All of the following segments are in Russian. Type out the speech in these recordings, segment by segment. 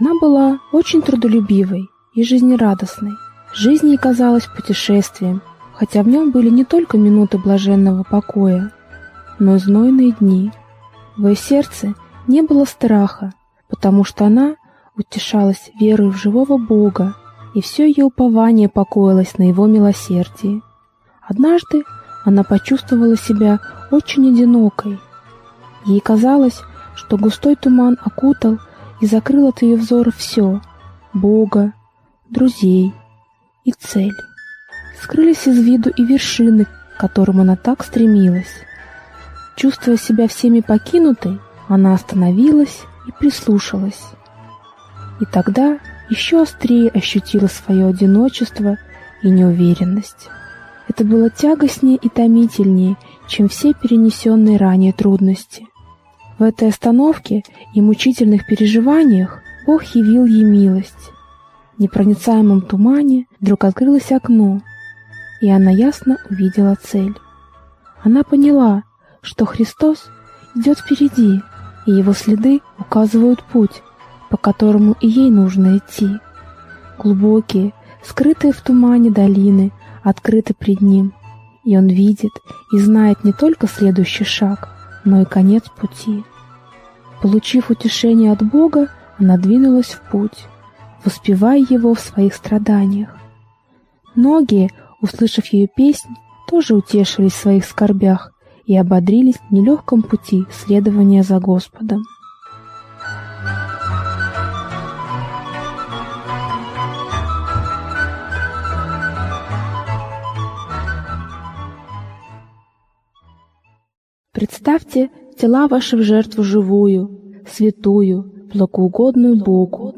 Она была очень трудолюбивой и жизнерадостной. Жизнь ей казалась путешествием, хотя в нем были не только минуты блаженного покоя, но и знойные дни. В ее сердце не было страха, потому что она утешалась верой в живого Бога, и все ее упование покоилось на его милосердии. Однажды она почувствовала себя очень одинокой. Ей казалось, что густой туман окутал и закрыл от ее взора все — Бога, друзей и цель. Скрылись из виду и вершины, к которым она так стремилась. Чувствуя себя всеми покинутой, она остановилась и прислушалась. И тогда еще острее ощутила свое одиночество и неуверенность. Это было тягостнее и томительнее, чем все перенесенные ранее трудности. В этой остановке и мучительных переживаниях Бог явил ей милость. В непроницаемом тумане вдруг открылось окно, и она ясно увидела цель. Она поняла, что Христос идет впереди, и его следы указывают путь, по которому и ей нужно идти. Глубокие, скрытые в тумане долины открыты пред ним, и он видит и знает не только следующий шаг, но и конец пути. Получив утешение от Бога, она двинулась в путь, воспевая его в своих страданиях. Многие, услышав ее песнь, тоже утешились в своих скорбях и ободрились в нелегком пути следования за Господом. Представьте тела ваши в жертву живую, святую, благоугодную Богу.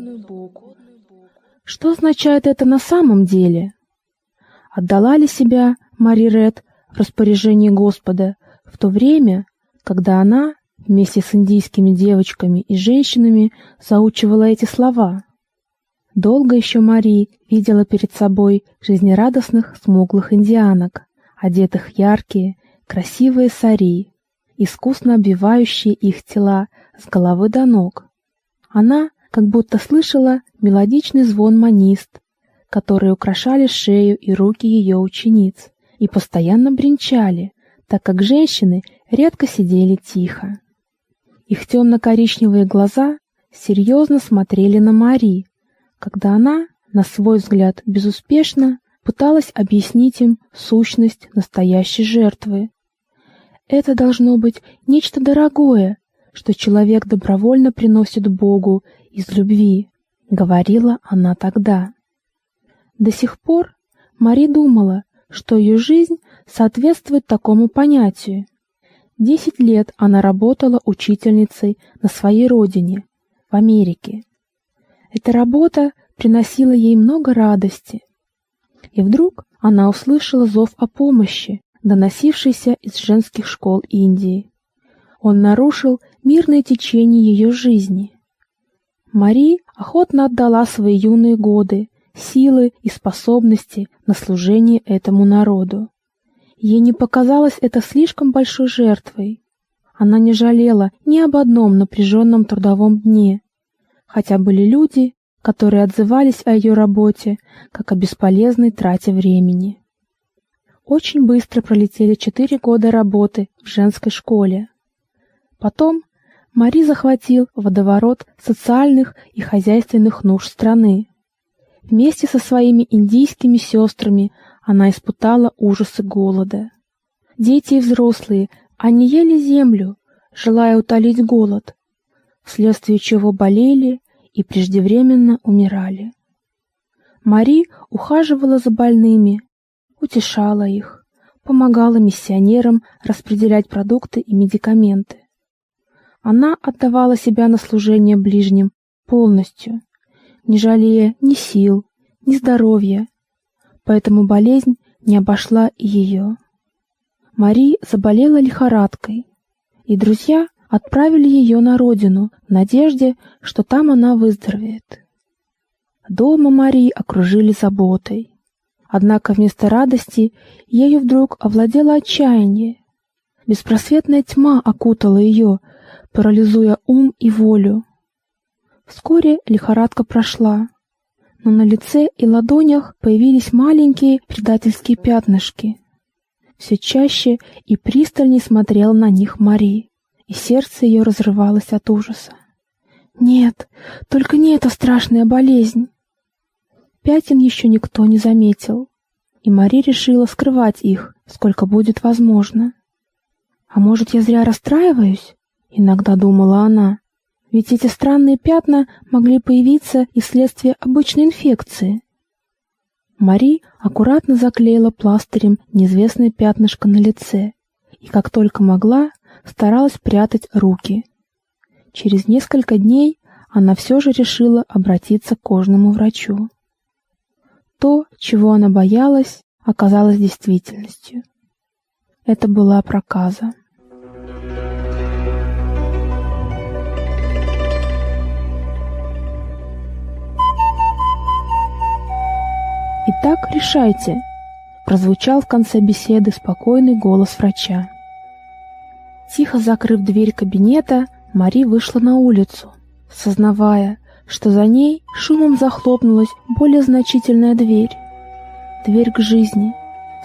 Что означает это на самом деле? Отдала ли себя Мари Ред в распоряжение Господа в то время, когда она вместе с индийскими девочками и женщинами заучивала эти слова? Долго еще Мари видела перед собой жизнерадостных смуглых индианок, одетых яркие, красивые сари, искусно обвивающие их тела с головы до ног. Она как будто слышала мелодичный звон манист, которые украшали шею и руки ее учениц и постоянно бренчали, так как женщины редко сидели тихо. Их темно-коричневые глаза серьезно смотрели на Мари, когда она, на свой взгляд безуспешно, пыталась объяснить им сущность настоящей жертвы, это должно быть нечто дорогое, что человек добровольно приносит Богу из любви, говорила она тогда. До сих пор Мари думала, что ее жизнь соответствует такому понятию. Десять лет она работала учительницей на своей родине, в Америке. Эта работа приносила ей много радости. И вдруг она услышала зов о помощи, доносившийся из женских школ Индии. Он нарушил мирное течение ее жизни. Мари охотно отдала свои юные годы, силы и способности на служение этому народу. Ей не показалось это слишком большой жертвой. Она не жалела ни об одном напряженном трудовом дне, хотя были люди, которые отзывались о ее работе как о бесполезной трате времени. Очень быстро пролетели четыре года работы в женской школе. Потом Мари захватил водоворот социальных и хозяйственных нужд страны. Вместе со своими индийскими сестрами она испытала ужасы голода. Дети и взрослые, они ели землю, желая утолить голод, вследствие чего болели и преждевременно умирали. Мари ухаживала за больными, утешала их, помогала миссионерам распределять продукты и медикаменты. Она отдавала себя на служение ближним полностью, не жалея ни сил, ни здоровья, поэтому болезнь не обошла и ее. Мари заболела лихорадкой, и друзья отправили ее на родину в надежде, что там она выздоровеет. Дома Мари окружили заботой. Однако вместо радости ею вдруг овладело отчаяние. Беспросветная тьма окутала ее, парализуя ум и волю. Вскоре лихорадка прошла, но на лице и ладонях появились маленькие предательские пятнышки. Все чаще и пристальней смотрел на них Мари, и сердце ее разрывалось от ужаса. Нет, только не эта страшная болезнь. Пятен еще никто не заметил, и Мари решила скрывать их, сколько будет возможно. А может, я зря расстраиваюсь? Иногда думала она. Ведь эти странные пятна могли появиться и вследствие обычной инфекции. Мари аккуратно заклеила пластырем неизвестное пятнышко на лице и, как только могла, старалась прятать руки. Через несколько дней она все же решила обратиться к кожному врачу. То, чего она боялась, оказалось действительностью. Это была проказа. «Итак, решайте», — прозвучал в конце беседы спокойный голос врача. Тихо закрыв дверь кабинета, Мари вышла на улицу, сознавая, что за ней шумом захлопнулась более значительная дверь. Дверь к жизни,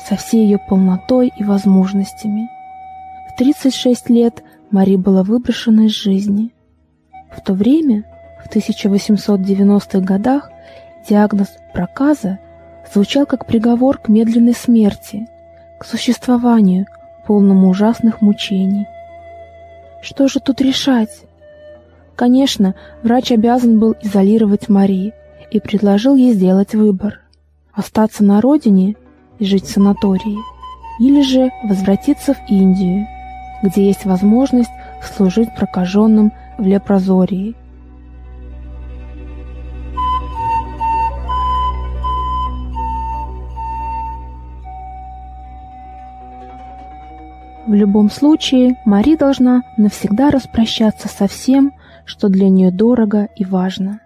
со всей ее полнотой и возможностями. В 36 лет Мари была выброшена из жизни. В то время, в 1890-х годах, диагноз проказа звучал как приговор к медленной смерти, к существованию, полному ужасных мучений. Что же тут решать? Конечно, врач обязан был изолировать Мари и предложил ей сделать выбор – остаться на родине и жить в санатории, или же возвратиться в Индию, где есть возможность служить прокаженным в лепрозории – В любом случае, Мари должна навсегда распрощаться со всем, что для нее дорого и важно.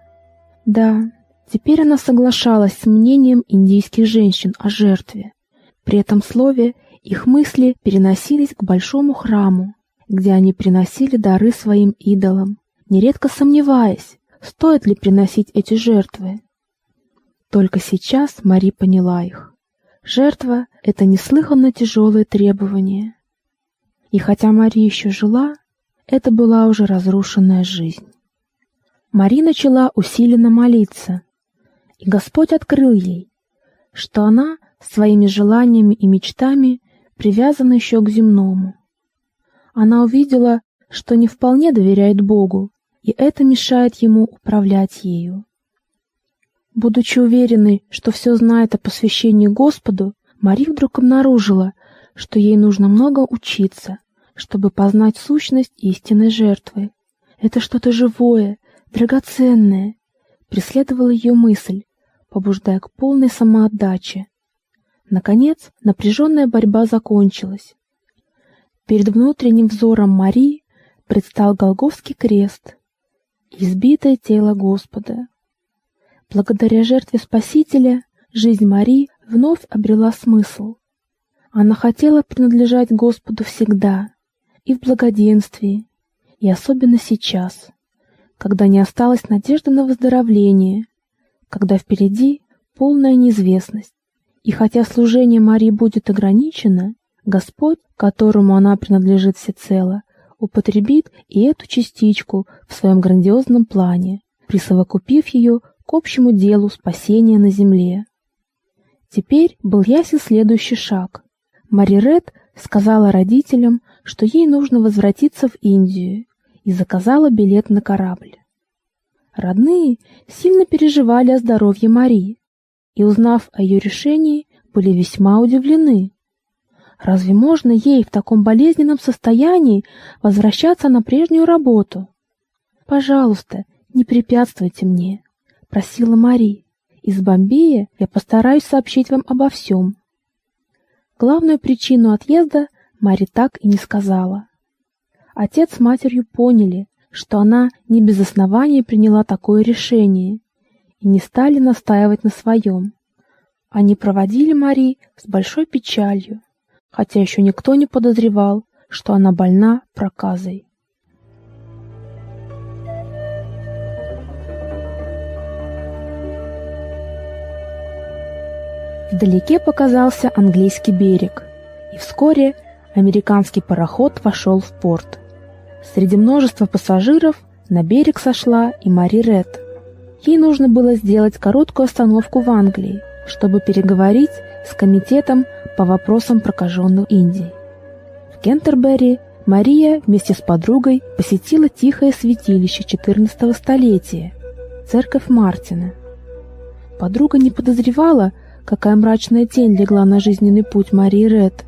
Да, теперь она соглашалась с мнением индийских женщин о жертве. При этом слове их мысли переносились к большому храму, где они приносили дары своим идолам, нередко сомневаясь, стоит ли приносить эти жертвы. Только сейчас Мари поняла их. Жертва — это неслыханно тяжелое требование — и хотя Мария еще жила, это была уже разрушенная жизнь. Мари начала усиленно молиться, и Господь открыл ей, что она своими желаниями и мечтами привязана еще к земному. Она увидела, что не вполне доверяет Богу, и это мешает ему управлять ею. Будучи уверенной, что все знает о посвящении Господу, Мари вдруг обнаружила, что ей нужно много учиться, чтобы познать сущность истинной жертвы. Это что-то живое, драгоценное, преследовала ее мысль, побуждая к полной самоотдаче. Наконец, напряженная борьба закончилась. Перед внутренним взором Марии предстал Голговский крест, избитое тело Господа. Благодаря жертве Спасителя жизнь Марии вновь обрела смысл. Она хотела принадлежать Господу всегда, и в благоденствии, и особенно сейчас, когда не осталось надежды на выздоровление, когда впереди полная неизвестность. И хотя служение Марии будет ограничено, Господь, которому она принадлежит всецело, употребит и эту частичку в своем грандиозном плане, присовокупив ее к общему делу спасения на земле. Теперь был ясен следующий шаг. Мари Ред сказала родителям, что ей нужно возвратиться в Индию, и заказала билет на корабль. Родные сильно переживали о здоровье Марии и, узнав о ее решении, были весьма удивлены. Разве можно ей в таком болезненном состоянии возвращаться на прежнюю работу? «Пожалуйста, не препятствуйте мне», — просила Мари. «Из Бомбея я постараюсь сообщить вам обо всем». Главную причину отъезда Мари так и не сказала. Отец с матерью поняли, что она не без основания приняла такое решение, и не стали настаивать на своем. Они проводили Мари с большой печалью, хотя еще никто не подозревал, что она больна проказой. Вдалеке показался английский берег, и вскоре американский пароход вошел в порт. Среди множества пассажиров на берег сошла и Мари Ред. Ей нужно было сделать короткую остановку в Англии, чтобы переговорить с комитетом по вопросам прокаженных Индии. В Кентербери Мария вместе с подругой посетила тихое святилище XIV столетия, церковь Мартина. Подруга не подозревала, какая мрачная тень легла на жизненный путь Марии Ред.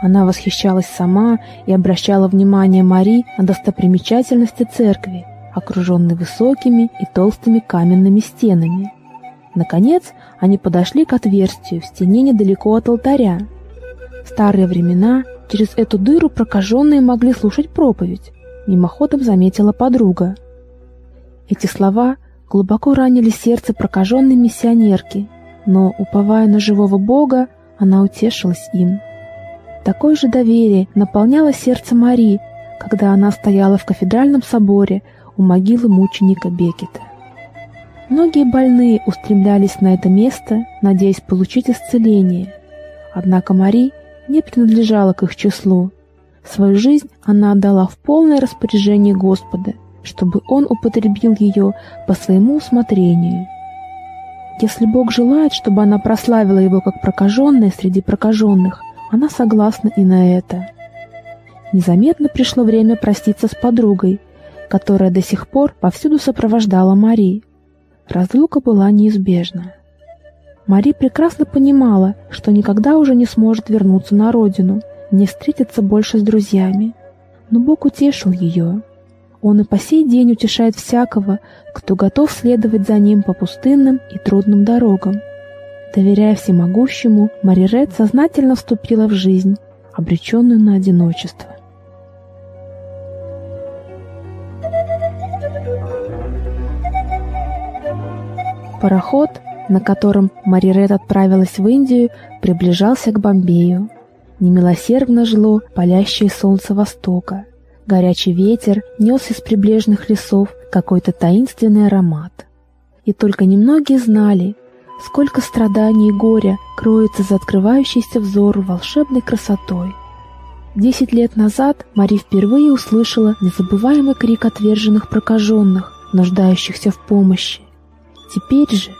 Она восхищалась сама и обращала внимание Мари на достопримечательности церкви, окруженной высокими и толстыми каменными стенами. Наконец, они подошли к отверстию в стене недалеко от алтаря. В старые времена через эту дыру прокаженные могли слушать проповедь, мимоходом заметила подруга. Эти слова глубоко ранили сердце прокаженной миссионерки, но, уповая на живого Бога, она утешилась им. Такое же доверие наполняло сердце Мари, когда она стояла в кафедральном соборе у могилы мученика Бекета. Многие больные устремлялись на это место, надеясь получить исцеление. Однако Мари не принадлежала к их числу. Свою жизнь она отдала в полное распоряжение Господа, чтобы Он употребил ее по своему усмотрению. Если Бог желает, чтобы она прославила Его как прокаженная среди прокаженных, она согласна и на это. Незаметно пришло время проститься с подругой, которая до сих пор повсюду сопровождала Мари. Разлука была неизбежна. Мари прекрасно понимала, что никогда уже не сможет вернуться на родину, не встретиться больше с друзьями. Но Бог утешил ее. Он и по сей день утешает всякого, кто готов следовать за ним по пустынным и трудным дорогам. Доверяя всемогущему, Марирет сознательно вступила в жизнь, обреченную на одиночество. Пароход, на котором Марирет отправилась в Индию, приближался к Бомбею. Немилосердно жгло палящее солнце востока. Горячий ветер нес из прибрежных лесов какой-то таинственный аромат. И только немногие знали, сколько страданий и горя кроется за открывающейся взору волшебной красотой. Десять лет назад Мари впервые услышала незабываемый крик отверженных прокаженных, нуждающихся в помощи. Теперь же,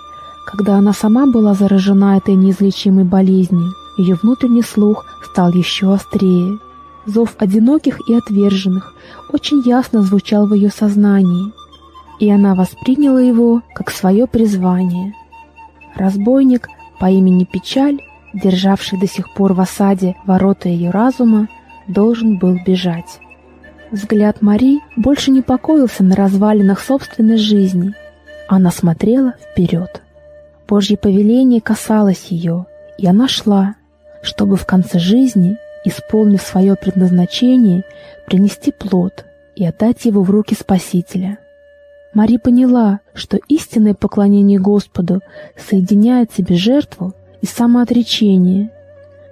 когда она сама была заражена этой неизлечимой болезнью, ее внутренний слух стал еще острее. Зов одиноких и отверженных очень ясно звучал в ее сознании, и она восприняла его как свое призвание. Разбойник по имени Печаль, державший до сих пор в осаде ворота ее разума, должен был бежать. Взгляд Мари больше не покоился на развалинах собственной жизни – она смотрела вперед. Божье повеление касалось ее, и она шла, чтобы в конце жизни, исполнив свое предназначение, принести плод и отдать его в руки Спасителя. Мари поняла, что истинное поклонение Господу соединяет в себе жертву и самоотречение.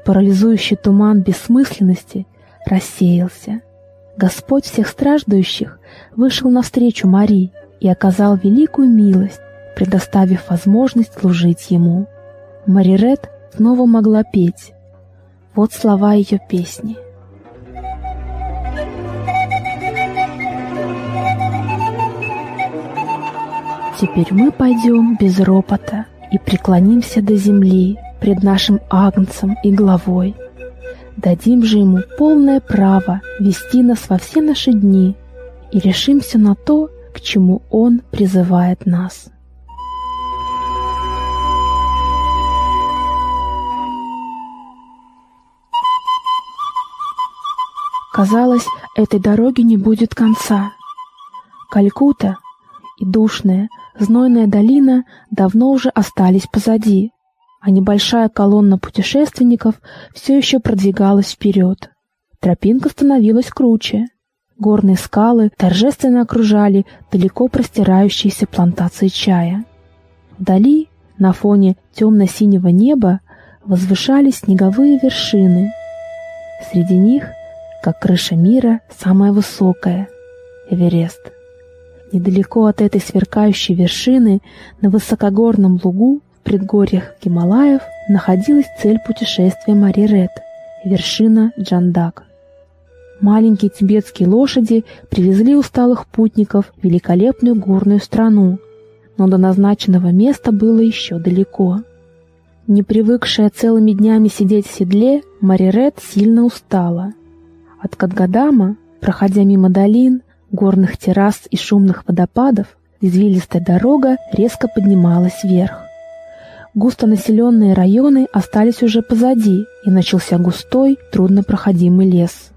Парализующий туман бессмысленности рассеялся. Господь всех страждущих вышел навстречу Марии и оказал великую милость, предоставив возможность служить ему. Марирет снова могла петь. Вот слова ее песни. Теперь мы пойдем без ропота и преклонимся до земли пред нашим агнцем и главой. Дадим же ему полное право вести нас во все наши дни и решимся на то, к чему Он призывает нас. Казалось, этой дороги не будет конца. Калькута и душная, знойная долина давно уже остались позади, а небольшая колонна путешественников все еще продвигалась вперед. Тропинка становилась круче, Горные скалы торжественно окружали далеко простирающиеся плантации чая. Вдали, на фоне темно-синего неба, возвышались снеговые вершины. Среди них, как крыша мира, самая высокая — Эверест. Недалеко от этой сверкающей вершины, на высокогорном лугу в предгорьях Гималаев, находилась цель путешествия Мари Ред — вершина Джандак. Маленькие тибетские лошади привезли усталых путников в великолепную горную страну, но до назначенного места было еще далеко. Не привыкшая целыми днями сидеть в седле, Марирет сильно устала. От Кадгадама, проходя мимо долин, горных террас и шумных водопадов, извилистая дорога резко поднималась вверх. Густонаселенные районы остались уже позади, и начался густой, труднопроходимый лес.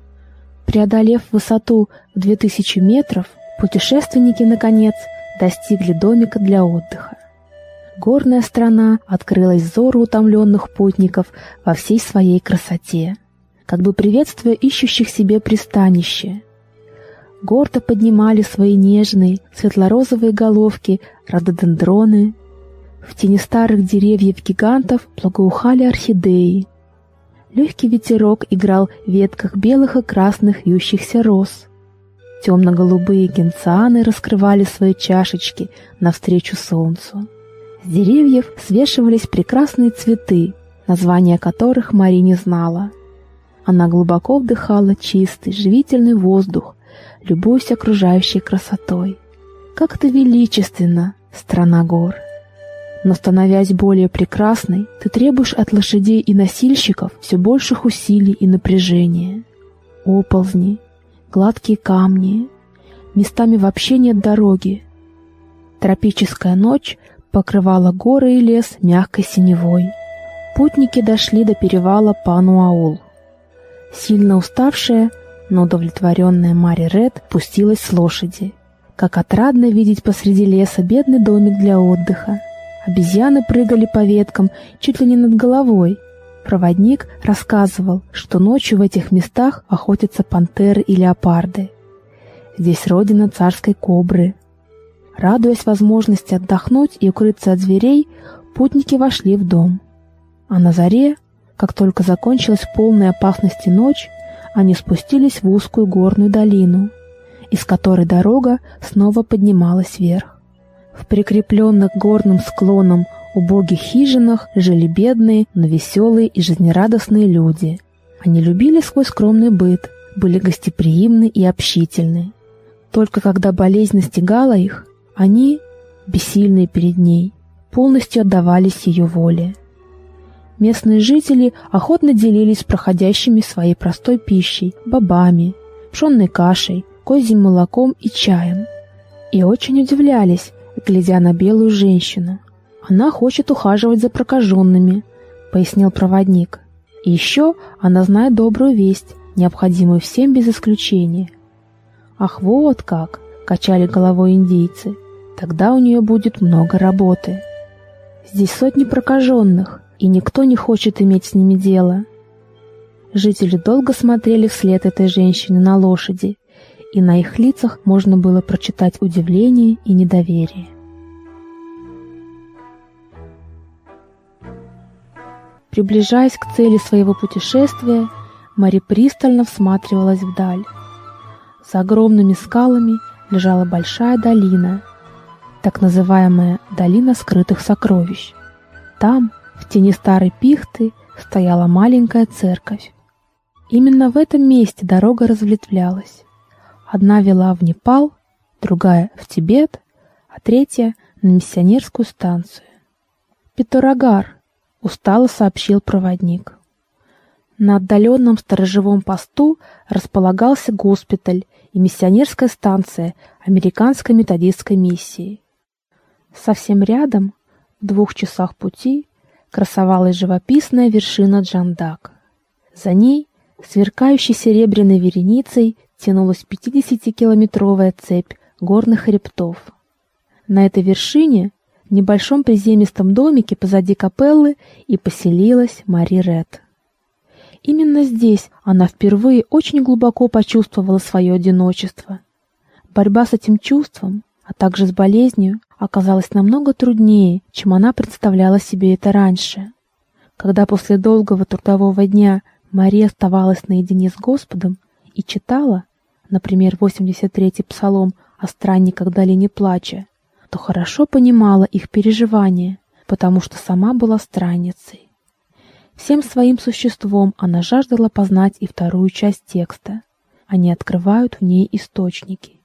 Преодолев высоту в 2000 метров, путешественники, наконец, достигли домика для отдыха горная страна открылась взору утомленных путников во всей своей красоте, как бы приветствуя ищущих себе пристанище. Гордо поднимали свои нежные светло-розовые головки рододендроны, в тени старых деревьев-гигантов благоухали орхидеи. Легкий ветерок играл в ветках белых и красных вьющихся роз. Темно-голубые генцианы раскрывали свои чашечки навстречу солнцу. С деревьев свешивались прекрасные цветы, названия которых Мари не знала. Она глубоко вдыхала чистый, живительный воздух, любуясь окружающей красотой. Как то величественно, страна гор! Но становясь более прекрасной, ты требуешь от лошадей и носильщиков все больших усилий и напряжения. Оползни, гладкие камни, местами вообще нет дороги. Тропическая ночь покрывала горы и лес мягкой синевой. Путники дошли до перевала Пануаул. Сильно уставшая, но удовлетворенная Мари Ред пустилась с лошади. Как отрадно видеть посреди леса бедный домик для отдыха. Обезьяны прыгали по веткам чуть ли не над головой. Проводник рассказывал, что ночью в этих местах охотятся пантеры и леопарды. Здесь родина царской кобры, Радуясь возможности отдохнуть и укрыться от зверей, путники вошли в дом. А на заре, как только закончилась полная опасности ночь, они спустились в узкую горную долину, из которой дорога снова поднималась вверх. В прикрепленных горным склоном убогих хижинах жили бедные, но веселые и жизнерадостные люди. Они любили свой скромный быт, были гостеприимны и общительны. Только когда болезнь настигала их, они, бессильные перед ней, полностью отдавались ее воле. Местные жители охотно делились проходящими своей простой пищей, бобами, пшенной кашей, козьим молоком и чаем. И очень удивлялись, глядя на белую женщину. Она хочет ухаживать за прокаженными, пояснил проводник. И еще она знает добрую весть, необходимую всем без исключения. Ах, вот как! качали головой индейцы. Тогда у нее будет много работы. Здесь сотни прокаженных, и никто не хочет иметь с ними дело. Жители долго смотрели вслед этой женщине на лошади, и на их лицах можно было прочитать удивление и недоверие. Приближаясь к цели своего путешествия, Мари пристально всматривалась вдаль. За огромными скалами лежала большая долина, так называемая «долина скрытых сокровищ». Там, тени старой пихты, стояла маленькая церковь. Именно в этом месте дорога разветвлялась. Одна вела в Непал, другая — в Тибет, а третья — на миссионерскую станцию. «Питорагар», — устало сообщил проводник. На отдаленном сторожевом посту располагался госпиталь и миссионерская станция Американской методистской миссии. Совсем рядом, в двух часах пути, красовалась живописная вершина Джандак. За ней, сверкающей серебряной вереницей, тянулась 50-километровая цепь горных хребтов. На этой вершине, в небольшом приземистом домике позади капеллы, и поселилась Мари Ред. Именно здесь она впервые очень глубоко почувствовала свое одиночество. Борьба с этим чувством, а также с болезнью, оказалось намного труднее, чем она представляла себе это раньше. Когда после долгого трудового дня Мария оставалась наедине с Господом и читала, например, 83-й псалом о странниках долине плача, то хорошо понимала их переживания, потому что сама была странницей. Всем своим существом она жаждала познать и вторую часть текста. Они открывают в ней источники.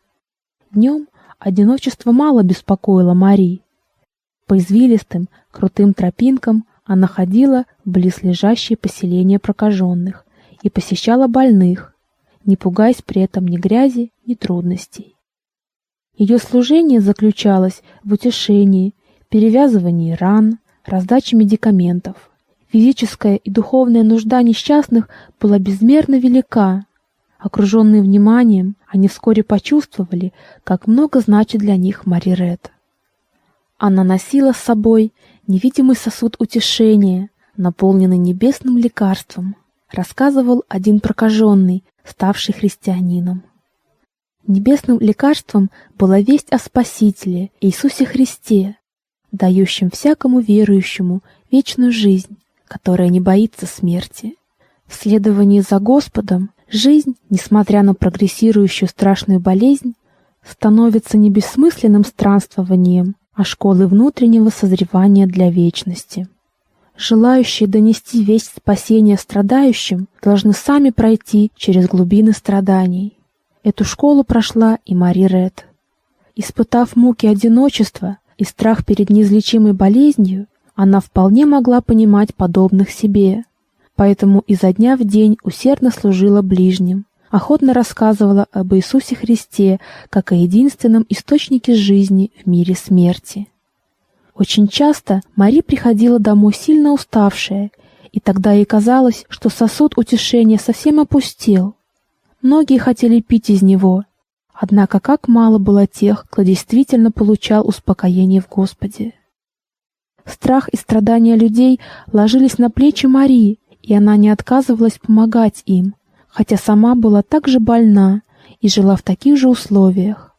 Днем одиночество мало беспокоило Мари. По извилистым, крутым тропинкам она ходила в близлежащие поселения прокаженных и посещала больных, не пугаясь при этом ни грязи, ни трудностей. Ее служение заключалось в утешении, перевязывании ран, раздаче медикаментов. Физическая и духовная нужда несчастных была безмерно велика, Окруженные вниманием, они вскоре почувствовали, как много значит для них Мари Ред. Она носила с собой невидимый сосуд утешения, наполненный небесным лекарством, рассказывал один прокаженный, ставший христианином. Небесным лекарством была весть о Спасителе Иисусе Христе, дающем всякому верующему вечную жизнь, которая не боится смерти. В следовании за Господом Жизнь, несмотря на прогрессирующую страшную болезнь, становится не бессмысленным странствованием, а школой внутреннего созревания для вечности. Желающие донести весть спасения страдающим должны сами пройти через глубины страданий. Эту школу прошла и Мари Ред. Испытав муки одиночества и страх перед неизлечимой болезнью, она вполне могла понимать подобных себе, поэтому изо дня в день усердно служила ближним, охотно рассказывала об Иисусе Христе как о единственном источнике жизни в мире смерти. Очень часто Мари приходила домой сильно уставшая, и тогда ей казалось, что сосуд утешения совсем опустел. Многие хотели пить из него, однако как мало было тех, кто действительно получал успокоение в Господе. Страх и страдания людей ложились на плечи Марии, и она не отказывалась помогать им, хотя сама была так же больна и жила в таких же условиях.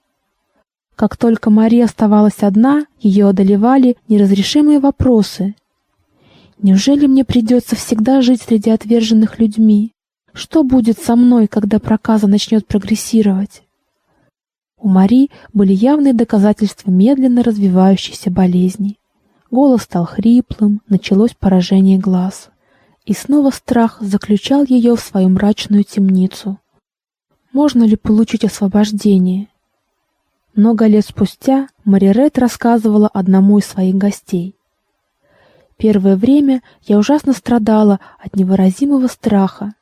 Как только Мария оставалась одна, ее одолевали неразрешимые вопросы. «Неужели мне придется всегда жить среди отверженных людьми? Что будет со мной, когда проказа начнет прогрессировать?» У Мари были явные доказательства медленно развивающейся болезни. Голос стал хриплым, началось поражение глаз. И снова страх заключал ее в свою мрачную темницу. Можно ли получить освобождение? Много лет спустя Марирет рассказывала одному из своих гостей. Первое время я ужасно страдала от невыразимого страха.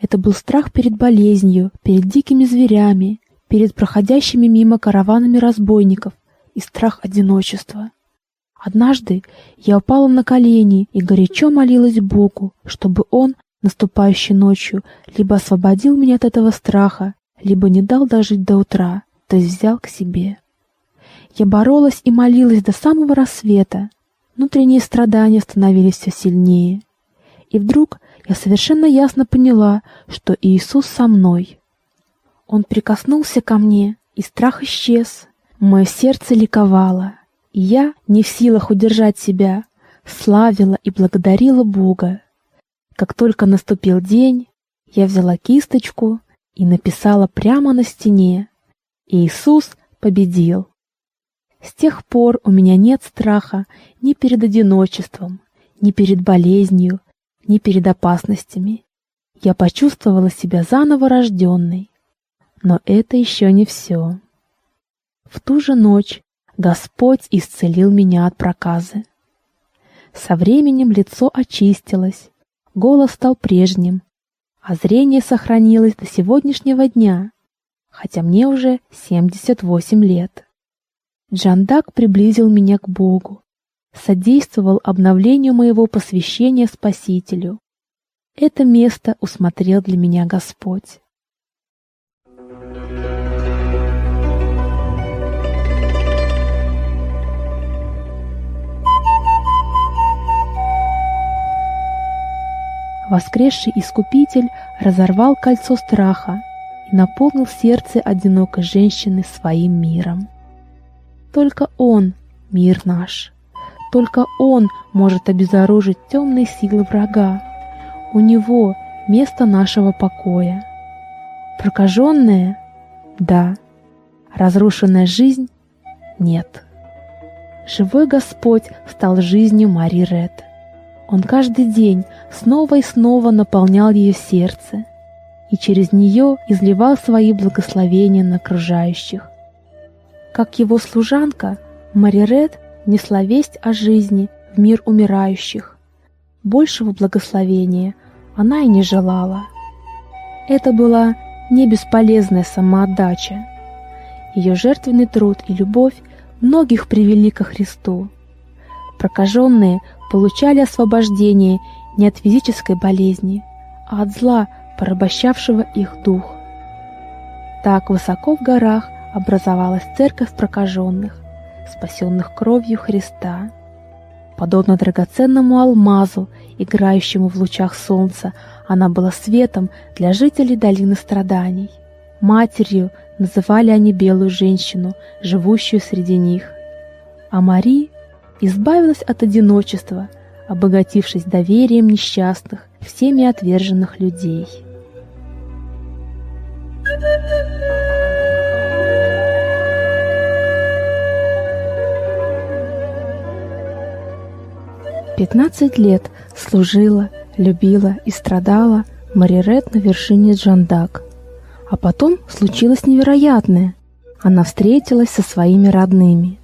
Это был страх перед болезнью, перед дикими зверями, перед проходящими мимо караванами разбойников и страх одиночества. Однажды я упала на колени и горячо молилась Богу, чтобы Он, наступающей ночью, либо освободил меня от этого страха, либо не дал дожить до утра, то есть взял к себе. Я боролась и молилась до самого рассвета. Внутренние страдания становились все сильнее. И вдруг я совершенно ясно поняла, что Иисус со мной. Он прикоснулся ко мне, и страх исчез. Мое сердце ликовало. И я, не в силах удержать себя, славила и благодарила Бога. Как только наступил день, я взяла кисточку и написала прямо на стене «Иисус победил». С тех пор у меня нет страха ни перед одиночеством, ни перед болезнью, ни перед опасностями. Я почувствовала себя заново рожденной. Но это еще не все. В ту же ночь Господь исцелил меня от проказы. Со временем лицо очистилось, голос стал прежним, а зрение сохранилось до сегодняшнего дня, хотя мне уже 78 лет. Джандак приблизил меня к Богу, содействовал обновлению моего посвящения Спасителю. Это место усмотрел для меня Господь. Воскресший Искупитель разорвал кольцо страха и наполнил сердце одинокой женщины своим миром. Только Он — мир наш. Только Он может обезоружить темные силы врага. У Него место нашего покоя. Прокаженная? Да. Разрушенная жизнь? Нет. Живой Господь стал жизнью Мари Ред. Он каждый день снова и снова наполнял ее сердце и через нее изливал свои благословения на окружающих. Как его служанка, Мариред несла весть о жизни в мир умирающих. Большего благословения она и не желала. Это была не бесполезная самоотдача. Ее жертвенный труд и любовь многих привели ко Христу. Прокаженные получали освобождение не от физической болезни, а от зла, порабощавшего их дух. Так высоко в горах образовалась церковь прокаженных, спасенных кровью Христа. Подобно драгоценному алмазу, играющему в лучах солнца, она была светом для жителей долины страданий. Матерью называли они белую женщину, живущую среди них. А Мари избавилась от одиночества, обогатившись доверием несчастных, всеми отверженных людей. Пятнадцать лет служила, любила и страдала Марирет на вершине Джандак. А потом случилось невероятное. Она встретилась со своими родными.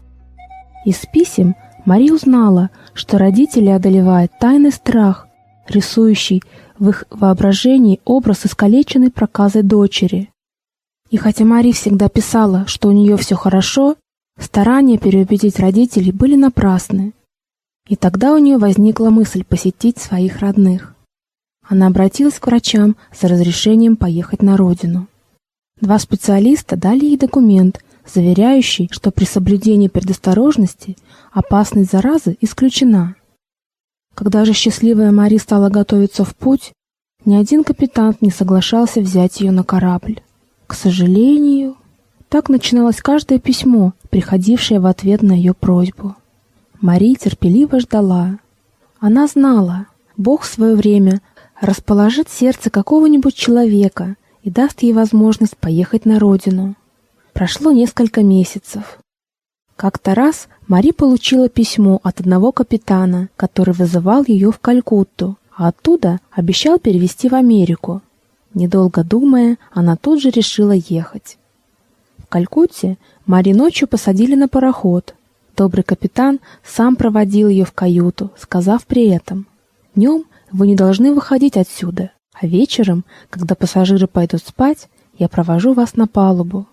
Из писем Мари узнала, что родители одолевает тайный страх, рисующий в их воображении образ искалеченной проказой дочери. И хотя Мари всегда писала, что у нее все хорошо, старания переубедить родителей были напрасны. И тогда у нее возникла мысль посетить своих родных. Она обратилась к врачам за разрешением поехать на родину. Два специалиста дали ей документ, заверяющий, что при соблюдении предосторожности опасность заразы исключена. Когда же счастливая Мари стала готовиться в путь, ни один капитан не соглашался взять ее на корабль. К сожалению, так начиналось каждое письмо, приходившее в ответ на ее просьбу. Мари терпеливо ждала. Она знала, Бог в свое время расположит сердце какого-нибудь человека и даст ей возможность поехать на родину. Прошло несколько месяцев. Как-то раз Мари получила письмо от одного капитана, который вызывал ее в Калькутту, а оттуда обещал перевести в Америку. Недолго думая, она тут же решила ехать. В Калькутте Мари ночью посадили на пароход. Добрый капитан сам проводил ее в каюту, сказав при этом, «Днем вы не должны выходить отсюда, а вечером, когда пассажиры пойдут спать, я провожу вас на палубу.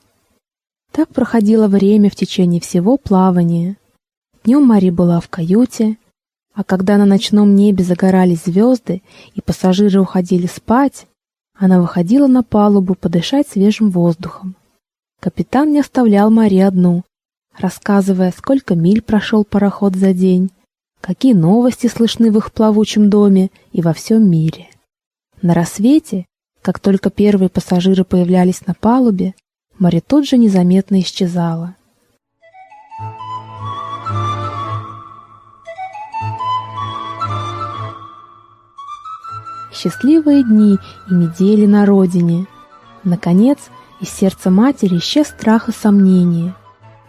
Так проходило время в течение всего плавания. Днем Мари была в каюте, а когда на ночном небе загорались звезды и пассажиры уходили спать, она выходила на палубу подышать свежим воздухом. Капитан не оставлял Мари одну, рассказывая, сколько миль прошел пароход за день, какие новости слышны в их плавучем доме и во всем мире. На рассвете, как только первые пассажиры появлялись на палубе, Мари тут же незаметно исчезала. Счастливые дни и недели на родине. Наконец, из сердца матери исчез страх и сомнение.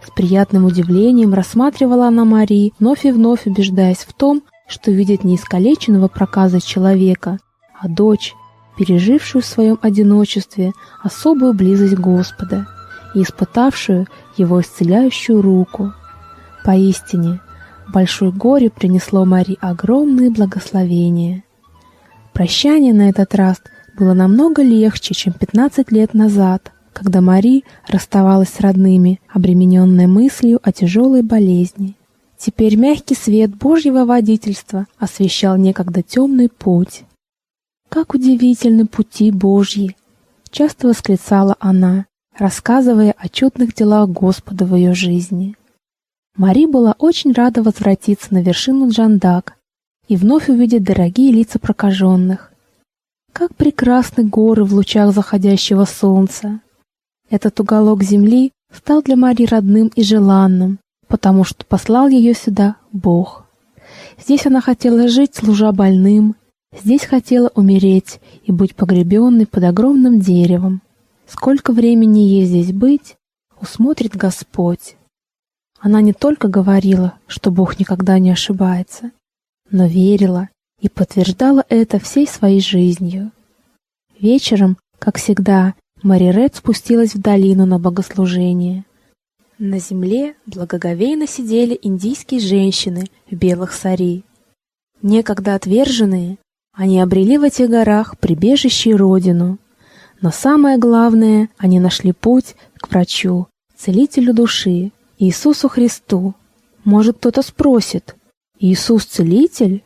С приятным удивлением рассматривала она Марии, вновь и вновь убеждаясь в том, что видит не искалеченного проказа человека, а дочь, пережившую в своем одиночестве особую близость Господа и испытавшую его исцеляющую руку. Поистине, большое горе принесло Мари огромные благословения. Прощание на этот раз было намного легче, чем 15 лет назад, когда Мари расставалась с родными, обремененная мыслью о тяжелой болезни. Теперь мягкий свет Божьего водительства освещал некогда темный путь. Как удивительны пути Божьи! Часто восклицала она, рассказывая о чудных делах Господа в ее жизни. Мари была очень рада возвратиться на вершину Джандак и вновь увидеть дорогие лица прокаженных. Как прекрасны горы в лучах заходящего солнца! Этот уголок земли стал для Мари родным и желанным, потому что послал ее сюда Бог. Здесь она хотела жить, служа больным, Здесь хотела умереть и быть погребенной под огромным деревом. Сколько времени ей здесь быть, усмотрит Господь. Она не только говорила, что Бог никогда не ошибается, но верила, и подтверждала это всей своей жизнью. Вечером, как всегда, Мари Ред спустилась в долину на богослужение. На земле благоговейно сидели индийские женщины в белых сари. Некогда отверженные, они обрели в этих горах прибежище и родину. Но самое главное, они нашли путь к врачу, целителю души, Иисусу Христу. Может, кто-то спросит, Иисус целитель?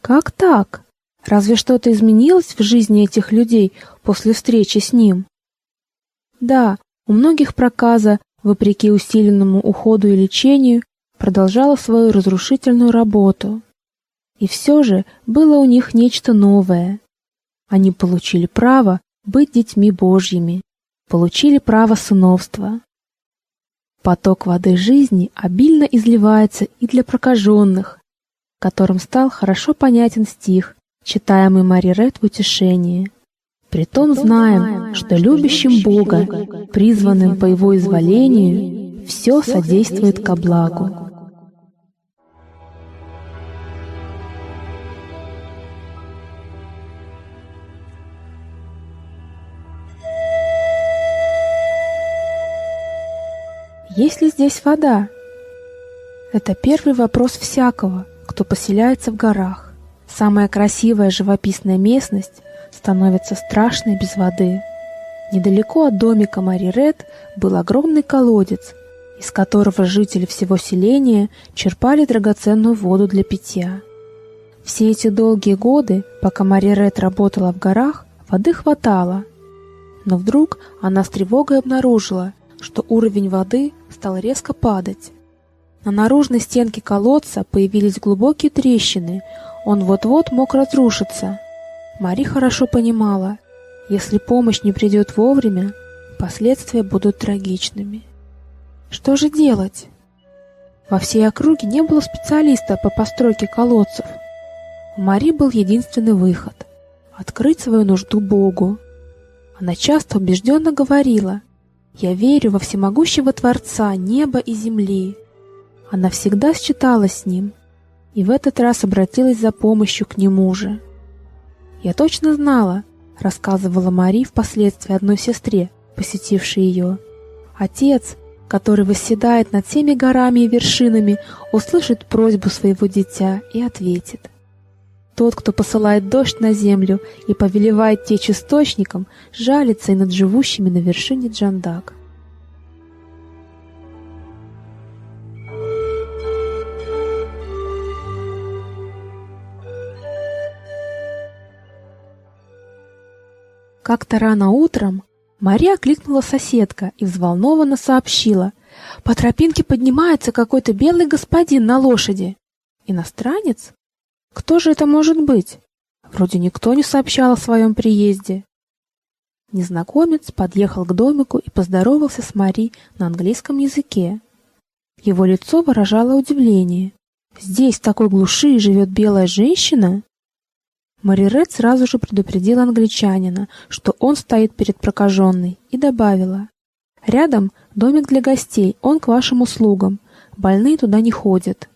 Как так? Разве что-то изменилось в жизни этих людей после встречи с ним? Да, у многих проказа, вопреки усиленному уходу и лечению, продолжала свою разрушительную работу. И все же было у них нечто новое. Они получили право быть детьми Божьими, получили право сыновства. Поток воды жизни обильно изливается и для прокаженных, которым стал хорошо понятен стих, читаемый Мари Ред в утешении. Притом знаем, что любящим Бога, призванным по Его изволению, все содействует ко благу. Есть ли здесь вода? Это первый вопрос всякого, кто поселяется в горах. Самая красивая живописная местность становится страшной без воды. Недалеко от домика Мари Ред был огромный колодец, из которого жители всего селения черпали драгоценную воду для питья. Все эти долгие годы, пока Мари Ред работала в горах, воды хватало. Но вдруг она с тревогой обнаружила, что уровень воды стал резко падать. На наружной стенке колодца появились глубокие трещины, он вот-вот мог разрушиться. Мари хорошо понимала, если помощь не придет вовремя, последствия будут трагичными. Что же делать? Во всей округе не было специалиста по постройке колодцев. У Мари был единственный выход — открыть свою нужду Богу. Она часто убежденно говорила «Я верю во всемогущего Творца неба и земли». Она всегда считалась с Ним и в этот раз обратилась за помощью к Нему же. «Я точно знала», — рассказывала Мари впоследствии одной сестре, посетившей ее. «Отец, который восседает над всеми горами и вершинами, услышит просьбу своего дитя и ответит. Тот, кто посылает дождь на землю и повелевает течь источником, жалится и над живущими на вершине Джандак. Как-то рано утром Мария окликнула соседка и взволнованно сообщила. «По тропинке поднимается какой-то белый господин на лошади». «Иностранец? Кто же это может быть? Вроде никто не сообщал о своем приезде». Незнакомец подъехал к домику и поздоровался с Мари на английском языке. Его лицо выражало удивление. «Здесь, в такой глуши, живет белая женщина?» Марирет сразу же предупредила англичанина, что он стоит перед прокаженной, и добавила. «Рядом домик для гостей, он к вашим услугам. Больные туда не ходят».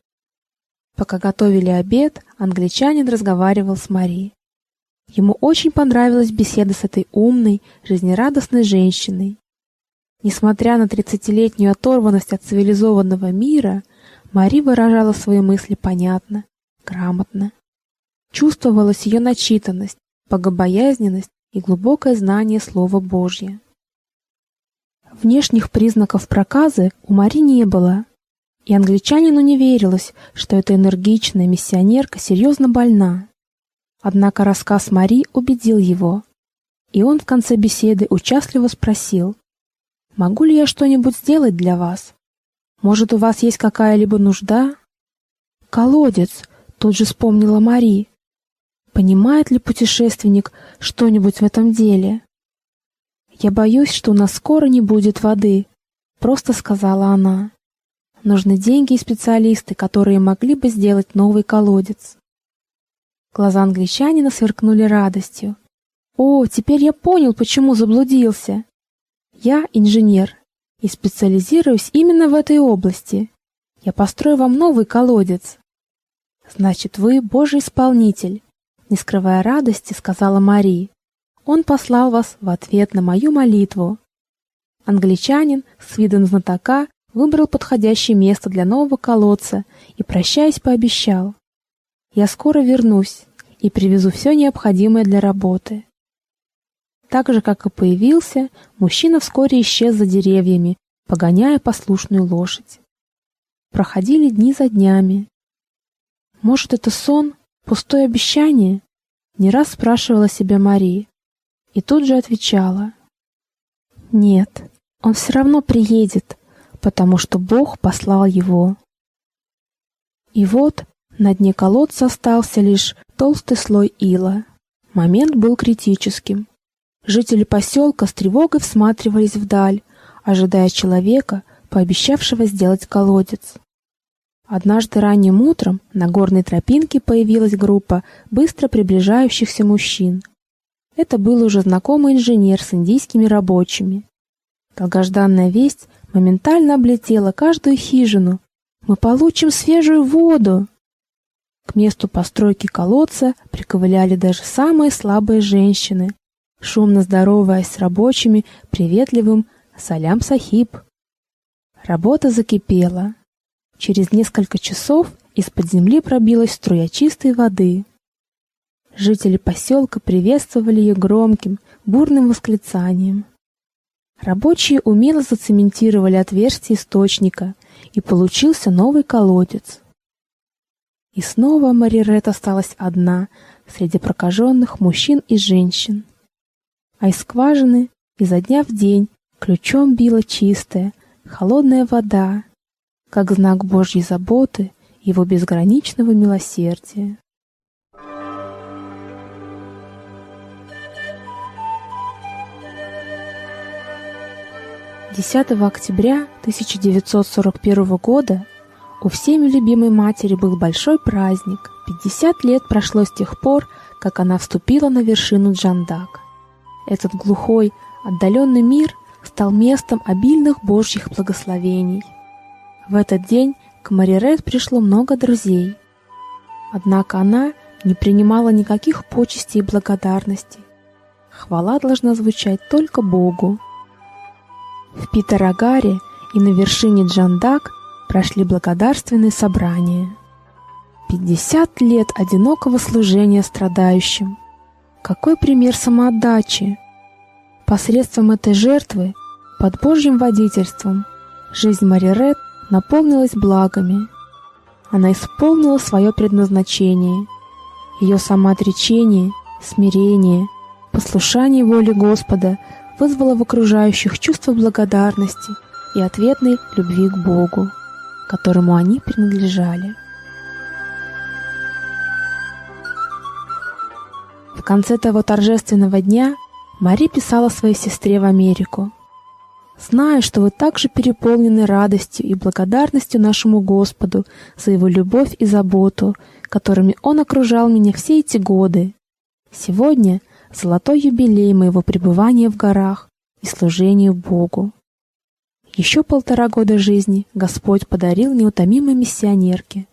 Пока готовили обед, англичанин разговаривал с Мари. Ему очень понравилась беседа с этой умной, жизнерадостной женщиной. Несмотря на тридцатилетнюю оторванность от цивилизованного мира, Мари выражала свои мысли понятно, грамотно. Чувствовалась ее начитанность, богобоязненность и глубокое знание Слова Божьего. Внешних признаков проказы у Мари не было, и англичанину не верилось, что эта энергичная миссионерка серьезно больна. Однако рассказ Мари убедил его, и он в конце беседы участливо спросил, «Могу ли я что-нибудь сделать для вас? Может, у вас есть какая-либо нужда?» «Колодец», — тут же вспомнила Мари. Понимает ли путешественник что-нибудь в этом деле? «Я боюсь, что у нас скоро не будет воды», — просто сказала она. «Нужны деньги и специалисты, которые могли бы сделать новый колодец». Глаза англичанина сверкнули радостью. «О, теперь я понял, почему заблудился. Я инженер и специализируюсь именно в этой области. Я построю вам новый колодец». «Значит, вы Божий исполнитель. не скрывая радости, сказала Мари. Он послал вас в ответ на мою молитву. Англичанин с видом знатока выбрал подходящее место для нового колодца и, прощаясь, пообещал. «Я скоро вернусь и привезу все необходимое для работы». Так же, как и появился, мужчина вскоре исчез за деревьями, погоняя послушную лошадь. Проходили дни за днями. Может, это сон, пустое обещание? Не раз спрашивала себя Мария. И тут же отвечала. Нет, он все равно приедет, потому что Бог послал его. И вот на дне колодца остался лишь толстый слой ила. Момент был критическим. Жители поселка с тревогой всматривались вдаль, ожидая человека, пообещавшего сделать колодец. Однажды ранним утром на горной тропинке появилась группа быстро приближающихся мужчин. Это был уже знакомый инженер с индийскими рабочими. Долгожданная весть моментально облетела каждую хижину. Мы получим свежую воду. К месту постройки колодца приковыляли даже самые слабые женщины, шумно здороваясь с рабочими приветливым «Салям Сахиб». Работа закипела. Через несколько часов из-под земли пробилась струя чистой воды. Жители поселка приветствовали ее громким, бурным восклицанием. Рабочие умело зацементировали отверстие источника, и получился новый колодец. И снова Марирет осталась одна среди прокаженных мужчин и женщин. А из скважины изо дня в день ключом била чистая, холодная вода, как знак Божьей заботы, его безграничного милосердия. 10 октября 1941 года у всеми любимой матери был большой праздник. 50 лет прошло с тех пор, как она вступила на вершину Джандак. Этот глухой, отдаленный мир стал местом обильных божьих благословений. В этот день к Марирет пришло много друзей. Однако она не принимала никаких почестей и благодарностей. Хвала должна звучать только Богу. В Питарагаре и на вершине Джандак прошли благодарственные собрания. Пятьдесят лет одинокого служения страдающим. Какой пример самоотдачи! Посредством этой жертвы, под Божьим водительством, жизнь Марирет наполнилась благами. Она исполнила свое предназначение. Ее самоотречение, смирение, послушание воле Господа – вызвало в окружающих чувство благодарности и ответной любви к Богу, которому они принадлежали. В конце того торжественного дня Мари писала своей сестре в Америку. «Знаю, что вы также переполнены радостью и благодарностью нашему Господу за Его любовь и заботу, которыми Он окружал меня все эти годы. Сегодня – золотой юбилей моего пребывания в горах и служения Богу. Еще полтора года жизни Господь подарил неутомимой миссионерке.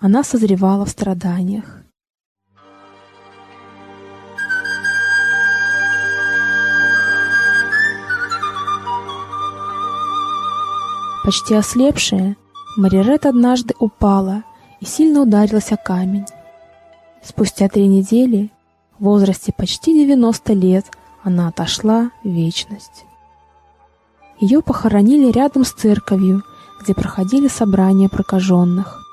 Она созревала в страданиях. Почти ослепшая, Марирет однажды упала и сильно ударилась о камень. Спустя три недели в возрасте почти 90 лет она отошла в вечность. Ее похоронили рядом с церковью, где проходили собрания прокаженных.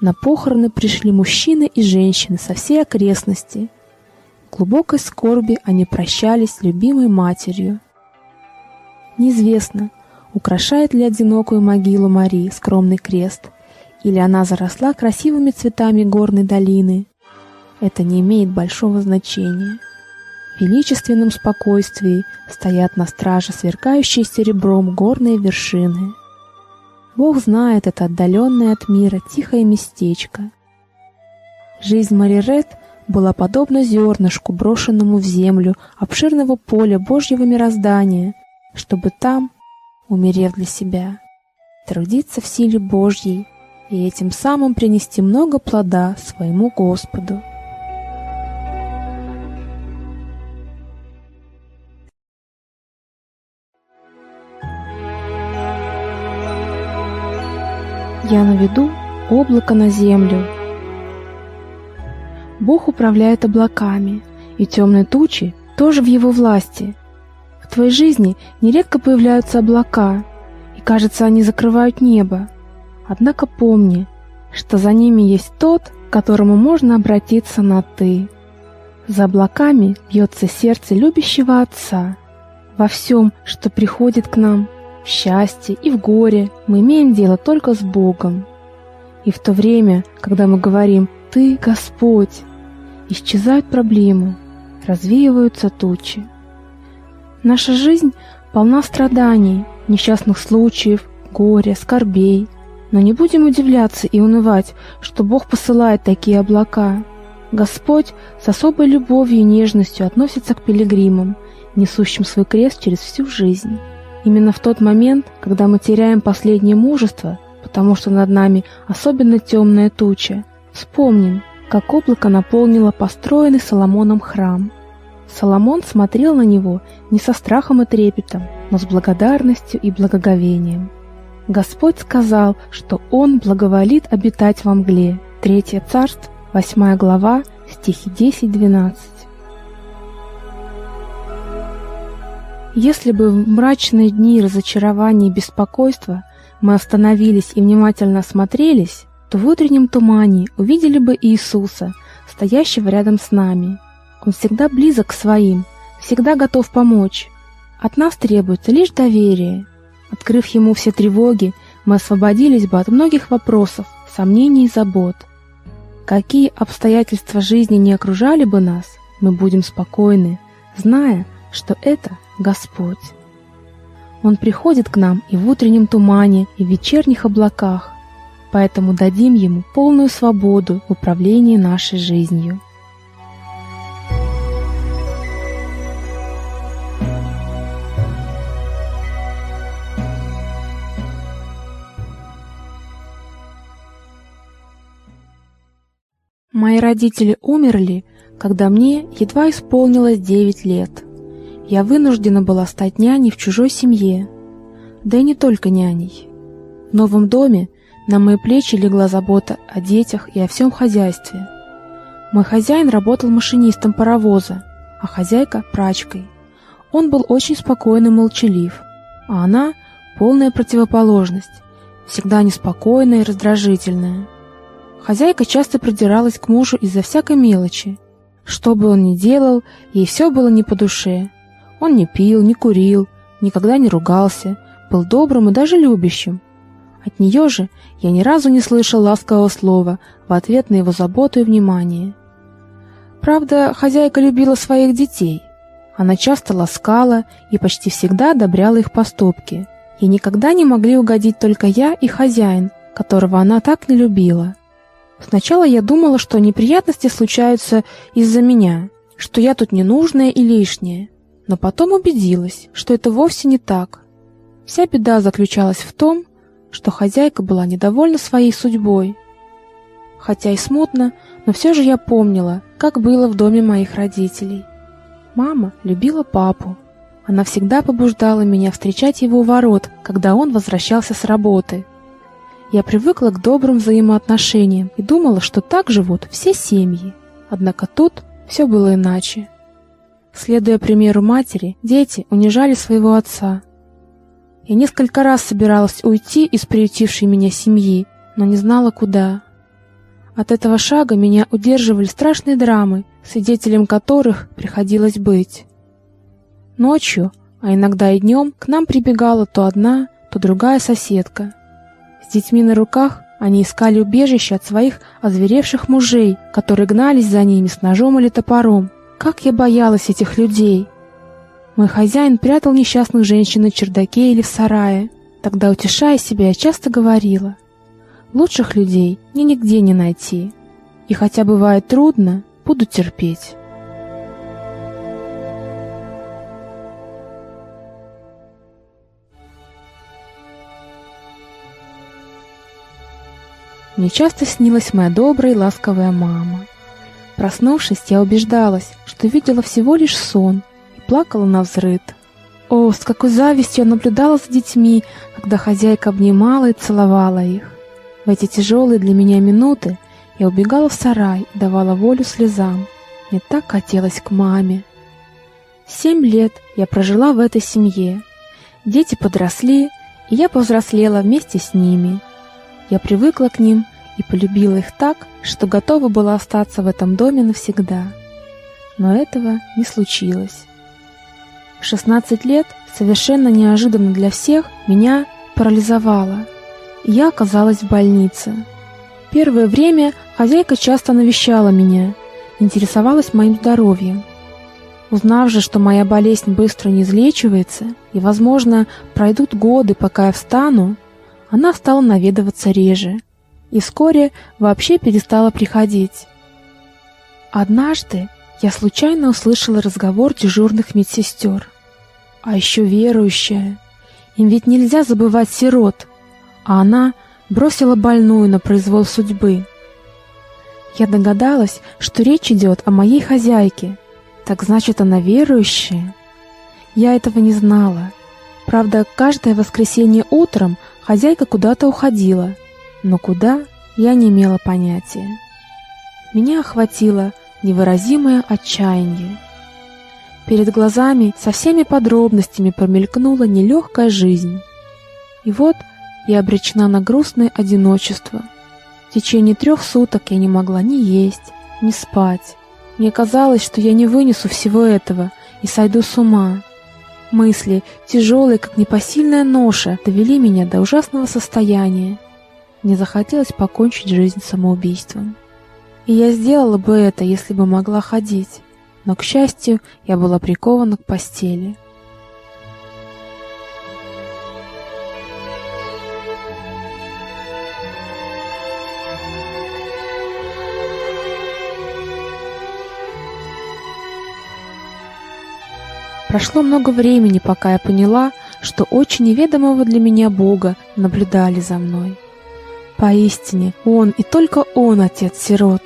На похороны пришли мужчины и женщины со всей окрестности. В глубокой скорби они прощались с любимой матерью. Неизвестно, украшает ли одинокую могилу Марии скромный крест, или она заросла красивыми цветами горной долины – это не имеет большого значения. В величественном спокойствии стоят на страже сверкающие серебром горные вершины. Бог знает это отдаленное от мира тихое местечко. Жизнь Марирет была подобна зернышку, брошенному в землю обширного поля Божьего мироздания, чтобы там, умерев для себя, трудиться в силе Божьей и этим самым принести много плода своему Господу. Я наведу облако на землю. Бог управляет облаками, и темные тучи тоже в его власти. В твоей жизни нередко появляются облака, и кажется, они закрывают небо. Однако помни, что за ними есть тот, к которому можно обратиться на «ты». За облаками бьется сердце любящего Отца. Во всем, что приходит к нам, в счастье и в горе, мы имеем дело только с Богом. И в то время, когда мы говорим «Ты, Господь», исчезают проблемы, развеиваются тучи. Наша жизнь полна страданий, несчастных случаев, горя, скорбей. Но не будем удивляться и унывать, что Бог посылает такие облака. Господь с особой любовью и нежностью относится к пилигримам, несущим свой крест через всю жизнь. Именно в тот момент, когда мы теряем последнее мужество, потому что над нами особенно темная туча, вспомним, как облако наполнило построенный Соломоном храм. Соломон смотрел на него не со страхом и трепетом, но с благодарностью и благоговением. Господь сказал, что Он благоволит обитать во мгле. Третье царство, 8 глава, стихи 10-12. Если бы в мрачные дни разочарования и беспокойства мы остановились и внимательно осмотрелись, то в утреннем тумане увидели бы Иисуса, стоящего рядом с нами. Он всегда близок к своим, всегда готов помочь. От нас требуется лишь доверие. Открыв Ему все тревоги, мы освободились бы от многих вопросов, сомнений и забот. Какие обстоятельства жизни не окружали бы нас, мы будем спокойны, зная, что это Господь. Он приходит к нам и в утреннем тумане, и в вечерних облаках, поэтому дадим Ему полную свободу в управлении нашей жизнью. Мои родители умерли, когда мне едва исполнилось 9 лет. Я вынуждена была стать няней в чужой семье, да и не только няней. В новом доме на мои плечи легла забота о детях и о всем хозяйстве. Мой хозяин работал машинистом паровоза, а хозяйка – прачкой. Он был очень спокойный и молчалив, а она – полная противоположность, всегда неспокойная и раздражительная. Хозяйка часто придиралась к мужу из-за всякой мелочи. Что бы он ни делал, ей все было не по душе. Он не пил, не курил, никогда не ругался, был добрым и даже любящим. От нее же я ни разу не слышал ласкового слова в ответ на его заботу и внимание. Правда, хозяйка любила своих детей. Она часто ласкала и почти всегда одобряла их поступки. Ей никогда не могли угодить только я и хозяин, которого она так не любила. Сначала я думала, что неприятности случаются из-за меня, что я тут ненужная и лишняя, но потом убедилась, что это вовсе не так. Вся беда заключалась в том, что хозяйка была недовольна своей судьбой. Хотя и смутно, но все же я помнила, как было в доме моих родителей. Мама любила папу. Она всегда побуждала меня встречать его у ворот, когда он возвращался с работы. Я привыкла к добрым взаимоотношениям и думала, что так живут все семьи. Однако тут все было иначе. Следуя примеру матери, дети унижали своего отца, я несколько раз собиралась уйти из приютившей меня семьи, но не знала куда. От этого шага меня удерживали страшные драмы, свидетелем которых приходилось быть. Ночью, а иногда и днем, к нам прибегала то одна, то другая соседка. С детьми на руках они искали убежище от своих озверевших мужей, которые гнались за ними с ножом или топором. Как я боялась этих людей! Мой хозяин прятал несчастных женщин на чердаке или в сарае. Тогда, утешая себя, я часто говорила, лучших людей мне нигде не найти. И хотя бывает трудно, буду терпеть. Мне часто снилась моя добрая и ласковая мама. Проснувшись, я убеждалась, что видела всего лишь сон, плакала на взрыд. О, с какой завистью я наблюдала за детьми, когда хозяйка обнимала и целовала их. В эти тяжелые для меня минуты я убегала в сарай и давала волю слезам. Мне так хотелось к маме. Семь лет я прожила в этой семье. Дети подросли, и я повзрослела вместе с ними. Я привыкла к ним и полюбила их так, что готова была остаться в этом доме навсегда. Но этого не случилось. В 16 лет, совершенно неожиданно для всех, меня парализовало, я оказалась в больнице. Первое время хозяйка часто навещала меня, интересовалась моим здоровьем. Узнав же, что моя болезнь быстро не излечивается, и, возможно, пройдут годы, пока я встану, она стала наведываться реже и вскоре вообще перестала приходить. Однажды я случайно услышала разговор дежурных медсестер. А еще верующая. Им ведь нельзя забывать сирот, а она бросила больную на произвол судьбы. Я догадалась, что речь идет о моей хозяйке, так значит, она верующая? Я этого не знала. Правда, каждое воскресенье утром хозяйка куда-то уходила, но куда я не имела понятия. Меня охватило невыразимое отчаяние. Перед глазами со всеми подробностями промелькнула нелегкая жизнь. И вот я обречена на грустное одиночество. В течение трех суток я не могла ни есть, ни спать. Мне казалось, что я не вынесу всего этого и сойду с ума. Мысли, тяжелые, как непосильная ноша, довели меня до ужасного состояния. Мне захотелось покончить жизнь самоубийством. И я сделала бы это, если бы могла ходить. Но, к счастью, я была прикована к постели. Прошло много времени, пока я поняла, что очень неведомого для меня Бога наблюдали за мной. Поистине, Он и только Он отец сирот.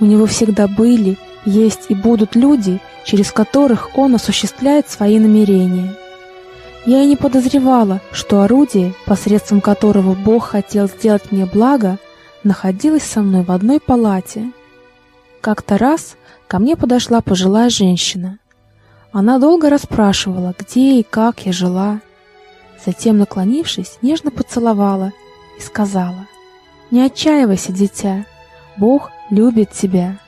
У Него всегда были, есть и будут люди, через которых Он осуществляет свои намерения. Я и не подозревала, что орудие, посредством которого Бог хотел сделать мне благо, находилось со мной в одной палате. Как-то раз ко мне подошла пожилая женщина. Она долго расспрашивала, где и как я жила. Затем, наклонившись, нежно поцеловала и сказала, «Не отчаивайся, дитя, Бог любит тебя.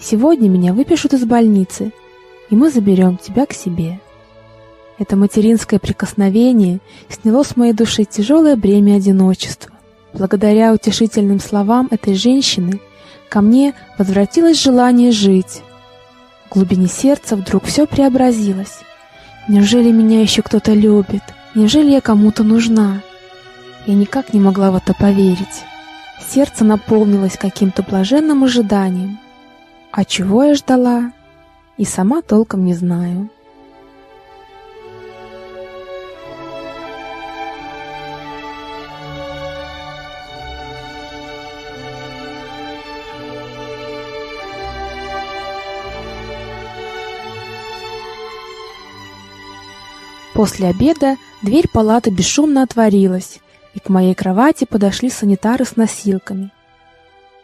Сегодня меня выпишут из больницы, и мы заберем тебя к себе». Это материнское прикосновение сняло с моей души тяжелое бремя одиночества. Благодаря утешительным словам этой женщины ко мне возвратилось желание жить, в глубине сердца вдруг все преобразилось. Неужели меня еще кто-то любит? Неужели я кому-то нужна? Я никак не могла в это поверить. Сердце наполнилось каким-то блаженным ожиданием. А чего я ждала? И сама толком не знаю. После обеда дверь палаты бесшумно отворилась, и к моей кровати подошли санитары с носилками.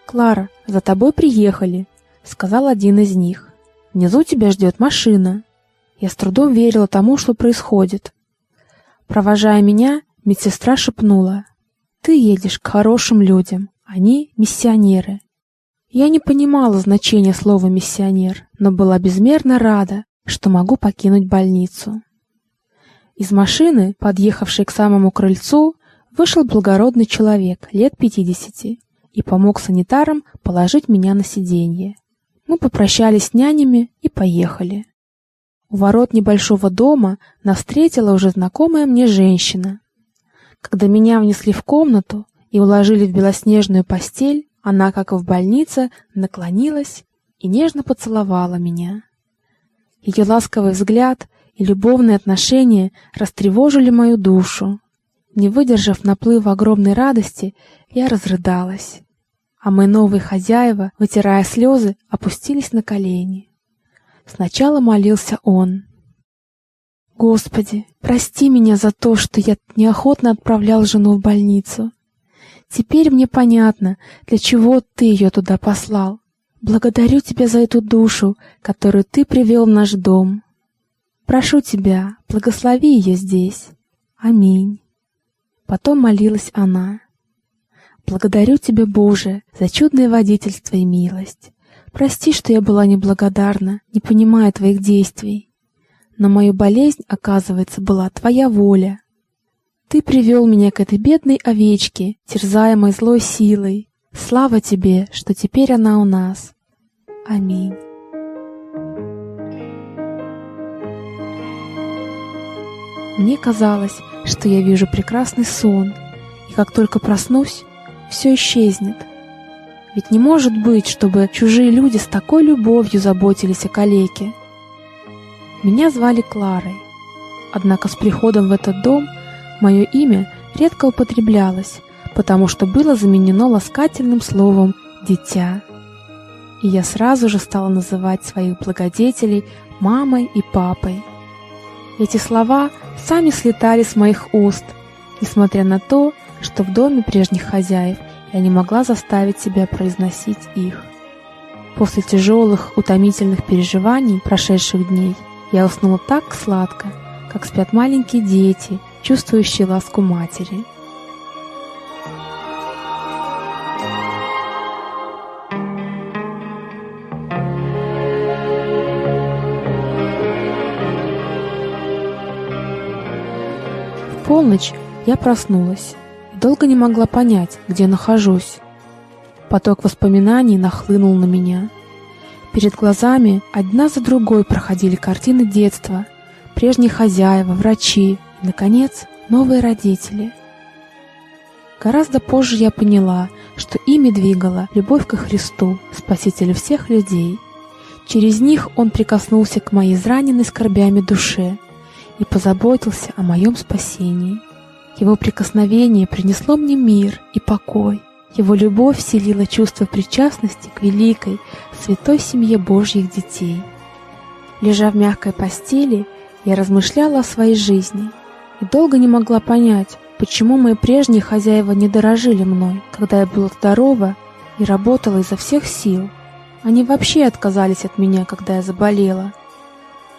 «Клара, за тобой приехали», — сказал один из них. «Внизу тебя ждет машина». Я с трудом верила тому, что происходит. Провожая меня, медсестра шепнула. «Ты едешь к хорошим людям, они миссионеры». Я не понимала значения слова «миссионер», но была безмерно рада, что могу покинуть больницу. Из машины, подъехавшей к самому крыльцу, вышел благородный человек лет пятидесяти и помог санитарам положить меня на сиденье. Мы попрощались с нянями и поехали. У ворот небольшого дома нас встретила уже знакомая мне женщина. Когда меня внесли в комнату и уложили в белоснежную постель, она, как и в больнице, наклонилась и нежно поцеловала меня. Ее ласковый взгляд и любовные отношения растревожили мою душу. Не выдержав наплыва огромной радости, я разрыдалась. А мои новые хозяева, вытирая слезы, опустились на колени. Сначала молился он. «Господи, прости меня за то, что я неохотно отправлял жену в больницу. Теперь мне понятно, для чего ты ее туда послал. Благодарю тебя за эту душу, которую ты привел в наш дом. Прошу тебя, благослови ее здесь. Аминь. Потом молилась она. Благодарю тебя, Боже, за чудное водительство и милость. Прости, что я была неблагодарна, не понимая твоих действий. Но мою болезнь, оказывается, была твоя воля. Ты привел меня к этой бедной овечке, терзаемой злой силой. Слава тебе, что теперь она у нас. Аминь. Мне казалось, что я вижу прекрасный сон, и как только проснусь, все исчезнет. Ведь не может быть, чтобы чужие люди с такой любовью заботились о калеке. Меня звали Кларой, однако с приходом в этот дом – Мое имя редко употреблялось, потому что было заменено ласкательным словом «дитя». И я сразу же стала называть своих благодетелей мамой и папой. Эти слова сами слетали с моих уст, несмотря на то, что в доме прежних хозяев я не могла заставить себя произносить их. После тяжелых, утомительных переживаний прошедших дней я уснула так сладко, как спят маленькие дети – чувствующий ласку матери. Полночь я проснулась и долго не могла понять, где нахожусь. Поток воспоминаний нахлынул на меня. Перед глазами одна за другой проходили картины детства, прежние хозяева, врачи, Наконец, новые родители. Гораздо позже я поняла, что ими двигала любовь ко Христу, Спасителю всех людей. Через них Он прикоснулся к моей израненной скорбями душе и позаботился о моем спасении. Его прикосновение принесло мне мир и покой. Его любовь вселила чувство причастности к великой, святой семье Божьих детей. Лежа в мягкой постели, я размышляла о своей жизни – и долго не могла понять, почему мои прежние хозяева не дорожили мной, когда я была здорова и работала изо всех сил. Они вообще отказались от меня, когда я заболела.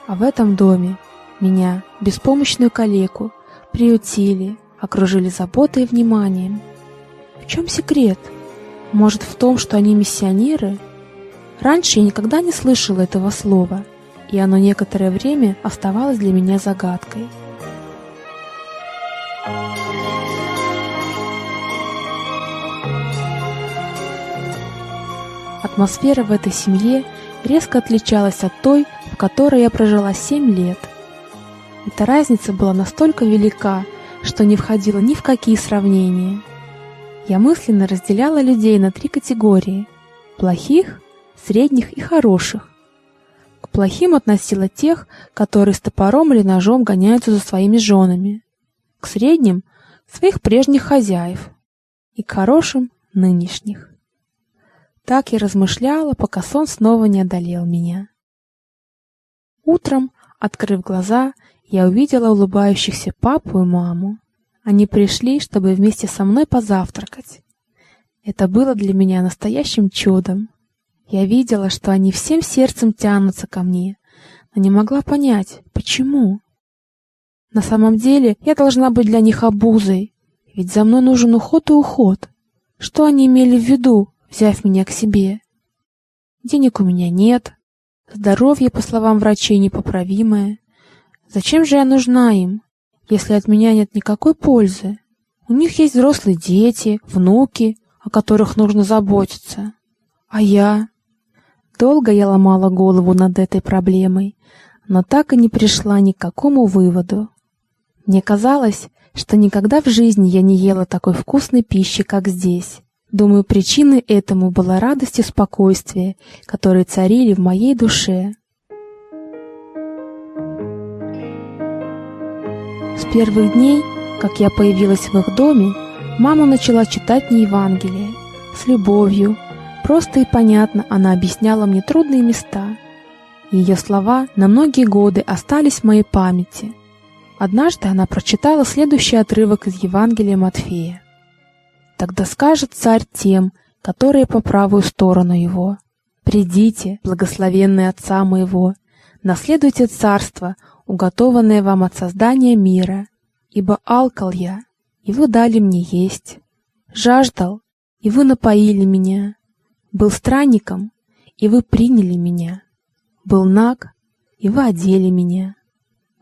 А в этом доме меня, беспомощную калеку, приютили, окружили заботой и вниманием. В чем секрет? Может, в том, что они миссионеры? Раньше я никогда не слышала этого слова, и оно некоторое время оставалось для меня загадкой. Атмосфера в этой семье резко отличалась от той, в которой я прожила семь лет. Эта разница была настолько велика, что не входила ни в какие сравнения. Я мысленно разделяла людей на три категории – плохих, средних и хороших. К плохим относила тех, которые с топором или ножом гоняются за своими женами к средним — своих прежних хозяев и к хорошим — нынешних. Так я размышляла, пока сон снова не одолел меня. Утром, открыв глаза, я увидела улыбающихся папу и маму. Они пришли, чтобы вместе со мной позавтракать. Это было для меня настоящим чудом. Я видела, что они всем сердцем тянутся ко мне, но не могла понять, почему. На самом деле, я должна быть для них обузой, ведь за мной нужен уход и уход. Что они имели в виду, взяв меня к себе? Денег у меня нет, здоровье, по словам врачей, непоправимое. Зачем же я нужна им, если от меня нет никакой пользы? У них есть взрослые дети, внуки, о которых нужно заботиться. А я? Долго я ломала голову над этой проблемой, но так и не пришла ни к какому выводу. Мне казалось, что никогда в жизни я не ела такой вкусной пищи, как здесь. Думаю, причиной этому была радость и спокойствие, которые царили в моей душе. С первых дней, как я появилась в их доме, мама начала читать мне Евангелие. С любовью, просто и понятно она объясняла мне трудные места. Ее слова на многие годы остались в моей памяти – Однажды она прочитала следующий отрывок из Евангелия Матфея. Тогда скажет царь тем, которые по правую сторону его: Придите, благословенные отца моего, наследуйте царство, уготованное вам от создания мира, ибо алкал я, и вы дали мне есть, жаждал, и вы напоили меня, был странником, и вы приняли меня, был наг, и вы одели меня,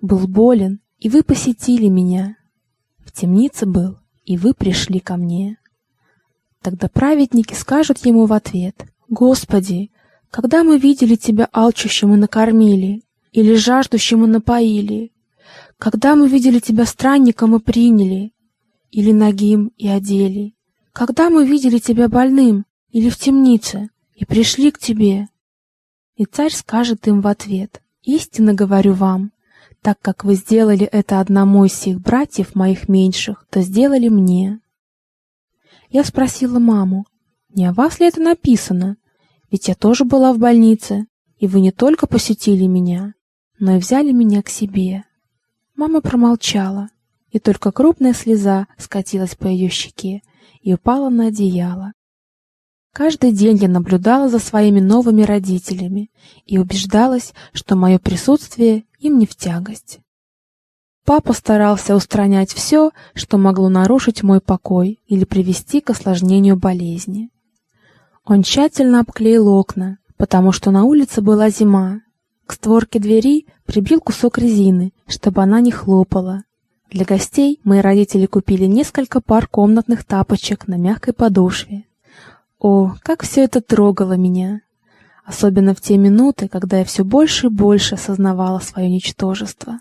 был болен, и вы посетили меня, в темнице был, и вы пришли ко мне. Тогда праведники скажут ему в ответ: Господи, когда мы видели тебя алчущим и накормили, или жаждущим и напоили? Когда мы видели тебя странником и приняли, или нагим и одели? Когда мы видели тебя больным или в темнице и пришли к тебе? И царь скажет им в ответ: Истинно говорю вам, так как вы сделали это одному из сих братьев моих меньших, то сделали мне. Я спросила маму: "Не о вас ли это написано? Ведь я тоже была в больнице, и вы не только посетили меня, но и взяли меня к себе". Мама промолчала, и только крупная слеза скатилась по ее щеке и упала на одеяло. Каждый день я наблюдала за своими новыми родителями и убеждалась, что мое присутствие им не в тягость. Папа старался устранять все, что могло нарушить мой покой или привести к осложнению болезни. Он тщательно обклеил окна, потому что на улице была зима. К створке двери прибил кусок резины, чтобы она не хлопала. Для гостей мои родители купили несколько пар комнатных тапочек на мягкой подошве. О, как все это трогало меня! Особенно в те минуты, когда я все больше и больше осознавала свое ничтожество.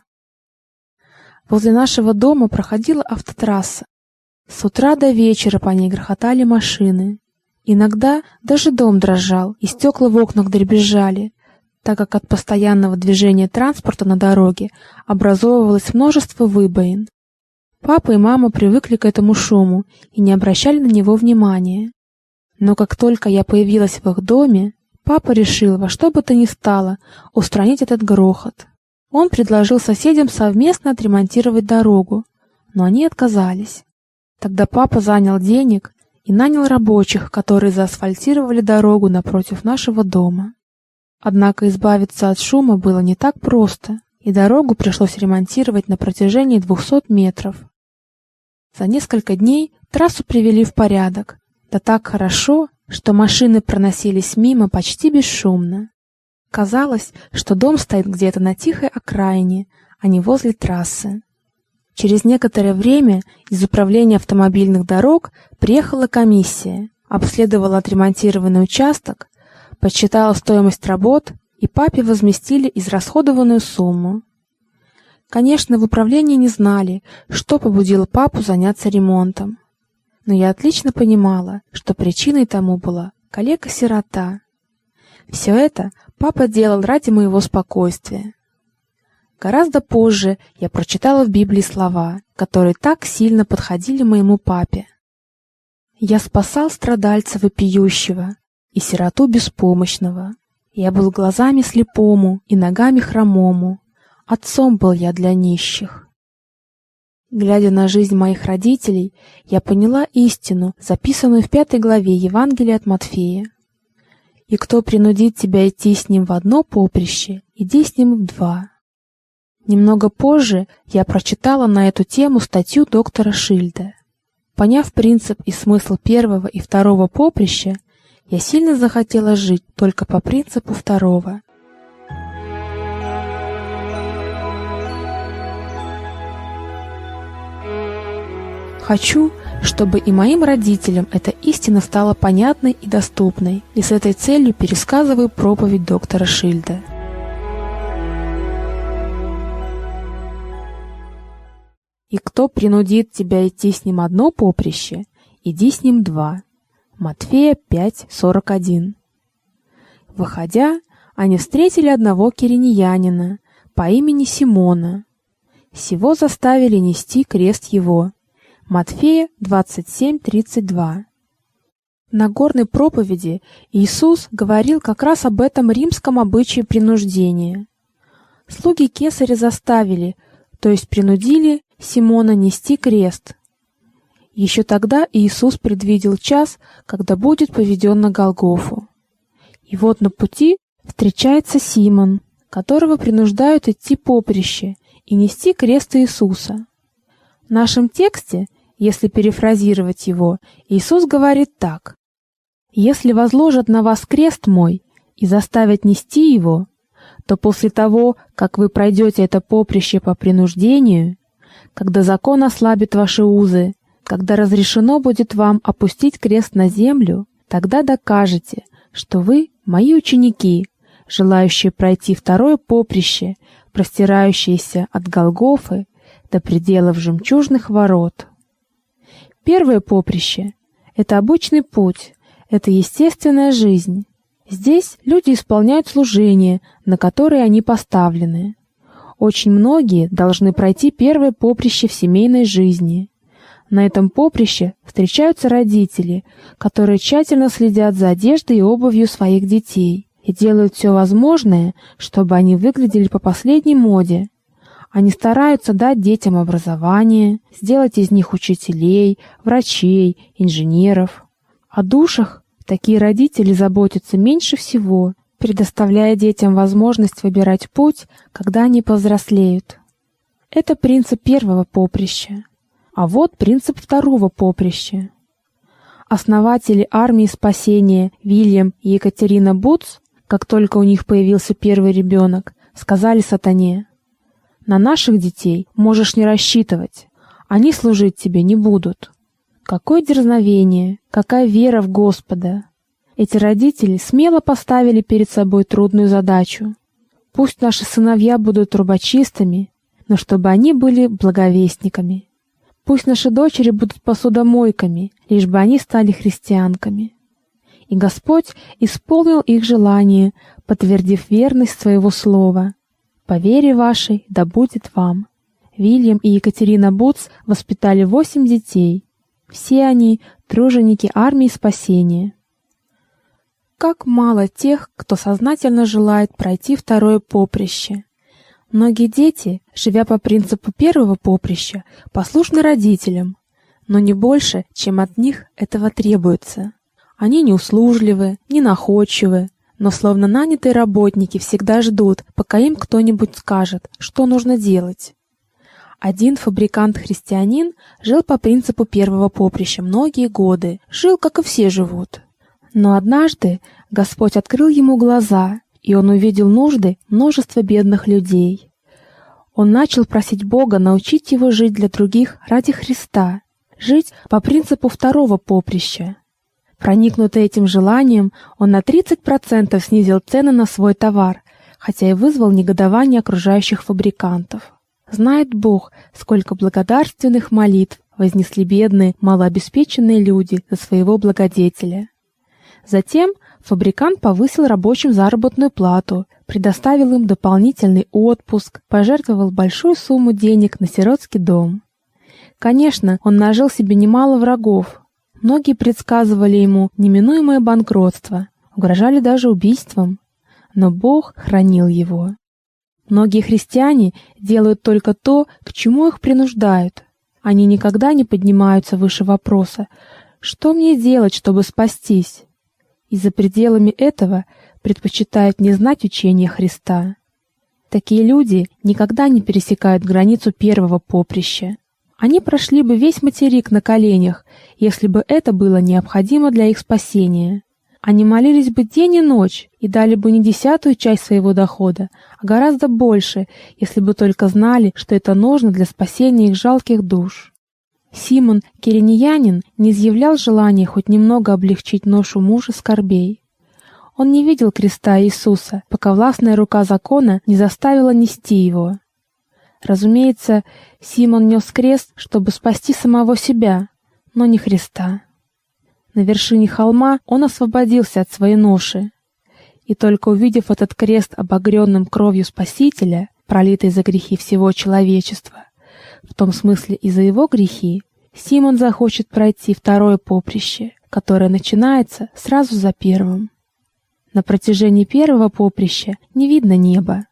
Возле нашего дома проходила автотрасса. С утра до вечера по ней грохотали машины. Иногда даже дом дрожал, и стекла в окнах дребезжали, так как от постоянного движения транспорта на дороге образовывалось множество выбоин. Папа и мама привыкли к этому шуму и не обращали на него внимания. Но как только я появилась в их доме, папа решил во что бы то ни стало устранить этот грохот. Он предложил соседям совместно отремонтировать дорогу, но они отказались. Тогда папа занял денег и нанял рабочих, которые заасфальтировали дорогу напротив нашего дома. Однако избавиться от шума было не так просто, и дорогу пришлось ремонтировать на протяжении 200 метров. За несколько дней трассу привели в порядок, да так хорошо, что машины проносились мимо почти бесшумно. Казалось, что дом стоит где-то на тихой окраине, а не возле трассы. Через некоторое время из управления автомобильных дорог приехала комиссия, обследовала отремонтированный участок, подсчитала стоимость работ, и папе возместили израсходованную сумму. Конечно, в управлении не знали, что побудило папу заняться ремонтом но я отлично понимала, что причиной тому была калека-сирота. Все это папа делал ради моего спокойствия. Гораздо позже я прочитала в Библии слова, которые так сильно подходили моему папе. Я спасал страдальца вопиющего и сироту беспомощного. Я был глазами слепому и ногами хромому. Отцом был я для нищих. Глядя на жизнь моих родителей, я поняла истину, записанную в пятой главе Евангелия от Матфея. И кто принудит тебя идти с ним в одно поприще, иди с ним в два. Немного позже я прочитала на эту тему статью доктора Шильда. Поняв принцип и смысл первого и второго поприща, я сильно захотела жить только по принципу второго. Хочу, чтобы и моим родителям эта истина стала понятной и доступной, и с этой целью пересказываю проповедь доктора Шильда. И кто принудит тебя идти с ним одно поприще, иди с ним два. Матфея 5:41. Выходя, они встретили одного кириньянина по имени Симона. Сего заставили нести крест его. Матфея 27:32. На горной проповеди Иисус говорил как раз об этом римском обычае принуждения. Слуги кесаря заставили, то есть принудили Симона нести крест. Еще тогда Иисус предвидел час, когда будет поведен на Голгофу. И вот на пути встречается Симон, которого принуждают идти поприще и нести крест Иисуса. В нашем тексте, если перефразировать его, Иисус говорит так: Если возложат на вас крест мой и заставят нести его, то после того, как вы пройдете это поприще по принуждению, когда закон ослабит ваши узы, когда разрешено будет вам опустить крест на землю, тогда докажете, что вы мои ученики, желающие пройти второе поприще, простирающееся от Голгофы до пределов жемчужных ворот. Первое поприще это обычный путь, это естественная жизнь. Здесь люди исполняют служение, на которое они поставлены. Очень многие должны пройти первое поприще в семейной жизни. На этом поприще встречаются родители, которые тщательно следят за одеждой и обувью своих детей и делают все возможное, чтобы они выглядели по последней моде. Они стараются дать детям образование, сделать из них учителей, врачей, инженеров. О душах такие родители заботятся меньше всего, предоставляя детям возможность выбирать путь, когда они повзрослеют. Это принцип первого поприща. А вот принцип второго поприща. Основатели армии спасения Вильям и Екатерина Буц, как только у них появился первый ребенок, сказали сатане: "На наших детей можешь не рассчитывать. Они служить тебе не будут". Какое дерзновение, какая вера в Господа. Эти родители смело поставили перед собой трудную задачу. Пусть наши сыновья будут трубочистами, но чтобы они были благовестниками. Пусть наши дочери будут посудомойками, лишь бы они стали христианками. И Господь исполнил их желание, подтвердив верность своего слова. По вере вашей да будет вам. Вильям и Екатерина Буц воспитали восемь детей. Все они труженики армии спасения. Как мало тех, кто сознательно желает пройти второе поприще. Многие дети, живя по принципу первого поприща, послушны родителям, но не больше, чем от них этого требуется. Они не услужливы, не находчивы, но словно нанятые работники всегда ждут, пока им кто-нибудь скажет, что нужно делать. Один фабрикант-христианин жил по принципу первого поприща многие годы, жил, как и все живут. Но однажды Господь открыл ему глаза, и он увидел нужды множества бедных людей. Он начал просить Бога научить его жить для других ради Христа, жить по принципу второго поприща. Проникнутый этим желанием, он на 30% снизил цены на свой товар, хотя и вызвал негодование окружающих фабрикантов. Знает Бог, сколько благодарственных молитв вознесли бедные, малообеспеченные люди за своего благодетеля. Затем Фабрикант повысил рабочим заработную плату, предоставил им дополнительный отпуск, пожертвовал большую сумму денег на сиротский дом. Конечно, он нажил себе немало врагов. Многие предсказывали ему неминуемое банкротство, угрожали даже убийством, но Бог хранил его. Многие христиане делают только то, к чему их принуждают. Они никогда не поднимаются выше вопроса: что мне делать, чтобы спастись? И за пределами этого предпочитают не знать учения Христа. Такие люди никогда не пересекают границу первого поприща. Они прошли бы весь материк на коленях, если бы это было необходимо для их спасения. Они молились бы день и ночь и дали бы не десятую часть своего дохода, а гораздо больше, если бы только знали, что это нужно для спасения их жалких душ. Симон Кириньянин не изъявлял желания хоть немного облегчить ношу мужа скорбей. Он не видел креста Иисуса, пока властная рука закона не заставила нести его. Разумеется, Симон нес крест, чтобы спасти самого себя, но не Христа. На вершине холма он освободился от своей ноши. И только увидев этот крест обогренным кровью Спасителя, пролитой за грехи всего человечества, в том смысле и за его грехи, Симон захочет пройти второе поприще, которое начинается сразу за первым. На протяжении первого поприща не видно неба.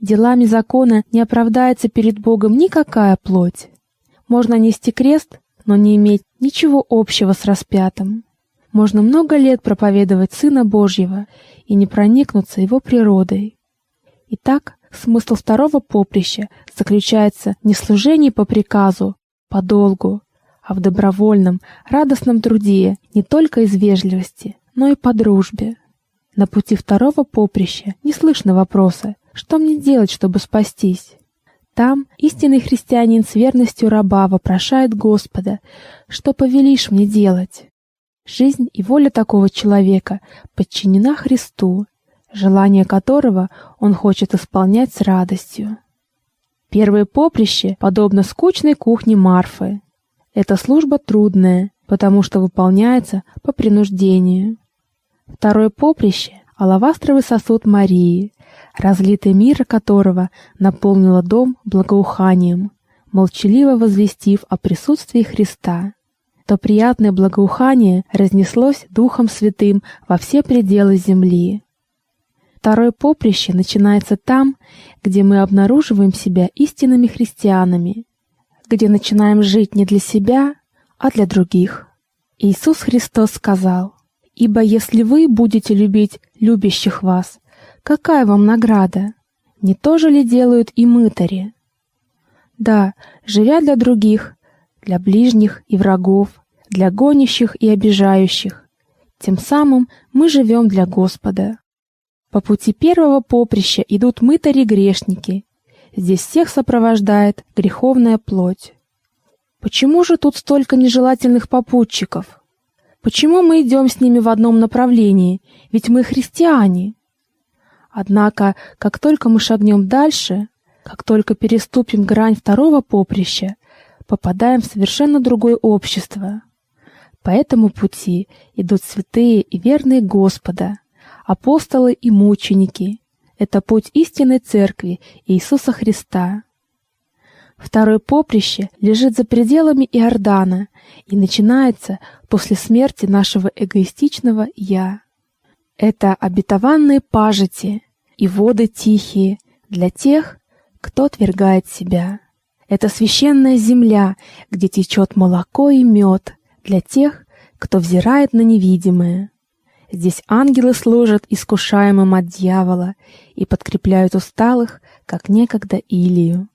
Делами закона не оправдается перед Богом никакая плоть. Можно нести крест, но не иметь ничего общего с распятым. Можно много лет проповедовать Сына Божьего и не проникнуться Его природой. Итак, смысл второго поприща заключается не в служении по приказу, по долгу, а в добровольном, радостном труде не только из вежливости, но и по дружбе. На пути второго поприща не слышно вопроса «Что мне делать, чтобы спастись?» Там истинный христианин с верностью раба вопрошает Господа «Что повелишь мне делать?» Жизнь и воля такого человека подчинена Христу, желание которого он хочет исполнять с радостью. Первое поприще подобно скучной кухне Марфы. Эта служба трудная, потому что выполняется по принуждению. Второе поприще — алавастровый сосуд Марии, разлитый мира которого наполнило дом благоуханием, молчаливо возвестив о присутствии Христа то приятное благоухание разнеслось Духом Святым во все пределы земли. Второе поприще начинается там, где мы обнаруживаем себя истинными христианами, где начинаем жить не для себя, а для других. Иисус Христос сказал, «Ибо если вы будете любить любящих вас, какая вам награда? Не то же ли делают и мытари?» Да, живя для других, для ближних и врагов, для гонящих и обижающих. Тем самым мы живем для Господа. По пути первого поприща идут мытари-грешники. Здесь всех сопровождает греховная плоть. Почему же тут столько нежелательных попутчиков? Почему мы идем с ними в одном направлении? Ведь мы христиане. Однако, как только мы шагнем дальше, как только переступим грань второго поприща, попадаем в совершенно другое общество. По этому пути идут святые и верные Господа, апостолы и мученики. Это путь истинной церкви Иисуса Христа. Второе поприще лежит за пределами Иордана и начинается после смерти нашего эгоистичного «я». Это обетованные пажити и воды тихие для тех, кто отвергает себя. Это священная земля, где течет молоко и мед для тех, кто взирает на невидимое. Здесь ангелы служат искушаемым от дьявола и подкрепляют усталых, как некогда Илию.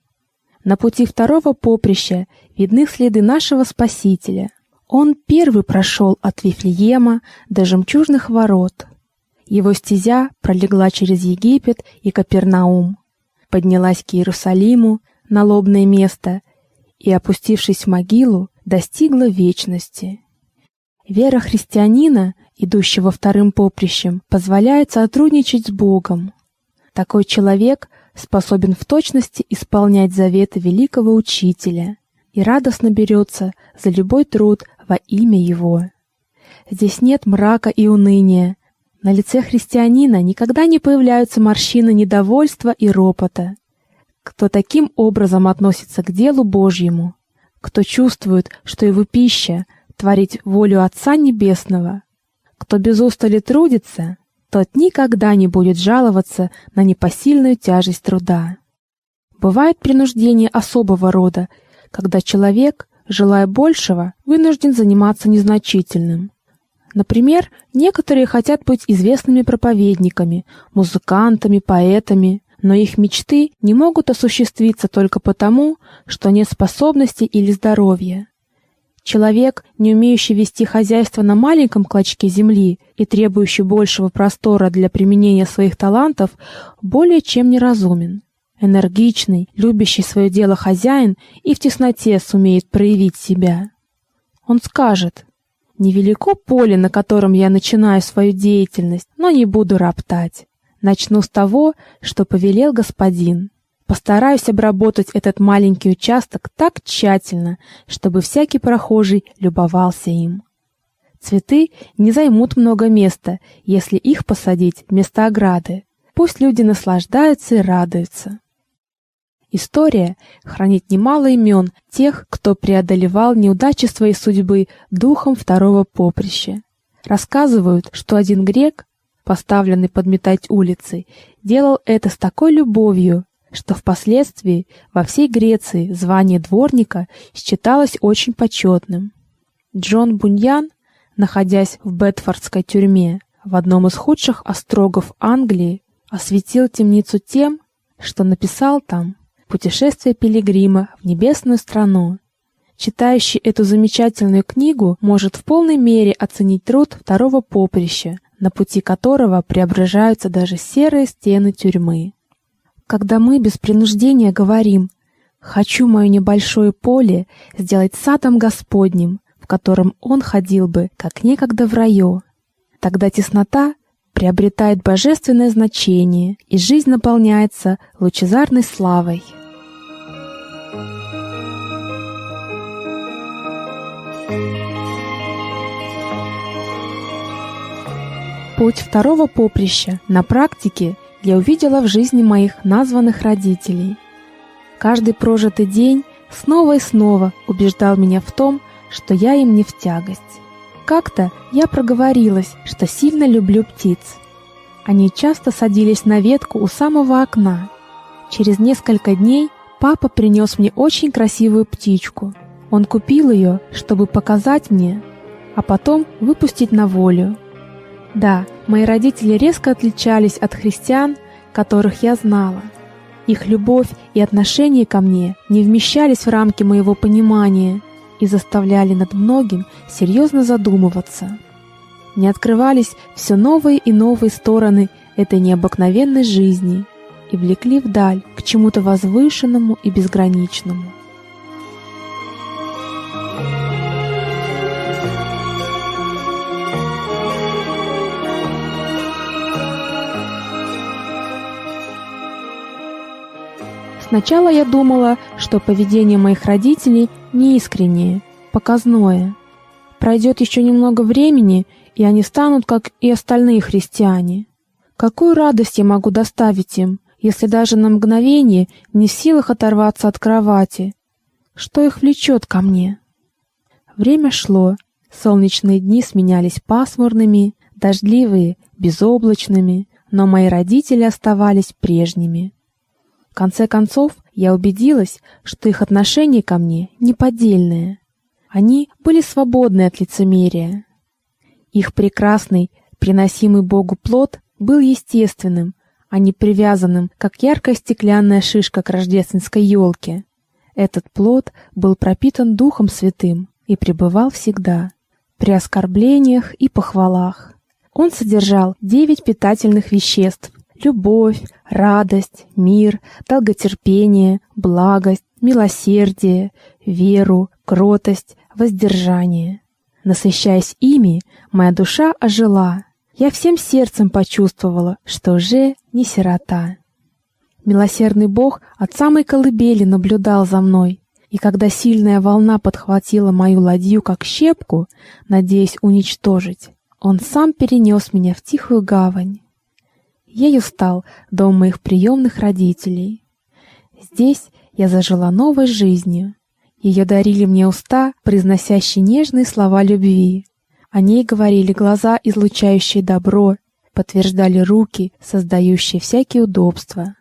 На пути второго поприща видны следы нашего Спасителя. Он первый прошел от Вифлеема до жемчужных ворот. Его стезя пролегла через Египет и Капернаум, поднялась к Иерусалиму, на лобное место и, опустившись в могилу, достигла вечности. Вера христианина, идущего вторым поприщем, позволяет сотрудничать с Богом. Такой человек способен в точности исполнять заветы великого учителя и радостно берется за любой труд во имя его. Здесь нет мрака и уныния. На лице христианина никогда не появляются морщины недовольства и ропота кто таким образом относится к делу Божьему, кто чувствует, что его пища — творить волю Отца Небесного, кто без устали трудится, тот никогда не будет жаловаться на непосильную тяжесть труда. Бывает принуждение особого рода, когда человек, желая большего, вынужден заниматься незначительным. Например, некоторые хотят быть известными проповедниками, музыкантами, поэтами, но их мечты не могут осуществиться только потому, что нет способности или здоровья. Человек, не умеющий вести хозяйство на маленьком клочке земли и требующий большего простора для применения своих талантов, более чем неразумен. Энергичный, любящий свое дело хозяин и в тесноте сумеет проявить себя. Он скажет: "Невелико поле, на котором я начинаю свою деятельность, но не буду роптать. Начну с того, что повелел господин. Постараюсь обработать этот маленький участок так тщательно, чтобы всякий прохожий любовался им. Цветы не займут много места, если их посадить вместо ограды. Пусть люди наслаждаются и радуются. История хранит немало имен тех, кто преодолевал неудачи своей судьбы духом второго поприща. Рассказывают, что один грек поставленный подметать улицы, делал это с такой любовью, что впоследствии во всей Греции звание дворника считалось очень почетным. Джон Буньян, находясь в Бетфордской тюрьме, в одном из худших острогов Англии, осветил темницу тем, что написал там «Путешествие пилигрима в небесную страну». Читающий эту замечательную книгу может в полной мере оценить труд второго поприща, на пути которого преображаются даже серые стены тюрьмы. Когда мы без принуждения говорим «хочу мое небольшое поле сделать садом Господним, в котором он ходил бы, как некогда в раю», тогда теснота приобретает божественное значение, и жизнь наполняется лучезарной славой. Путь второго поприща на практике я увидела в жизни моих названных родителей. Каждый прожитый день снова и снова убеждал меня в том, что я им не в тягость. Как-то я проговорилась, что сильно люблю птиц. Они часто садились на ветку у самого окна. Через несколько дней папа принес мне очень красивую птичку. Он купил ее, чтобы показать мне, а потом выпустить на волю. Да, мои родители резко отличались от христиан, которых я знала. Их любовь и отношение ко мне не вмещались в рамки моего понимания – и заставляли над многим серьезно задумываться. Не открывались все новые и новые стороны этой необыкновенной жизни и влекли вдаль к чему-то возвышенному и безграничному. Сначала я думала, что поведение моих родителей неискреннее, показное. Пройдет еще немного времени, и они станут, как и остальные христиане. Какую радость я могу доставить им, если даже на мгновение не в силах оторваться от кровати? Что их влечет ко мне? Время шло, солнечные дни сменялись пасмурными, дождливые — безоблачными, но мои родители оставались прежними. Конце концов, я убедилась, что их отношение ко мне неподдельное. Они были свободны от лицемерия. Их прекрасный, приносимый Богу плод был естественным, а не привязанным, как яркая стеклянная шишка к рождественской елке. Этот плод был пропитан Духом Святым и пребывал всегда, при оскорблениях и похвалах. Он содержал девять питательных веществ, любовь, радость, мир, долготерпение, благость, милосердие, веру, кротость, воздержание. Насыщаясь ими, моя душа ожила. Я всем сердцем почувствовала, что уже не сирота. Милосердный Бог от самой колыбели наблюдал за мной, и когда сильная волна подхватила мою ладью как щепку, надеясь уничтожить, он сам перенес меня в тихую гавань. Ею стал дом моих приемных родителей. Здесь я зажила новой жизнью. Ее дарили мне уста, произносящие нежные слова любви. О ней говорили глаза, излучающие добро, подтверждали руки, создающие всякие удобства.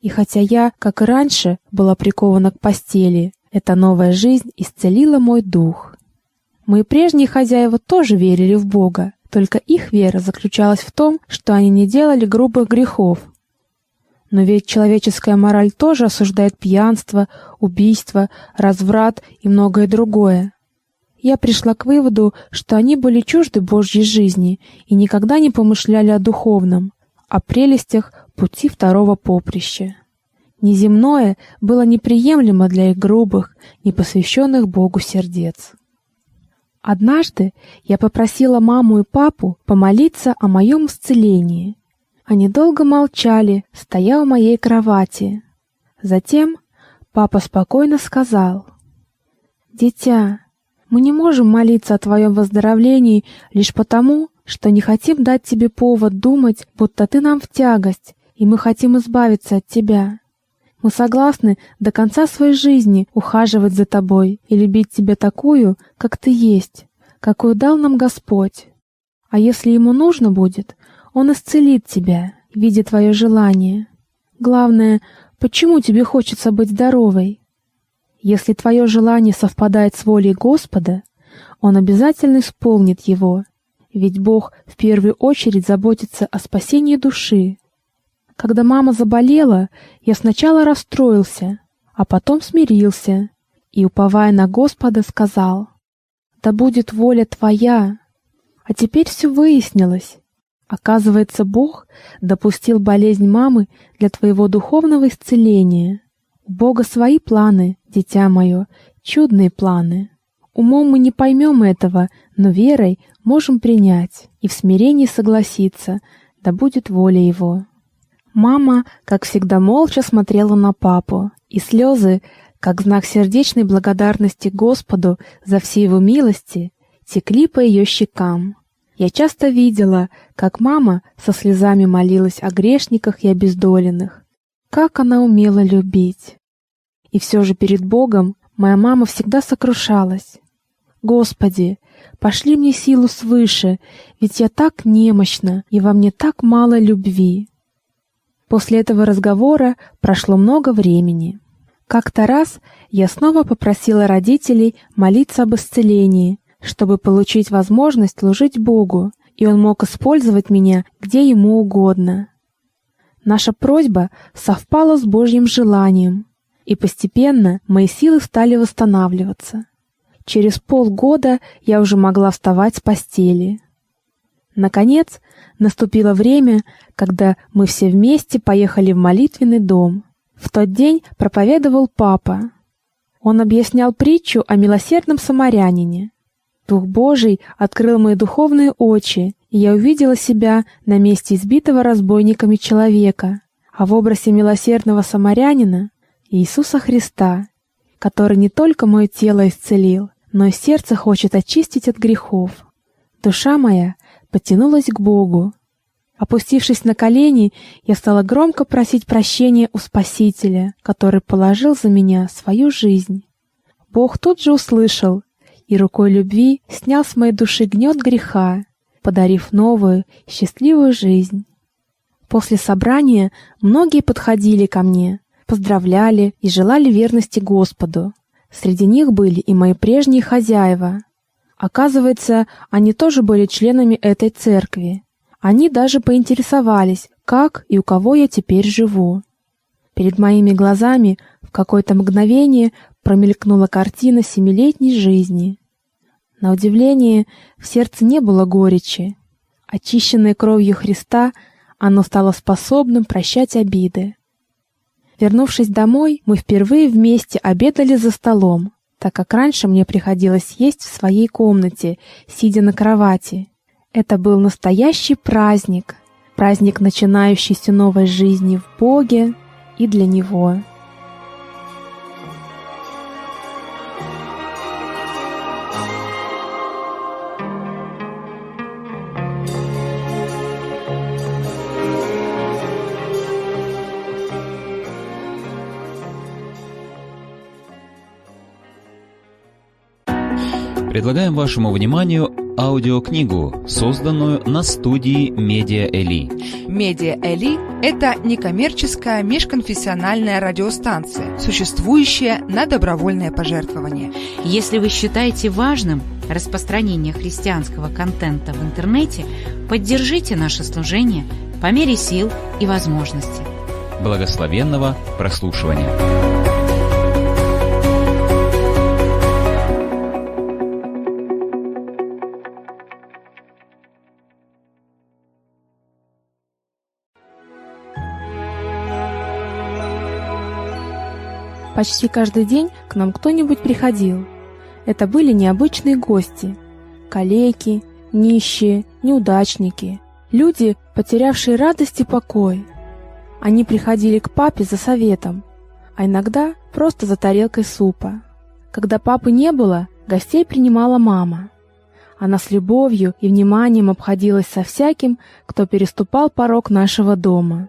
И хотя я, как и раньше, была прикована к постели, эта новая жизнь исцелила мой дух. Мои прежние хозяева тоже верили в Бога, только их вера заключалась в том, что они не делали грубых грехов. Но ведь человеческая мораль тоже осуждает пьянство, убийство, разврат и многое другое. Я пришла к выводу, что они были чужды Божьей жизни и никогда не помышляли о духовном, о прелестях пути второго поприща. Неземное было неприемлемо для их грубых, непосвященных Богу сердец. Однажды я попросила маму и папу помолиться о моем исцелении. Они долго молчали, стоя у моей кровати. Затем папа спокойно сказал: "Дитя, мы не можем молиться о твоем выздоровлении лишь потому, что не хотим дать тебе повод думать, будто ты нам в тягость, и мы хотим избавиться от тебя. Мы согласны до конца своей жизни ухаживать за тобой и любить тебя такую, как ты есть, какую дал нам Господь. А если ему нужно будет, он исцелит тебя, видя твое желание. Главное, почему тебе хочется быть здоровой? Если твое желание совпадает с волей Господа, Он обязательно исполнит его, ведь Бог в первую очередь заботится о спасении души. Когда мама заболела, я сначала расстроился, а потом смирился и, уповая на Господа, сказал, «Да будет воля Твоя». А теперь все выяснилось. Оказывается, Бог допустил болезнь мамы для твоего духовного исцеления. У Бога свои планы, дитя мое, чудные планы. Умом мы не поймем этого, но верой можем принять и в смирении согласиться, да будет воля Его. Мама, как всегда, молча смотрела на папу, и слезы, как знак сердечной благодарности Господу за все Его милости, текли по ее щекам. Я часто видела, как мама со слезами молилась о грешниках и обездоленных. Как она умела любить. И все же перед Богом моя мама всегда сокрушалась. «Господи, пошли мне силу свыше, ведь я так немощна, и во мне так мало любви». После этого разговора прошло много времени. Как-то раз я снова попросила родителей молиться об исцелении, чтобы получить возможность служить Богу, и Он мог использовать меня где ему угодно. Наша просьба совпала с Божьим желанием, и постепенно мои силы стали восстанавливаться. Через полгода я уже могла вставать с постели. Наконец, наступило время, когда мы все вместе поехали в молитвенный дом. В тот день проповедовал папа. Он объяснял притчу о милосердном самарянине. Дух Божий открыл мои духовные очи, и я увидела себя на месте избитого разбойниками человека, а в образе милосердного самарянина Иисуса Христа, который не только мое тело исцелил, но и сердце хочет очистить от грехов. Душа моя потянулась к Богу. Опустившись на колени, я стала громко просить прощения у Спасителя, который положил за меня свою жизнь. Бог тут же услышал и рукой любви снял с моей души гнет греха, подарив новую, счастливую жизнь. После собрания многие подходили ко мне, поздравляли и желали верности Господу. Среди них были и мои прежние хозяева. Оказывается, они тоже были членами этой церкви. Они даже поинтересовались, как и у кого я теперь живу. Перед моими глазами в какое-то мгновение промелькнула картина семилетней жизни. На удивление, в сердце не было горечи. Очищенное кровью Христа, оно стало способным прощать обиды. Вернувшись домой, мы впервые вместе обедали за столом, так как раньше мне приходилось есть в своей комнате, сидя на кровати. Это был настоящий праздник, праздник начинающейся новой жизни в Боге и для Него. Предлагаем вашему вниманию аудиокнигу, созданную на студии Медиа Эли. Медиа Эли – это некоммерческая межконфессиональная радиостанция, существующая на добровольное пожертвование. Если вы считаете важным распространение христианского контента в интернете, поддержите наше служение по мере сил и возможностей. Благословенного прослушивания! Почти каждый день к нам кто-нибудь приходил. Это были необычные гости. Калеки, нищие, неудачники. Люди, потерявшие радость и покой. Они приходили к папе за советом, а иногда просто за тарелкой супа. Когда папы не было, гостей принимала мама. Она с любовью и вниманием обходилась со всяким, кто переступал порог нашего дома.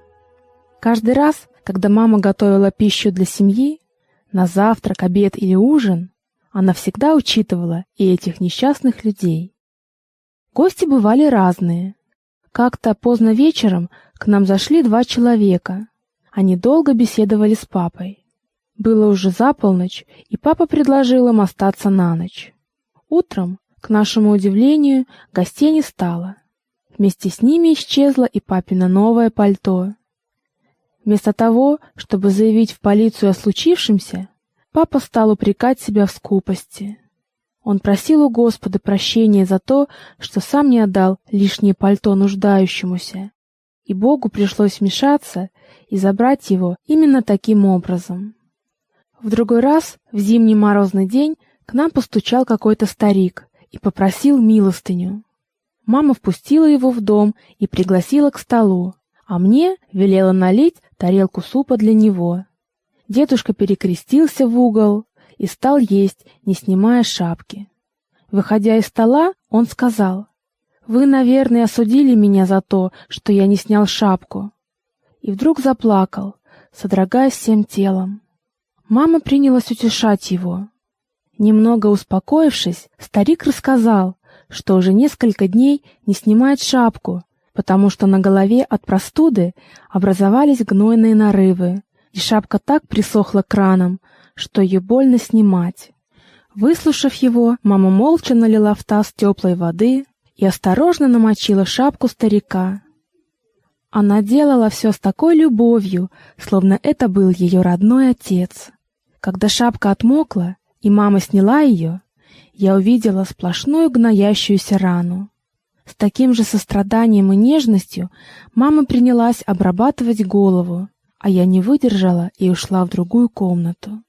Каждый раз, когда мама готовила пищу для семьи, на завтрак, обед или ужин она всегда учитывала и этих несчастных людей. Гости бывали разные. Как-то поздно вечером к нам зашли два человека. Они долго беседовали с папой. Было уже за полночь, и папа предложил им остаться на ночь. Утром, к нашему удивлению, гостей не стало. Вместе с ними исчезло и папино новое пальто. Вместо того, чтобы заявить в полицию о случившемся, папа стал упрекать себя в скупости. Он просил у Господа прощения за то, что сам не отдал лишнее пальто нуждающемуся, и Богу пришлось вмешаться и забрать его именно таким образом. В другой раз, в зимний морозный день, к нам постучал какой-то старик и попросил милостыню. Мама впустила его в дом и пригласила к столу, а мне велела налить тарелку супа для него. Дедушка перекрестился в угол и стал есть, не снимая шапки. Выходя из стола, он сказал, «Вы, наверное, осудили меня за то, что я не снял шапку». И вдруг заплакал, содрогаясь всем телом. Мама принялась утешать его. Немного успокоившись, старик рассказал, что уже несколько дней не снимает шапку, потому что на голове от простуды образовались гнойные нарывы, и шапка так присохла к ранам, что ее больно снимать. Выслушав его, мама молча налила в таз теплой воды и осторожно намочила шапку старика. Она делала все с такой любовью, словно это был ее родной отец. Когда шапка отмокла, и мама сняла ее, я увидела сплошную гноящуюся рану. С таким же состраданием и нежностью мама принялась обрабатывать голову, а я не выдержала и ушла в другую комнату.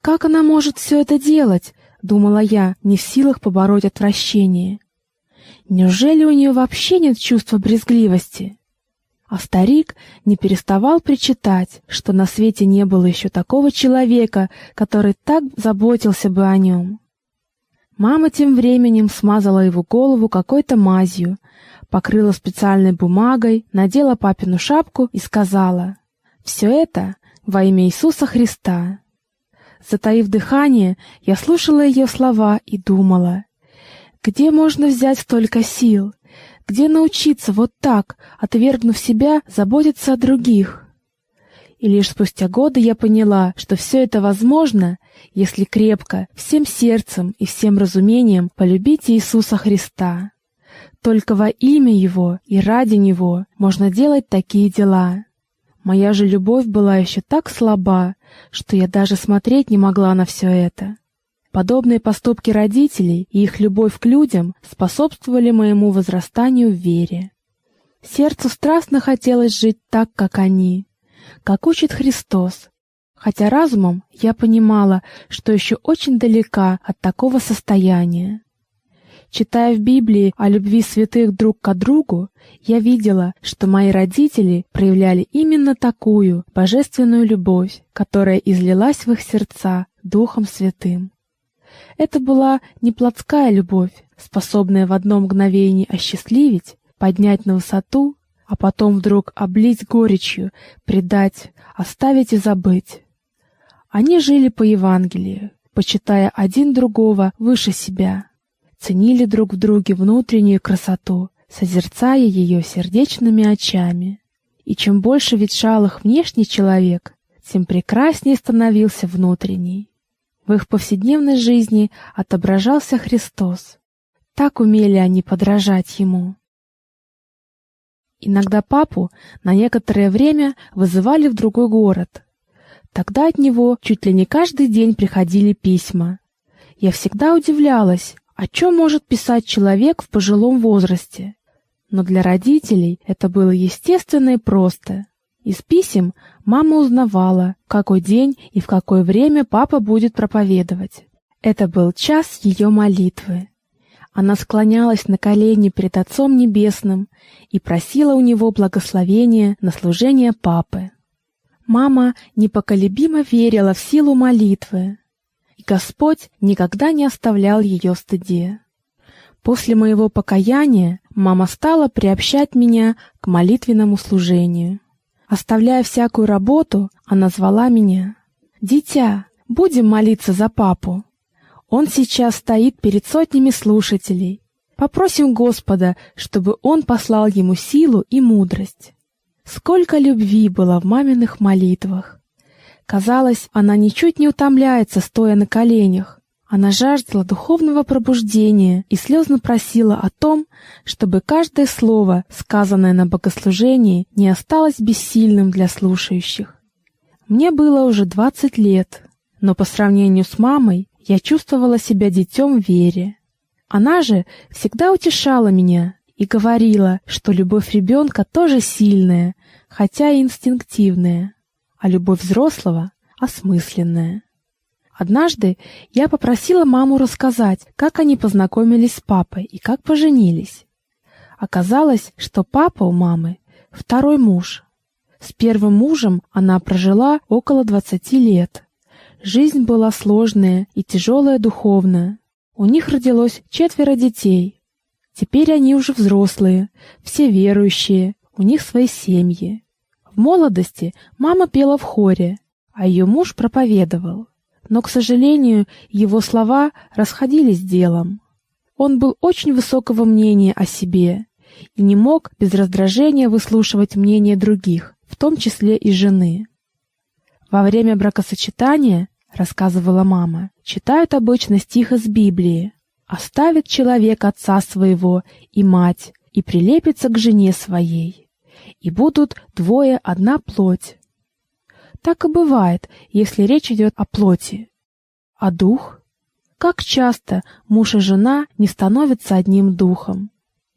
Как она может все это делать? думала я, не в силах побороть отвращение. Неужели у нее вообще нет чувства брезгливости? А старик не переставал причитать, что на свете не было еще такого человека, который так заботился бы о нем. Мама тем временем смазала его голову какой-то мазью, покрыла специальной бумагой, надела папину шапку и сказала, «Все это во имя Иисуса Христа». Затаив дыхание, я слушала ее слова и думала, где можно взять столько сил, где научиться вот так, отвергнув себя, заботиться о других. И лишь спустя годы я поняла, что все это возможно, если крепко, всем сердцем и всем разумением полюбить Иисуса Христа. Только во имя Его и ради Него можно делать такие дела. Моя же любовь была еще так слаба, что я даже смотреть не могла на все это. Подобные поступки родителей и их любовь к людям способствовали моему возрастанию в вере. Сердцу страстно хотелось жить так, как они, как учит Христос, хотя разумом я понимала, что еще очень далека от такого состояния. Читая в Библии о любви святых друг к другу, я видела, что мои родители проявляли именно такую божественную любовь, которая излилась в их сердца Духом Святым. Это была не плотская любовь, способная в одно мгновение осчастливить, поднять на высоту, а потом вдруг облить горечью, предать, оставить и забыть. Они жили по Евангелию, почитая один другого выше себя, ценили друг в друге внутреннюю красоту, созерцая ее сердечными очами. И чем больше ветшал их внешний человек, тем прекраснее становился внутренний. В их повседневной жизни отображался Христос. Так умели они подражать Ему. Иногда папу на некоторое время вызывали в другой город. Тогда от него чуть ли не каждый день приходили письма. Я всегда удивлялась, о чем может писать человек в пожилом возрасте. Но для родителей это было естественно и просто. Из писем мама узнавала, в какой день и в какое время папа будет проповедовать. Это был час ее молитвы. Она склонялась на колени перед Отцом Небесным и просила у него благословения на служение папы. Мама непоколебимо верила в силу молитвы, и Господь никогда не оставлял ее в стыде. После моего покаяния мама стала приобщать меня к молитвенному служению. Оставляя всякую работу, она звала меня. «Дитя, будем молиться за папу. Он сейчас стоит перед сотнями слушателей. Попросим Господа, чтобы Он послал ему силу и мудрость». Сколько любви было в маминых молитвах! Казалось, она ничуть не утомляется, стоя на коленях. Она жаждала духовного пробуждения и слезно просила о том, чтобы каждое слово, сказанное на богослужении, не осталось бессильным для слушающих. Мне было уже двадцать лет, но по сравнению с мамой я чувствовала себя детем в вере. Она же всегда утешала меня и говорила, что любовь ребенка тоже сильная, хотя и инстинктивная, а любовь взрослого — осмысленная. Однажды я попросила маму рассказать, как они познакомились с папой и как поженились. Оказалось, что папа у мамы — второй муж. С первым мужем она прожила около двадцати лет. Жизнь была сложная и тяжелая духовно. У них родилось четверо детей. Теперь они уже взрослые, все верующие, у них свои семьи. В молодости мама пела в хоре, а ее муж проповедовал но, к сожалению, его слова расходились с делом. Он был очень высокого мнения о себе и не мог без раздражения выслушивать мнение других, в том числе и жены. Во время бракосочетания, рассказывала мама, читают обычно стих из Библии: "Оставит человек отца своего и мать и прилепится к жене своей, и будут двое одна плоть". Так и бывает, если речь идет о плоти. А дух? Как часто муж и жена не становятся одним духом?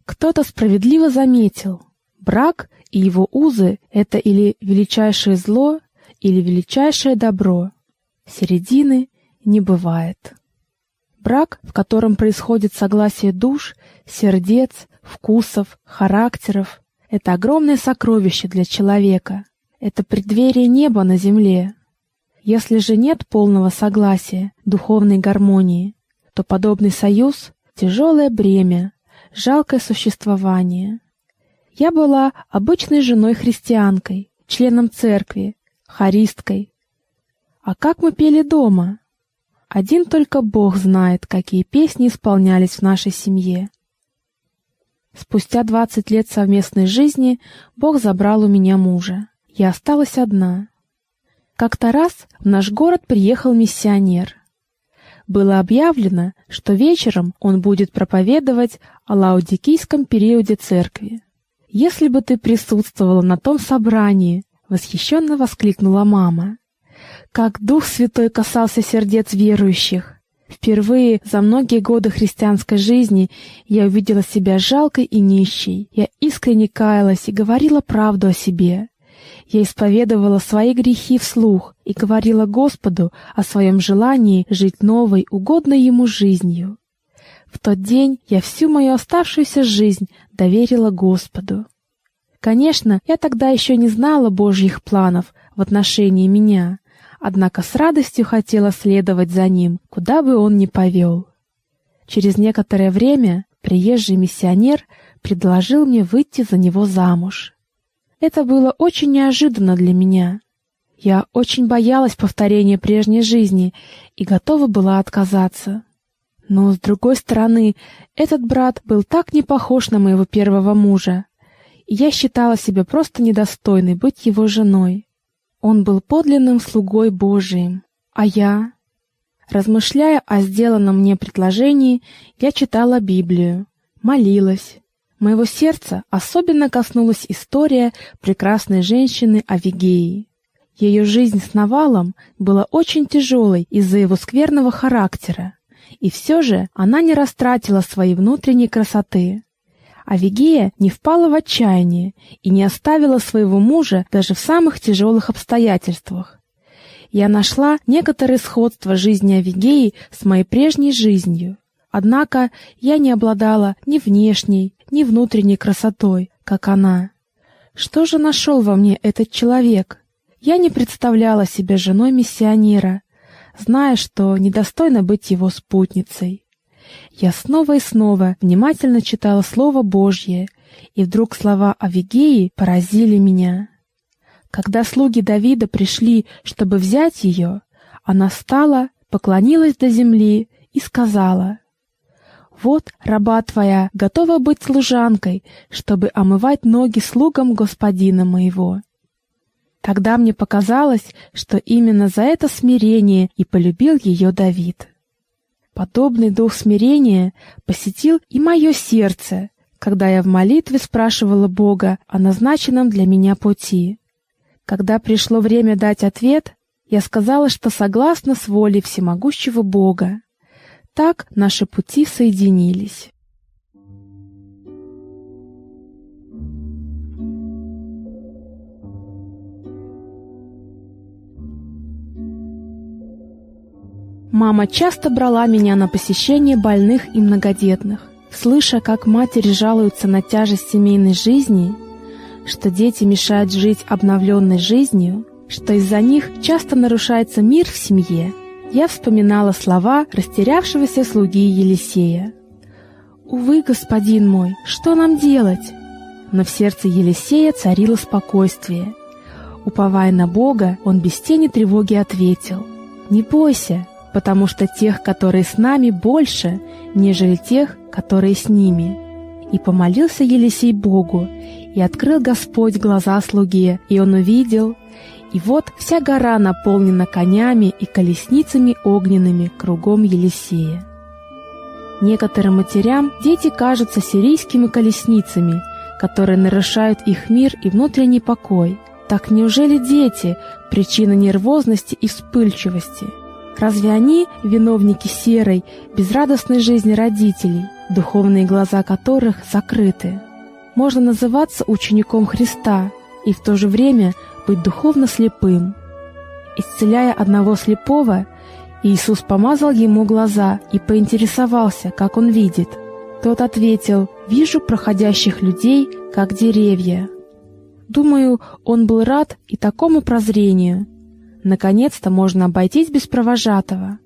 Кто-то справедливо заметил, брак и его узы — это или величайшее зло, или величайшее добро. Середины не бывает. Брак, в котором происходит согласие душ, сердец, вкусов, характеров — это огромное сокровище для человека, это преддверие неба на земле. Если же нет полного согласия, духовной гармонии, то подобный союз — тяжелое бремя, жалкое существование. Я была обычной женой-христианкой, членом церкви, хористкой. А как мы пели дома? Один только Бог знает, какие песни исполнялись в нашей семье. Спустя двадцать лет совместной жизни Бог забрал у меня мужа. Я осталась одна. Как-то раз в наш город приехал миссионер. Было объявлено, что вечером он будет проповедовать о лаудикийском периоде церкви. Если бы ты присутствовала на том собрании, восхищенно воскликнула мама. Как Дух Святой касался сердец верующих. Впервые за многие годы христианской жизни я увидела себя жалкой и нищей. Я искренне каялась и говорила правду о себе. Я исповедовала свои грехи вслух и говорила Господу о своем желании жить новой, угодной Ему жизнью. В тот день я всю мою оставшуюся жизнь доверила Господу. Конечно, я тогда еще не знала Божьих планов в отношении меня, однако с радостью хотела следовать за Ним, куда бы Он ни повел. Через некоторое время приезжий миссионер предложил мне выйти за него замуж. Это было очень неожиданно для меня. Я очень боялась повторения прежней жизни и готова была отказаться. Но, с другой стороны, этот брат был так не похож на моего первого мужа, и я считала себя просто недостойной быть его женой. Он был подлинным слугой Божиим, а я... Размышляя о сделанном мне предложении, я читала Библию, молилась, Моего сердца особенно коснулась история прекрасной женщины Авигеи. Ее жизнь с Навалом была очень тяжелой из-за его скверного характера, и все же она не растратила своей внутренней красоты. Авигея не впала в отчаяние и не оставила своего мужа даже в самых тяжелых обстоятельствах. Я нашла некоторые сходства жизни Авигеи с моей прежней жизнью. Однако я не обладала ни внешней, ни внутренней красотой, как она. Что же нашел во мне этот человек? Я не представляла себя женой миссионера, зная, что недостойно быть его спутницей. Я снова и снова внимательно читала Слово Божье, и вдруг слова Авигеи поразили меня. Когда слуги Давида пришли, чтобы взять ее, она встала, поклонилась до земли и сказала: Вот раба твоя готова быть служанкой, чтобы омывать ноги слугам господина моего. Тогда мне показалось, что именно за это смирение и полюбил ее Давид. Подобный дух смирения посетил и мое сердце, когда я в молитве спрашивала Бога о назначенном для меня пути. Когда пришло время дать ответ, я сказала, что согласна с волей всемогущего Бога. Так наши пути соединились. Мама часто брала меня на посещение больных и многодетных. Слыша, как матери жалуются на тяжесть семейной жизни, что дети мешают жить обновленной жизнью, что из-за них часто нарушается мир в семье, я вспоминала слова растерявшегося слуги Елисея. «Увы, господин мой, что нам делать?» Но в сердце Елисея царило спокойствие. Уповая на Бога, он без тени тревоги ответил, «Не бойся, потому что тех, которые с нами, больше, нежели тех, которые с ними». И помолился Елисей Богу, и открыл Господь глаза слуге, и он увидел, и вот вся гора наполнена конями и колесницами огненными кругом Елисея. Некоторым матерям дети кажутся сирийскими колесницами, которые нарушают их мир и внутренний покой. Так неужели дети – причина нервозности и вспыльчивости – Разве они виновники серой, безрадостной жизни родителей, духовные глаза которых закрыты? Можно называться учеником Христа и в то же время быть духовно слепым. Исцеляя одного слепого, Иисус помазал ему глаза и поинтересовался, как он видит. Тот ответил, «Вижу проходящих людей, как деревья». Думаю, он был рад и такому прозрению – Наконец-то можно обойтись без провожатого.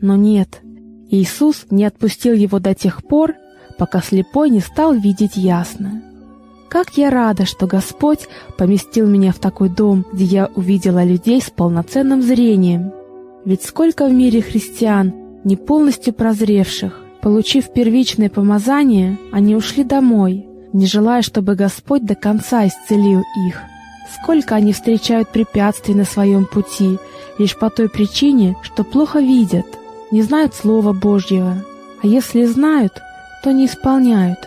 Но нет, Иисус не отпустил его до тех пор, пока слепой не стал видеть ясно. Как я рада, что Господь поместил меня в такой дом, где я увидела людей с полноценным зрением. Ведь сколько в мире христиан, не полностью прозревших, получив первичное помазание, они ушли домой, не желая, чтобы Господь до конца исцелил их. Сколько они встречают препятствий на своем пути, лишь по той причине, что плохо видят, не знают Слова Божьего, а если знают, то не исполняют.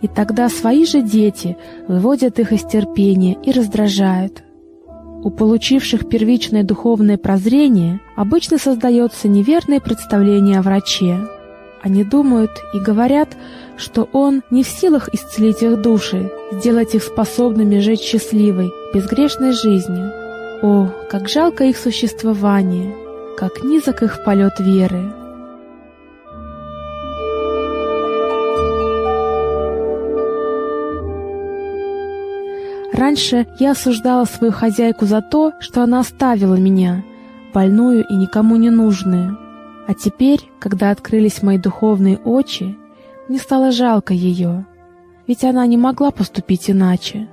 И тогда свои же дети выводят их из терпения и раздражают. У получивших первичное духовное прозрение обычно создается неверное представление о враче. Они думают и говорят, что Он не в силах исцелить их души, сделать их способными жить счастливой, безгрешной жизнью. О, как жалко их существование, как низок их полет веры. Раньше я осуждала свою хозяйку за то, что она оставила меня, больную и никому не нужную. А теперь, когда открылись мои духовные очи, мне стало жалко ее, ведь она не могла поступить иначе.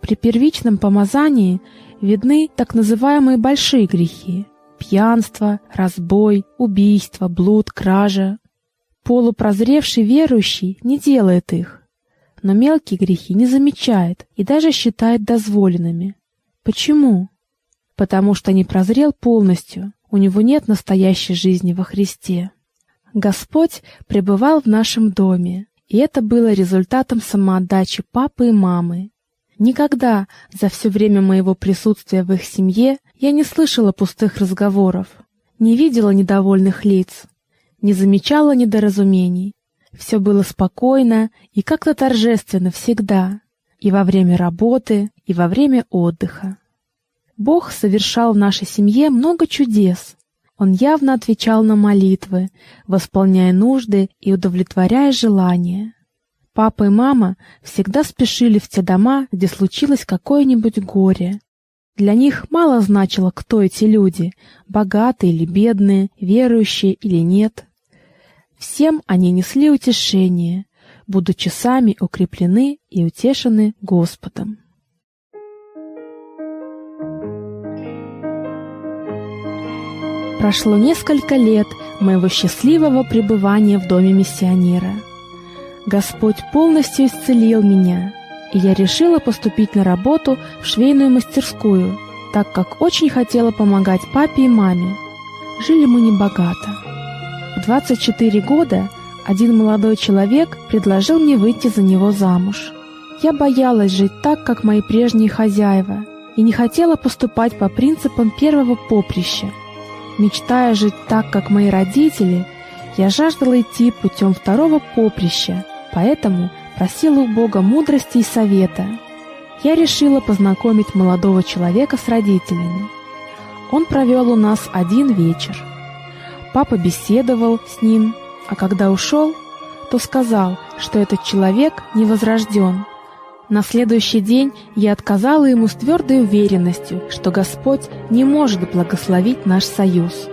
При первичном помазании видны так называемые большие грехи – пьянство, разбой, убийство, блуд, кража. Полупрозревший верующий не делает их, но мелкие грехи не замечает и даже считает дозволенными. Почему? Потому что не прозрел полностью, у него нет настоящей жизни во Христе. Господь пребывал в нашем доме, и это было результатом самоотдачи папы и мамы. Никогда за все время моего присутствия в их семье я не слышала пустых разговоров, не видела недовольных лиц, не замечала недоразумений. Все было спокойно и как-то торжественно всегда, и во время работы, и во время отдыха. Бог совершал в нашей семье много чудес, он явно отвечал на молитвы, восполняя нужды и удовлетворяя желания. Папа и мама всегда спешили в те дома, где случилось какое-нибудь горе. Для них мало значило, кто эти люди, богатые или бедные, верующие или нет. Всем они несли утешение, будучи сами укреплены и утешены Господом. Прошло несколько лет моего счастливого пребывания в доме миссионера. Господь полностью исцелил меня, и я решила поступить на работу в швейную мастерскую, так как очень хотела помогать папе и маме. Жили мы небогато. В 24 года один молодой человек предложил мне выйти за него замуж. Я боялась жить так, как мои прежние хозяева, и не хотела поступать по принципам первого поприща. Мечтая жить так, как мои родители, я жаждала идти путем второго поприща, поэтому просила у Бога мудрости и совета. Я решила познакомить молодого человека с родителями. Он провел у нас один вечер. Папа беседовал с ним, а когда ушел, то сказал, что этот человек не возрожден. На следующий день я отказала ему с твердой уверенностью, что Господь не может благословить наш союз.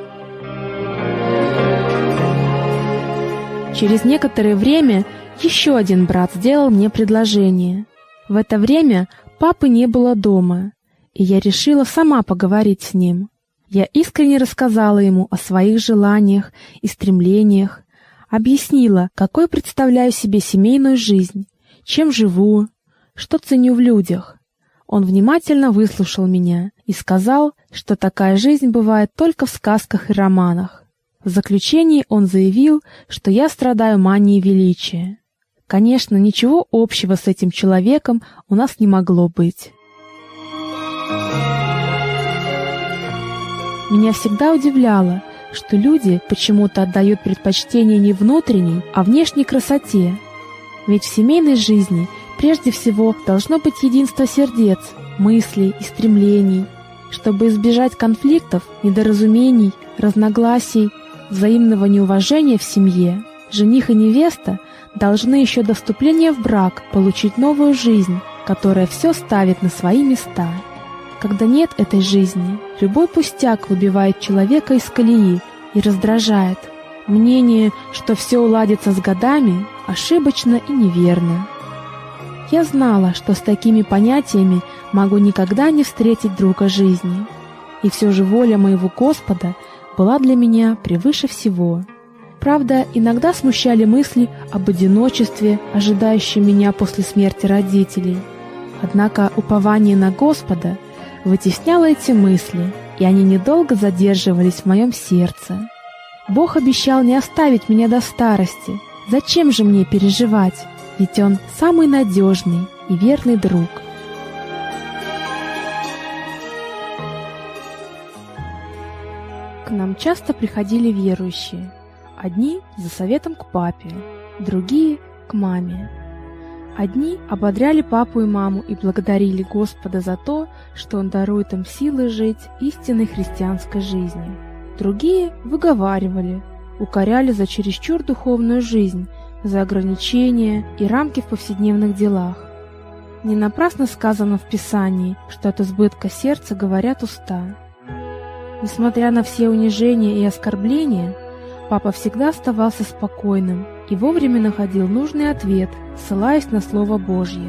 Через некоторое время еще один брат сделал мне предложение. В это время папы не было дома, и я решила сама поговорить с ним. Я искренне рассказала ему о своих желаниях и стремлениях, объяснила, какой представляю себе семейную жизнь, чем живу, что ценю в людях. Он внимательно выслушал меня и сказал, что такая жизнь бывает только в сказках и романах. В заключении он заявил, что я страдаю манией величия. Конечно, ничего общего с этим человеком у нас не могло быть. Меня всегда удивляло, что люди почему-то отдают предпочтение не внутренней, а внешней красоте. Ведь в семейной жизни прежде всего должно быть единство сердец, мыслей и стремлений, чтобы избежать конфликтов, недоразумений, разногласий, взаимного неуважения в семье. Жених и невеста должны еще до вступления в брак получить новую жизнь, которая все ставит на свои места. Когда нет этой жизни, любой пустяк выбивает человека из колеи и раздражает. Мнение, что все уладится с годами, ошибочно и неверно. Я знала, что с такими понятиями могу никогда не встретить друга жизни. И все же воля моего Господа была для меня превыше всего. Правда, иногда смущали мысли об одиночестве, ожидающем меня после смерти родителей. Однако упование на Господа – вытесняла эти мысли, и они недолго задерживались в моем сердце. Бог обещал не оставить меня до старости. Зачем же мне переживать? Ведь Он самый надежный и верный друг. К нам часто приходили верующие. Одни за советом к папе, другие к маме. Одни ободряли папу и маму и благодарили Господа за то, что Он дарует им силы жить истинной христианской жизнью. Другие выговаривали, укоряли за чересчур духовную жизнь, за ограничения и рамки в повседневных делах. Не напрасно сказано в Писании, что от избытка сердца говорят уста. Несмотря на все унижения и оскорбления, папа всегда оставался спокойным и вовремя находил нужный ответ, ссылаясь на Слово Божье.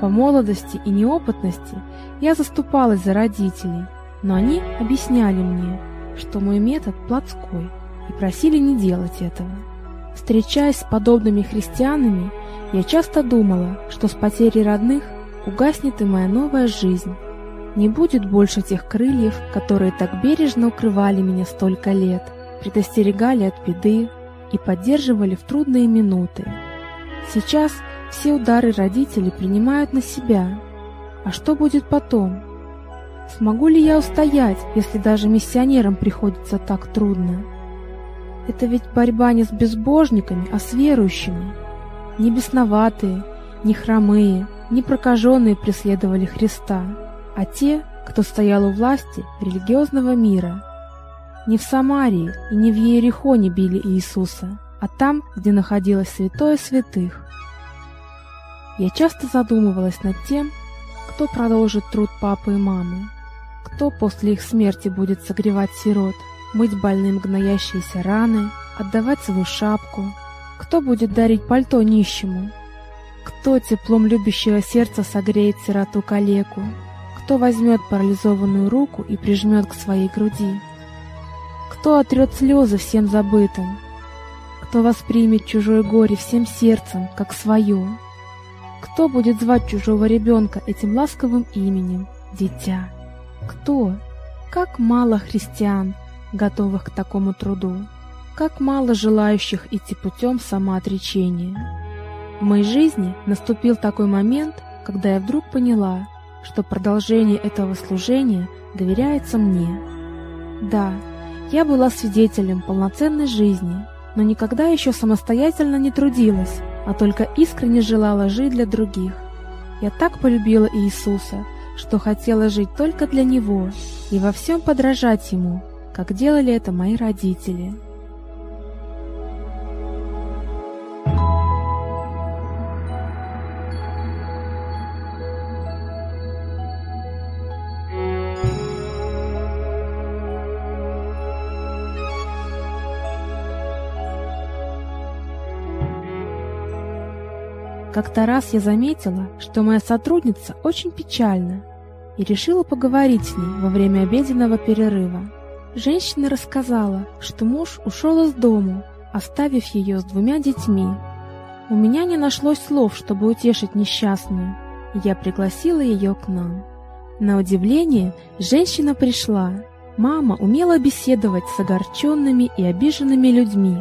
По молодости и неопытности я заступалась за родителей, но они объясняли мне, что мой метод плотской, и просили не делать этого. Встречаясь с подобными христианами, я часто думала, что с потерей родных угаснет и моя новая жизнь. Не будет больше тех крыльев, которые так бережно укрывали меня столько лет, предостерегали от беды, и поддерживали в трудные минуты. Сейчас все удары родителей принимают на себя. А что будет потом? Смогу ли я устоять, если даже миссионерам приходится так трудно? Это ведь борьба не с безбожниками, а с верующими. Не бесноватые, не хромые, не прокаженные преследовали Христа, а те, кто стоял у власти религиозного мира – не в Самарии и не в Иерихоне били Иисуса, а там, где находилось святое святых. Я часто задумывалась над тем, кто продолжит труд папы и мамы, кто после их смерти будет согревать сирот, мыть больным гноящиеся раны, отдавать свою шапку, кто будет дарить пальто нищему, кто теплом любящего сердца согреет сироту калеку, кто возьмет парализованную руку и прижмет к своей груди. Кто отрет слезы всем забытым? Кто воспримет чужое горе всем сердцем, как свое? Кто будет звать чужого ребенка этим ласковым именем «дитя»? Кто? Как мало христиан, готовых к такому труду, как мало желающих идти путем самоотречения. В моей жизни наступил такой момент, когда я вдруг поняла, что продолжение этого служения доверяется мне. Да, я была свидетелем полноценной жизни, но никогда еще самостоятельно не трудилась, а только искренне желала жить для других. Я так полюбила Иисуса, что хотела жить только для Него и во всем подражать Ему, как делали это мои родители. Как-то раз я заметила, что моя сотрудница очень печальна, и решила поговорить с ней во время обеденного перерыва. Женщина рассказала, что муж ушел из дому, оставив ее с двумя детьми. У меня не нашлось слов, чтобы утешить несчастную, я пригласила ее к нам. На удивление, женщина пришла. Мама умела беседовать с огорченными и обиженными людьми.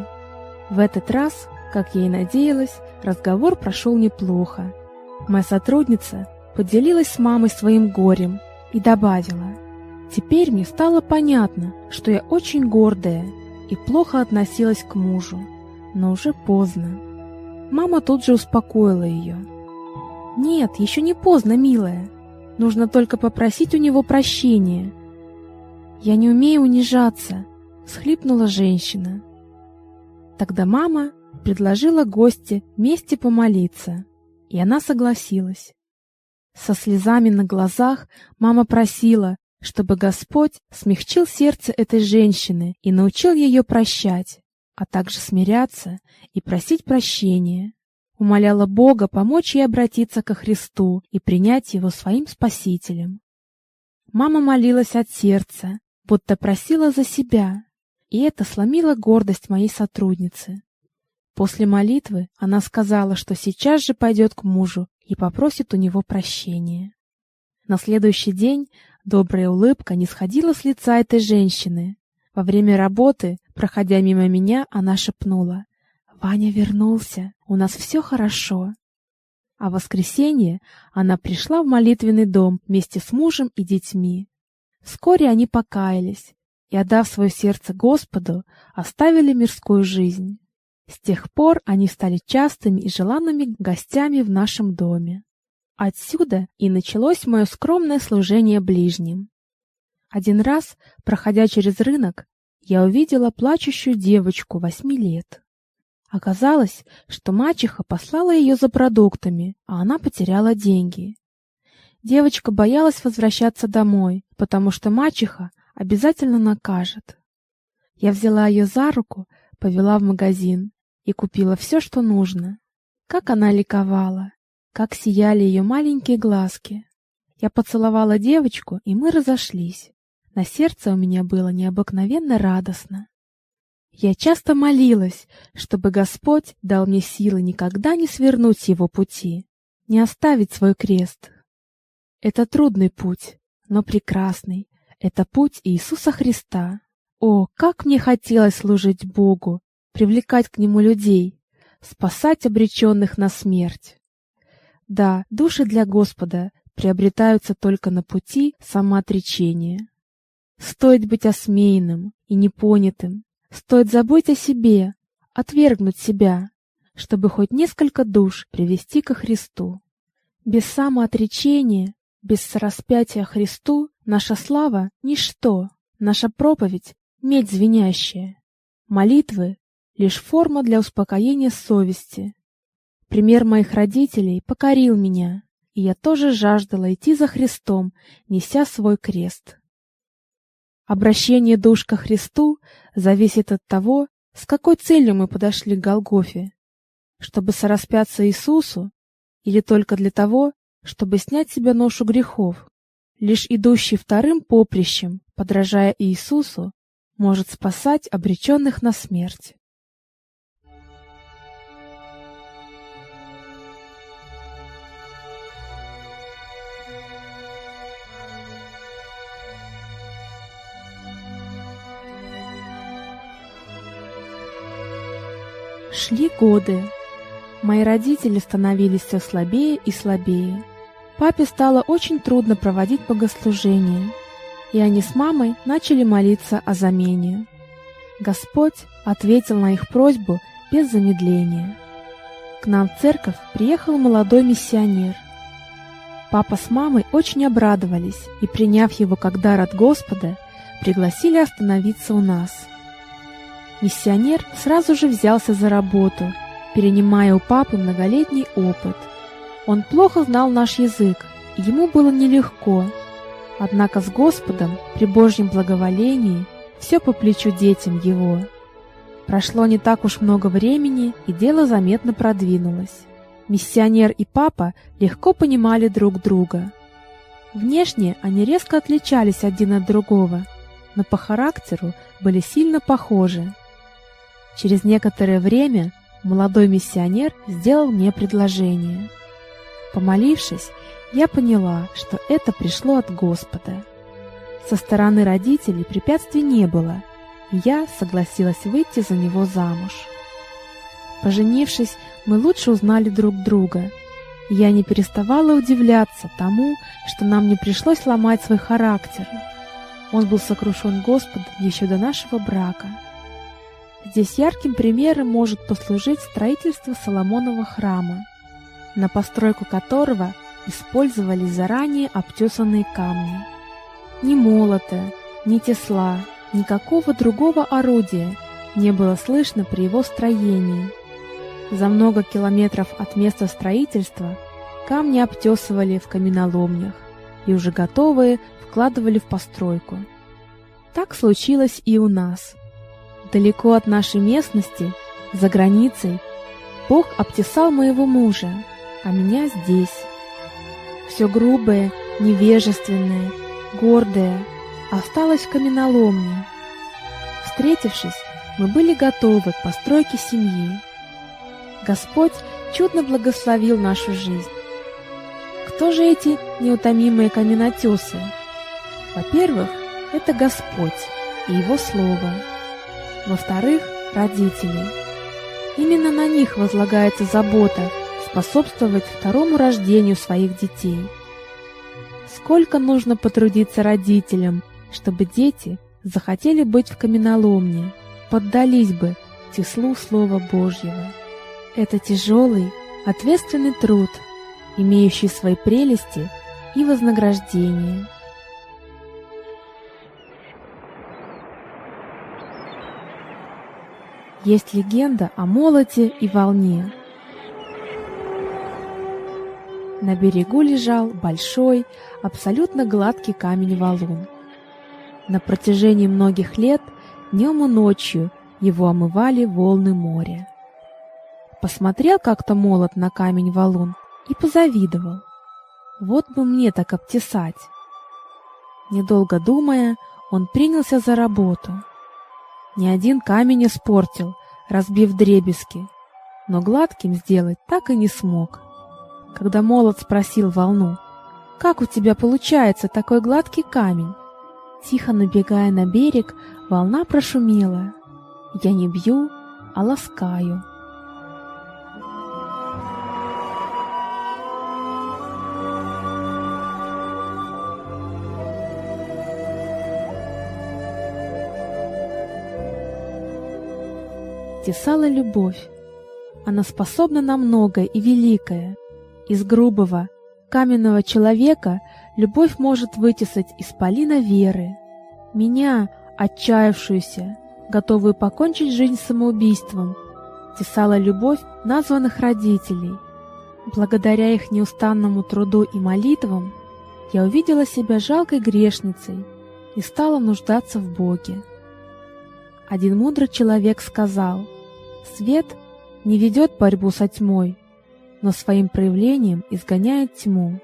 В этот раз, как я и надеялась, Разговор прошел неплохо. Моя сотрудница поделилась с мамой своим горем и добавила, «Теперь мне стало понятно, что я очень гордая и плохо относилась к мужу, но уже поздно». Мама тут же успокоила ее. «Нет, еще не поздно, милая. Нужно только попросить у него прощения». «Я не умею унижаться», — всхлипнула женщина. Тогда мама предложила гости вместе помолиться, и она согласилась. Со слезами на глазах мама просила, чтобы Господь смягчил сердце этой женщины и научил ее прощать, а также смиряться и просить прощения. Умоляла Бога помочь ей обратиться ко Христу и принять Его своим Спасителем. Мама молилась от сердца, будто просила за себя, и это сломило гордость моей сотрудницы. После молитвы она сказала, что сейчас же пойдет к мужу и попросит у него прощения. На следующий день добрая улыбка не сходила с лица этой женщины. Во время работы, проходя мимо меня, она шепнула, «Ваня вернулся, у нас все хорошо». А в воскресенье она пришла в молитвенный дом вместе с мужем и детьми. Вскоре они покаялись и, отдав свое сердце Господу, оставили мирскую жизнь. С тех пор они стали частыми и желанными гостями в нашем доме. Отсюда и началось мое скромное служение ближним. Один раз, проходя через рынок, я увидела плачущую девочку восьми лет. Оказалось, что мачеха послала ее за продуктами, а она потеряла деньги. Девочка боялась возвращаться домой, потому что мачеха обязательно накажет. Я взяла ее за руку, повела в магазин и купила все, что нужно. Как она ликовала, как сияли ее маленькие глазки. Я поцеловала девочку, и мы разошлись. На сердце у меня было необыкновенно радостно. Я часто молилась, чтобы Господь дал мне силы никогда не свернуть его пути, не оставить свой крест. Это трудный путь, но прекрасный. Это путь Иисуса Христа. О, как мне хотелось служить Богу привлекать к нему людей, спасать обреченных на смерть. Да, души для Господа приобретаются только на пути самоотречения. Стоит быть осмеянным и непонятым, стоит забыть о себе, отвергнуть себя, чтобы хоть несколько душ привести ко Христу. Без самоотречения, без распятия Христу наша слава — ничто, наша проповедь — медь звенящая. Молитвы лишь форма для успокоения совести. Пример моих родителей покорил меня, и я тоже жаждала идти за Христом, неся свой крест. Обращение душ ко Христу зависит от того, с какой целью мы подошли к Голгофе, чтобы сораспяться Иисусу или только для того, чтобы снять себе ношу грехов. Лишь идущий вторым поприщем, подражая Иисусу, может спасать обреченных на смерть. Шли годы. Мои родители становились все слабее и слабее. Папе стало очень трудно проводить богослужение, и они с мамой начали молиться о замене. Господь ответил на их просьбу без замедления. К нам в церковь приехал молодой миссионер. Папа с мамой очень обрадовались и, приняв его как дар от Господа, пригласили остановиться у нас. Миссионер сразу же взялся за работу, перенимая у папы многолетний опыт. Он плохо знал наш язык, и ему было нелегко. Однако с Господом, при Божьем благоволении, все по плечу детям его. Прошло не так уж много времени, и дело заметно продвинулось. Миссионер и папа легко понимали друг друга. Внешне они резко отличались один от другого, но по характеру были сильно похожи. Через некоторое время молодой миссионер сделал мне предложение. Помолившись, я поняла, что это пришло от Господа. Со стороны родителей препятствий не было, и я согласилась выйти за него замуж. Поженившись, мы лучше узнали друг друга. Я не переставала удивляться тому, что нам не пришлось ломать свой характер. Он был сокрушен Господом еще до нашего брака. Здесь ярким примером может послужить строительство Соломонова храма, на постройку которого использовались заранее обтесанные камни. Ни молота, ни тесла, никакого другого орудия не было слышно при его строении. За много километров от места строительства камни обтесывали в каменоломнях и уже готовые вкладывали в постройку. Так случилось и у нас – Далеко от нашей местности, за границей, Бог обтесал моего мужа, а меня здесь. Все грубое, невежественное, гордое осталось в каменоломне. Встретившись, мы были готовы к постройке семьи. Господь чудно благословил нашу жизнь. Кто же эти неутомимые каменотесы? Во-первых, это Господь и Его Слово. Во-вторых, родители. Именно на них возлагается забота способствовать второму рождению своих детей. Сколько нужно потрудиться родителям, чтобы дети захотели быть в каменоломне, поддались бы теслу Слова Божьего. Это тяжелый, ответственный труд, имеющий свои прелести и вознаграждение. Есть легенда о молоте и волне. На берегу лежал большой, абсолютно гладкий камень-валун. На протяжении многих лет днем и ночью его омывали волны моря. Посмотрел как-то молот на камень-валун и позавидовал. Вот бы мне так обтесать. Недолго думая, он принялся за работу — ни один камень испортил, разбив дребезги, но гладким сделать так и не смог. Когда молот спросил волну, «Как у тебя получается такой гладкий камень?» Тихо набегая на берег, волна прошумела. «Я не бью, а ласкаю». Тесала любовь. Она способна на многое и великое. Из грубого, каменного человека любовь может вытесать исполина веры. Меня, отчаявшуюся, готовую покончить жизнь самоубийством, тесала любовь названных родителей. Благодаря их неустанному труду и молитвам я увидела себя жалкой грешницей и стала нуждаться в Боге. Один мудрый человек сказал, «Свет не ведет борьбу со тьмой, но своим проявлением изгоняет тьму».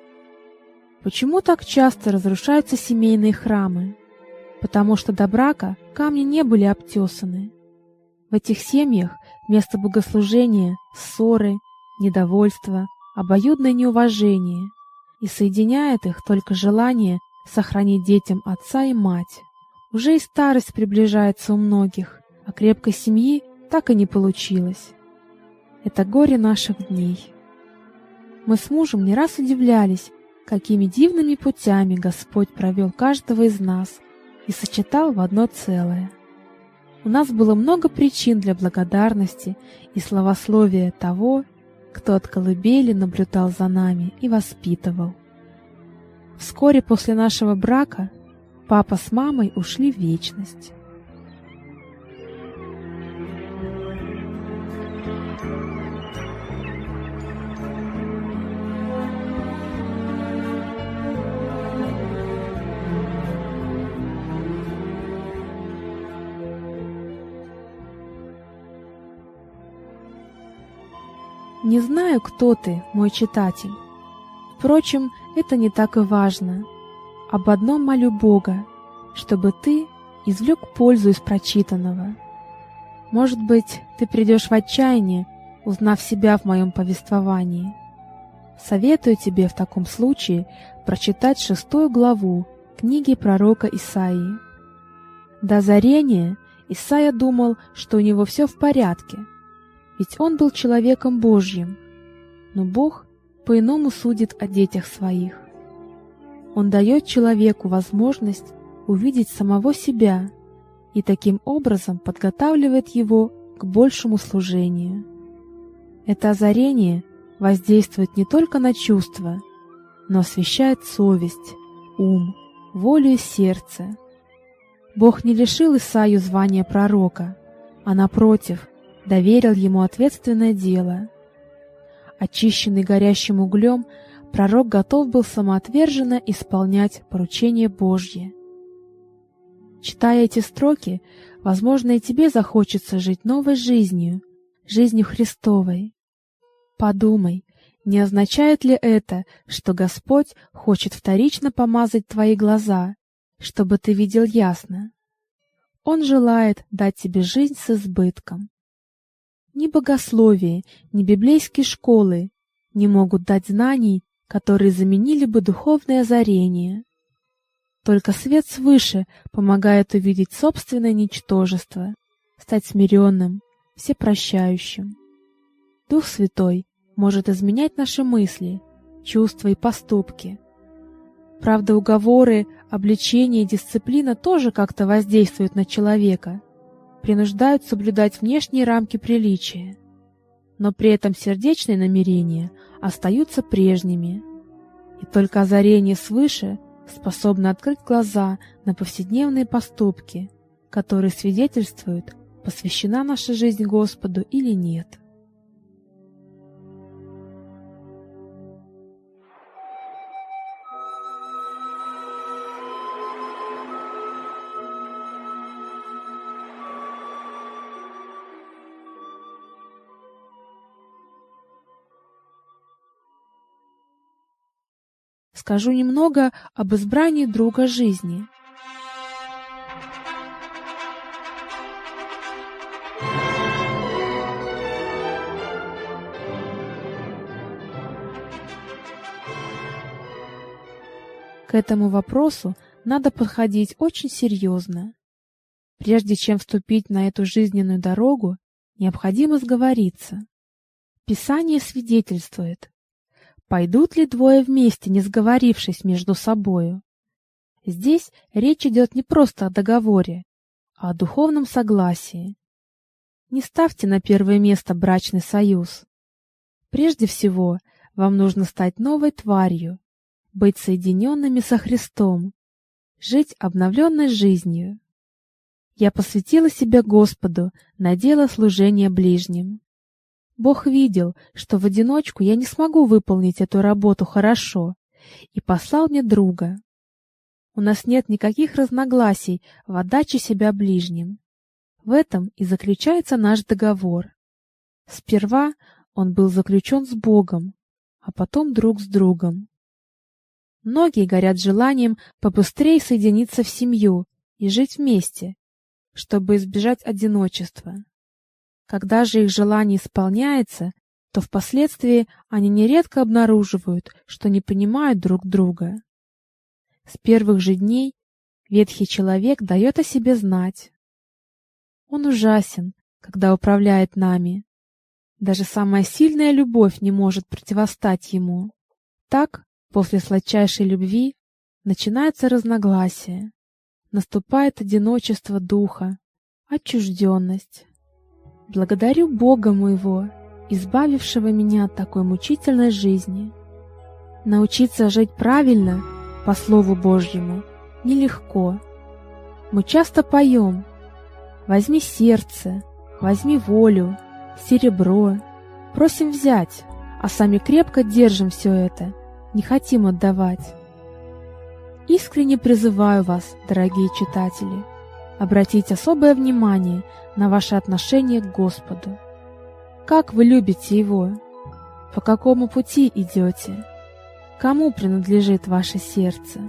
Почему так часто разрушаются семейные храмы? потому что до брака камни не были обтесаны. В этих семьях вместо богослужения ссоры, недовольство, обоюдное неуважение, и соединяет их только желание сохранить детям отца и мать. Уже и старость приближается у многих, а крепкой семьи так и не получилось. Это горе наших дней. Мы с мужем не раз удивлялись, какими дивными путями Господь провел каждого из нас и сочетал в одно целое. У нас было много причин для благодарности и славословия того, кто от колыбели наблюдал за нами и воспитывал. Вскоре после нашего брака папа с мамой ушли в вечность. Не знаю, кто ты, мой читатель. Впрочем, это не так и важно. Об одном молю Бога, чтобы ты извлек пользу из прочитанного. Может быть, ты придешь в отчаяние, узнав себя в моем повествовании. Советую тебе в таком случае прочитать шестую главу книги пророка Исаии. До озарения Исаия думал, что у него все в порядке — ведь он был человеком Божьим. Но Бог по-иному судит о детях своих. Он дает человеку возможность увидеть самого себя и таким образом подготавливает его к большему служению. Это озарение воздействует не только на чувства, но освещает совесть, ум, волю и сердце. Бог не лишил Исаию звания пророка, а напротив, доверил ему ответственное дело. Очищенный горящим углем, пророк готов был самоотверженно исполнять поручение Божье. Читая эти строки, возможно, и тебе захочется жить новой жизнью, жизнью Христовой. Подумай, не означает ли это, что Господь хочет вторично помазать твои глаза, чтобы ты видел ясно? Он желает дать тебе жизнь с избытком. Ни богословие, ни библейские школы не могут дать знаний, которые заменили бы духовное озарение. Только свет свыше помогает увидеть собственное ничтожество, стать смиренным, всепрощающим. Дух Святой может изменять наши мысли, чувства и поступки. Правда, уговоры, обличения и дисциплина тоже как-то воздействуют на человека, принуждают соблюдать внешние рамки приличия, но при этом сердечные намерения остаются прежними, и только озарение свыше способно открыть глаза на повседневные поступки, которые свидетельствуют, посвящена наша жизнь Господу или нет. Скажу немного об избрании друга жизни. К этому вопросу надо подходить очень серьезно. Прежде чем вступить на эту жизненную дорогу, необходимо сговориться. Писание свидетельствует, Пойдут ли двое вместе, не сговорившись между собою? Здесь речь идет не просто о договоре, а о духовном согласии. Не ставьте на первое место брачный союз. Прежде всего, вам нужно стать новой тварью, быть соединенными со Христом, жить обновленной жизнью. Я посвятила себя Господу на дело служения ближним. Бог видел, что в одиночку я не смогу выполнить эту работу хорошо, и послал мне друга. У нас нет никаких разногласий в отдаче себя ближним. В этом и заключается наш договор. Сперва он был заключен с Богом, а потом друг с другом. Многие горят желанием побыстрее соединиться в семью и жить вместе, чтобы избежать одиночества. Когда же их желание исполняется, то впоследствии они нередко обнаруживают, что не понимают друг друга. С первых же дней ветхий человек дает о себе знать. Он ужасен, когда управляет нами. Даже самая сильная любовь не может противостать ему. Так, после сладчайшей любви, начинается разногласие. Наступает одиночество духа, отчужденность. Благодарю Бога моего, избавившего меня от такой мучительной жизни. Научиться жить правильно, по Слову Божьему, нелегко. Мы часто поем «Возьми сердце», «Возьми волю», «Серебро». Просим взять, а сами крепко держим все это, не хотим отдавать. Искренне призываю вас, дорогие читатели, обратить особое внимание на ваше отношение к Господу. Как вы любите Его? По какому пути идете? Кому принадлежит ваше сердце?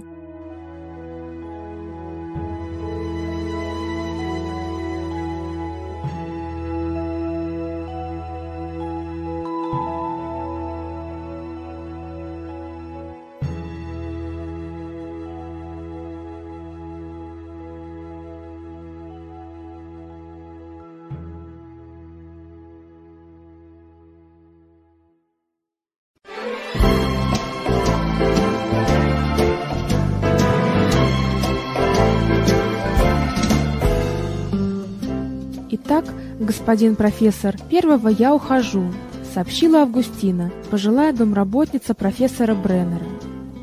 Господин профессор, первого я ухожу», — сообщила Августина, пожилая домработница профессора Бреннера.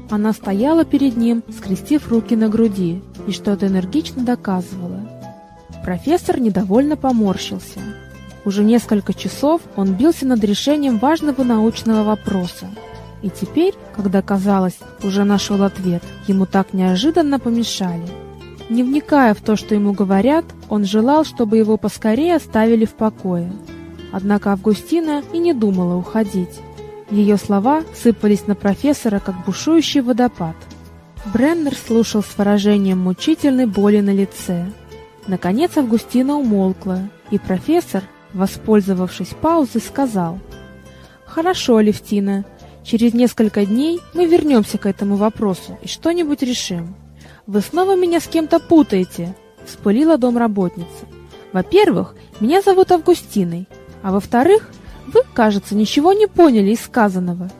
Она стояла перед ним, скрестив руки на груди, и что-то энергично доказывала. Профессор недовольно поморщился. Уже несколько часов он бился над решением важного научного вопроса. И теперь, когда казалось, уже нашел ответ, ему так неожиданно помешали. Не вникая в то, что ему говорят, он желал, чтобы его поскорее оставили в покое. Однако Августина и не думала уходить. Ее слова сыпались на профессора, как бушующий водопад. Бреннер слушал с выражением мучительной боли на лице. Наконец Августина умолкла, и профессор, воспользовавшись паузой, сказал «Хорошо, Левтина, через несколько дней мы вернемся к этому вопросу и что-нибудь решим». «Вы снова меня с кем-то путаете», — вспылила домработница. «Во-первых, меня зовут Августиной, а во-вторых, вы, кажется, ничего не поняли из сказанного.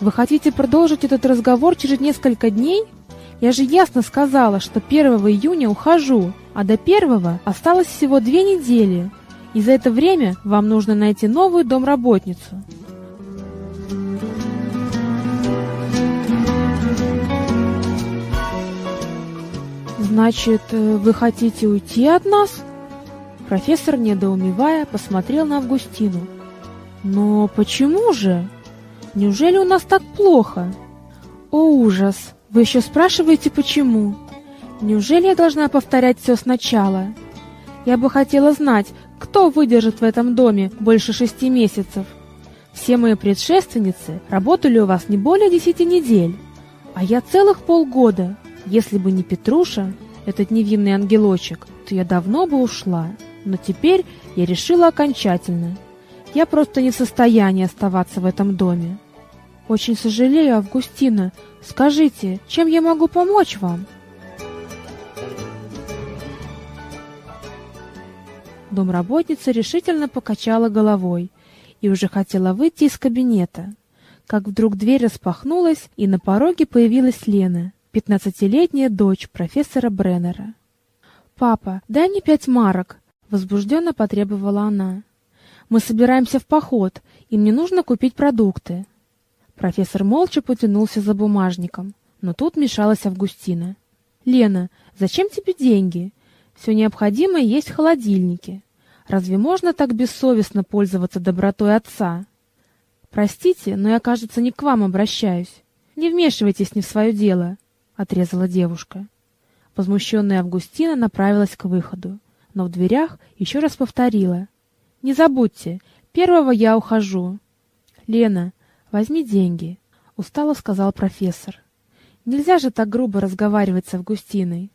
Вы хотите продолжить этот разговор через несколько дней? Я же ясно сказала, что 1 июня ухожу, а до первого осталось всего две недели, и за это время вам нужно найти новую домработницу». «Значит, э, вы хотите уйти от нас?» Профессор, недоумевая, посмотрел на Августину. «Но почему же? Неужели у нас так плохо?» «О, ужас! Вы еще спрашиваете, почему? Неужели я должна повторять все сначала? Я бы хотела знать, кто выдержит в этом доме больше шести месяцев. Все мои предшественницы работали у вас не более десяти недель, а я целых полгода. Если бы не Петруша, этот невинный ангелочек, то я давно бы ушла. Но теперь я решила окончательно. Я просто не в состоянии оставаться в этом доме. Очень сожалею, Августина. Скажите, чем я могу помочь вам? Домработница решительно покачала головой и уже хотела выйти из кабинета, как вдруг дверь распахнулась, и на пороге появилась Лена пятнадцатилетняя дочь профессора Бреннера. «Папа, дай мне пять марок!» — возбужденно потребовала она. «Мы собираемся в поход, и мне нужно купить продукты». Профессор молча потянулся за бумажником, но тут мешалась Августина. «Лена, зачем тебе деньги? Все необходимое есть в холодильнике. Разве можно так бессовестно пользоваться добротой отца? Простите, но я, кажется, не к вам обращаюсь. Не вмешивайтесь не в свое дело отрезала девушка. Возмущенная Августина направилась к выходу, но в дверях еще раз повторила: "Не забудьте, первого я ухожу". "Лена, возьми деньги", устало сказал профессор. "Нельзя же так грубо разговаривать с Августиной".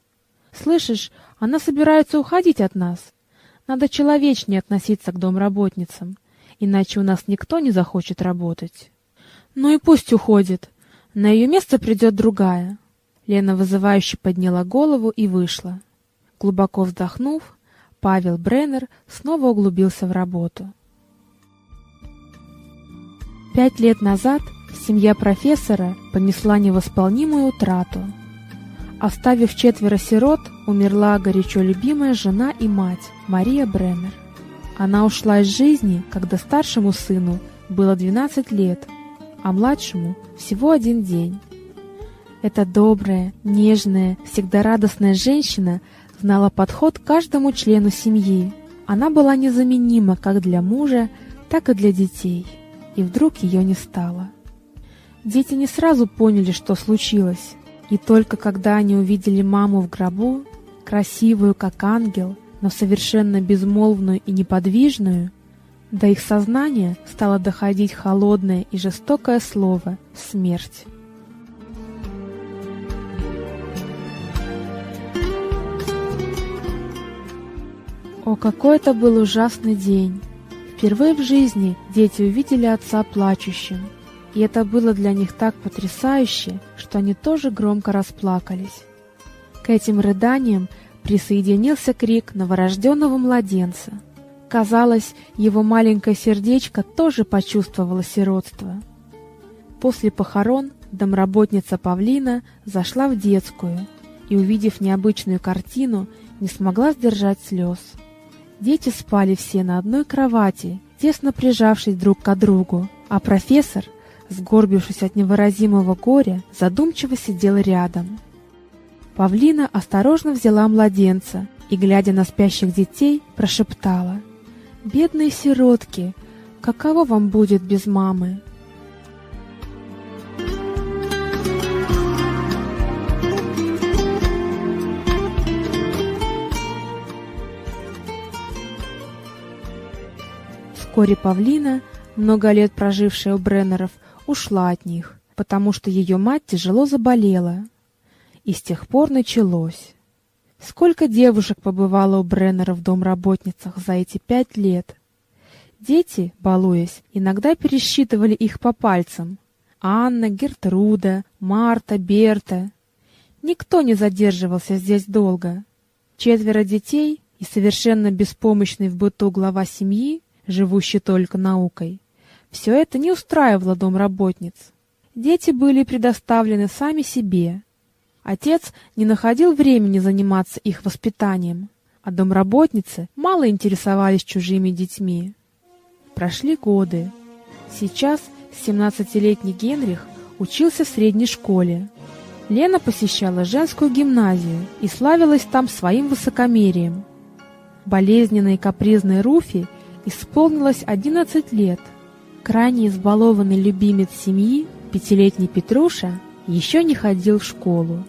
Слышишь, она собирается уходить от нас. Надо человечнее относиться к домработницам, иначе у нас никто не захочет работать. Ну и пусть уходит. На ее место придет другая. Лена вызывающе подняла голову и вышла. Глубоко вздохнув, Павел Бреннер снова углубился в работу. Пять лет назад семья профессора понесла невосполнимую утрату. Оставив четверо сирот, умерла горячо любимая жена и мать Мария Бреннер. Она ушла из жизни, когда старшему сыну было 12 лет, а младшему всего один день. Эта добрая, нежная, всегда радостная женщина знала подход к каждому члену семьи. Она была незаменима как для мужа, так и для детей. И вдруг ее не стало. Дети не сразу поняли, что случилось, и только когда они увидели маму в гробу, красивую как ангел, но совершенно безмолвную и неподвижную, до их сознания стало доходить холодное и жестокое слово «смерть». О, какой это был ужасный день! Впервые в жизни дети увидели отца плачущим, и это было для них так потрясающе, что они тоже громко расплакались. К этим рыданиям присоединился крик новорожденного младенца. Казалось, его маленькое сердечко тоже почувствовало сиротство. После похорон домработница Павлина зашла в детскую и, увидев необычную картину, не смогла сдержать слез. Дети спали все на одной кровати, тесно прижавшись друг к другу, а профессор, сгорбившись от невыразимого горя, задумчиво сидел рядом. Павлина осторожно взяла младенца и, глядя на спящих детей, прошептала: "Бедные сиротки, каково вам будет без мамы?" Вскоре Павлина, много лет прожившая у Бреннеров, ушла от них, потому что ее мать тяжело заболела. И с тех пор началось. Сколько девушек побывало у Бреннера в домработницах за эти пять лет. Дети, балуясь, иногда пересчитывали их по пальцам. Анна, Гертруда, Марта, Берта. Никто не задерживался здесь долго. Четверо детей и совершенно беспомощный в быту глава семьи живущий только наукой. Все это не устраивало домработниц. Дети были предоставлены сами себе. Отец не находил времени заниматься их воспитанием, а домработницы мало интересовались чужими детьми. Прошли годы. Сейчас 17-летний Генрих учился в средней школе. Лена посещала женскую гимназию и славилась там своим высокомерием. Болезненной и капризной Руфи исполнилось 11 лет. Крайне избалованный любимец семьи, пятилетний Петруша, еще не ходил в школу.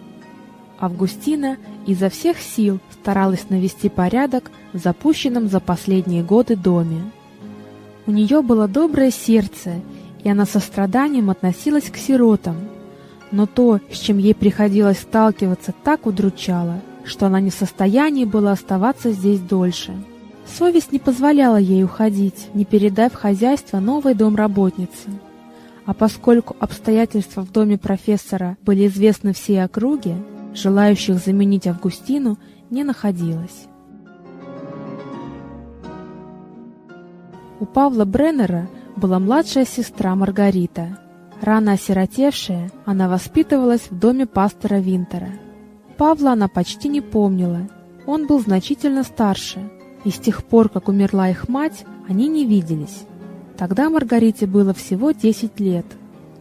Августина изо всех сил старалась навести порядок в запущенном за последние годы доме. У нее было доброе сердце, и она со страданием относилась к сиротам. Но то, с чем ей приходилось сталкиваться, так удручало, что она не в состоянии была оставаться здесь дольше. Совесть не позволяла ей уходить, не передав хозяйство новой домработнице. А поскольку обстоятельства в доме профессора были известны всей округе, желающих заменить Августину не находилось. У Павла Бреннера была младшая сестра Маргарита. Рано осиротевшая, она воспитывалась в доме пастора Винтера. Павла она почти не помнила. Он был значительно старше, и с тех пор, как умерла их мать, они не виделись. Тогда Маргарите было всего 10 лет.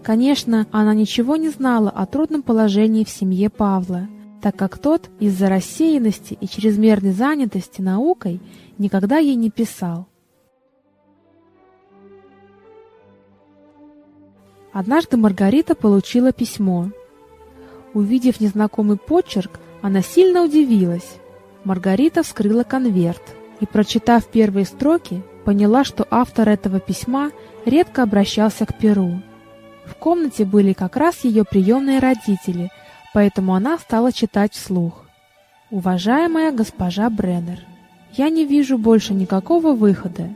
Конечно, она ничего не знала о трудном положении в семье Павла, так как тот из-за рассеянности и чрезмерной занятости наукой никогда ей не писал. Однажды Маргарита получила письмо. Увидев незнакомый почерк, она сильно удивилась. Маргарита вскрыла конверт и, прочитав первые строки, поняла, что автор этого письма редко обращался к перу. В комнате были как раз ее приемные родители, поэтому она стала читать вслух. Уважаемая госпожа Бреннер, я не вижу больше никакого выхода.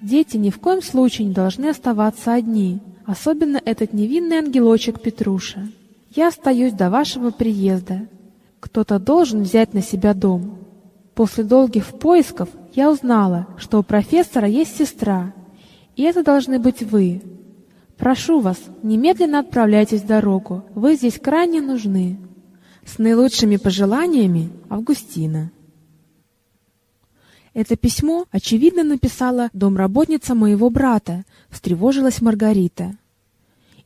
Дети ни в коем случае не должны оставаться одни, особенно этот невинный ангелочек Петруша. Я остаюсь до вашего приезда. Кто-то должен взять на себя дом. После долгих поисков я узнала, что у профессора есть сестра, и это должны быть вы. Прошу вас, немедленно отправляйтесь в дорогу. Вы здесь крайне нужны. С наилучшими пожеланиями, Августина. Это письмо, очевидно, написала домработница моего брата, встревожилась Маргарита.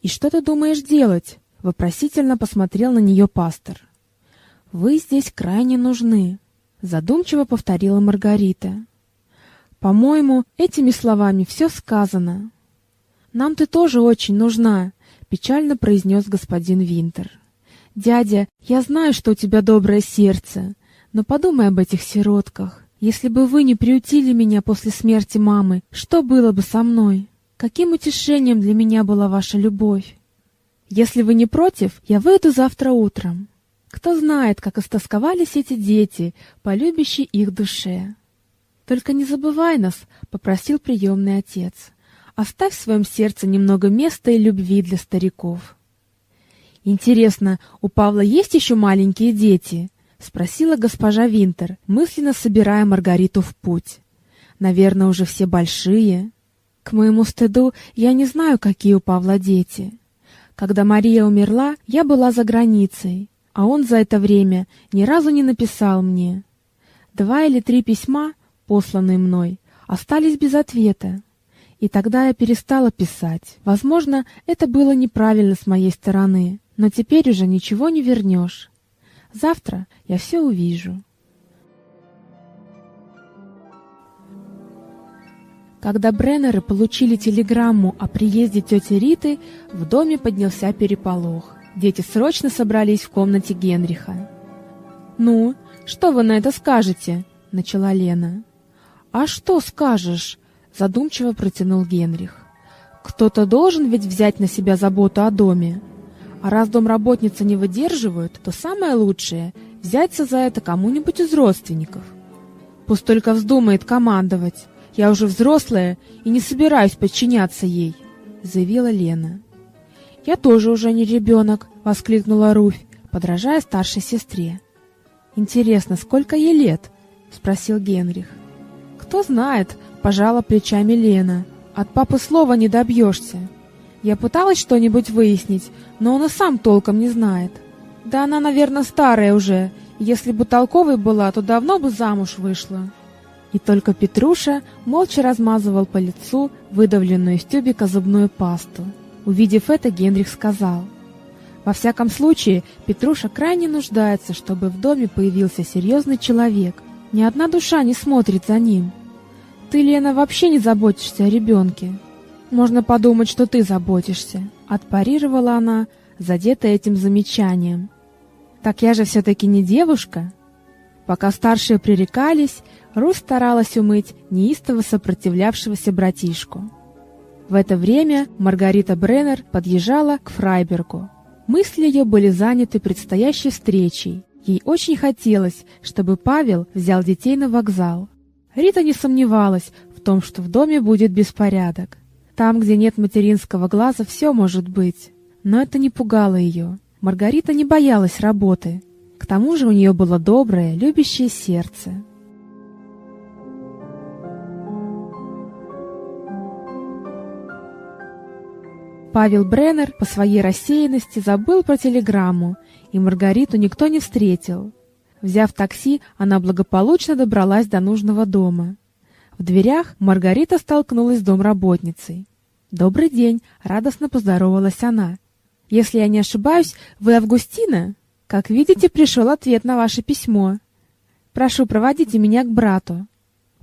И что ты думаешь делать? вопросительно посмотрел на нее пастор. Вы здесь крайне нужны, задумчиво повторила Маргарита. По-моему, этими словами все сказано. Нам ты тоже очень нужна, печально произнес господин Винтер. Дядя, я знаю, что у тебя доброе сердце, но подумай об этих сиротках. Если бы вы не приютили меня после смерти мамы, что было бы со мной? Каким утешением для меня была ваша любовь? Если вы не против, я выйду завтра утром. Кто знает, как истосковались эти дети, полюбящие их душе. Только не забывай нас, попросил приемный отец. Оставь в своем сердце немного места и любви для стариков. Интересно, у Павла есть еще маленькие дети? спросила госпожа Винтер, мысленно собирая Маргариту в путь. Наверное, уже все большие. К моему стыду, я не знаю, какие у Павла дети. Когда Мария умерла, я была за границей, а он за это время ни разу не написал мне. Два или три письма, посланные мной, остались без ответа. И тогда я перестала писать. Возможно, это было неправильно с моей стороны, но теперь уже ничего не вернешь. Завтра я все увижу. Когда Бреннеры получили телеграмму о приезде тети Риты, в доме поднялся переполох. Дети срочно собрались в комнате Генриха. «Ну, что вы на это скажете?» — начала Лена. «А что скажешь?» — задумчиво протянул Генрих. «Кто-то должен ведь взять на себя заботу о доме. А раз домработницы не выдерживают, то самое лучшее — взяться за это кому-нибудь из родственников. Пусть только вздумает командовать. Я уже взрослая и не собираюсь подчиняться ей, заявила Лена. Я тоже уже не ребенок», — воскликнула Руфь, подражая старшей сестре. Интересно, сколько ей лет? спросил Генрих. Кто знает, пожала плечами Лена. От папы слова не добьешься. Я пыталась что-нибудь выяснить, но он и сам толком не знает. Да она, наверное, старая уже. Если бы толковой была, то давно бы замуж вышла. И только Петруша молча размазывал по лицу выдавленную из тюбика зубную пасту. Увидев это, Генрих сказал: "Во всяком случае, Петруша крайне нуждается, чтобы в доме появился серьезный человек. Ни одна душа не смотрит за ним. Ты, Лена, вообще не заботишься о ребенке. Можно подумать, что ты заботишься", отпарировала она, задетая этим замечанием. "Так я же все таки не девушка". Пока старшие пререкались, Рус старалась умыть неистово сопротивлявшегося братишку. В это время Маргарита Бреннер подъезжала к Фрайбергу. Мысли ее были заняты предстоящей встречей. Ей очень хотелось, чтобы Павел взял детей на вокзал. Рита не сомневалась в том, что в доме будет беспорядок. Там, где нет материнского глаза, все может быть. Но это не пугало ее. Маргарита не боялась работы. К тому же у нее было доброе, любящее сердце. Павел Бреннер по своей рассеянности забыл про телеграмму, и Маргариту никто не встретил. Взяв такси, она благополучно добралась до нужного дома. В дверях Маргарита столкнулась с домработницей. "Добрый день", радостно поздоровалась она. "Если я не ошибаюсь, вы Августина? Как видите, пришел ответ на ваше письмо. Прошу, проводите меня к брату".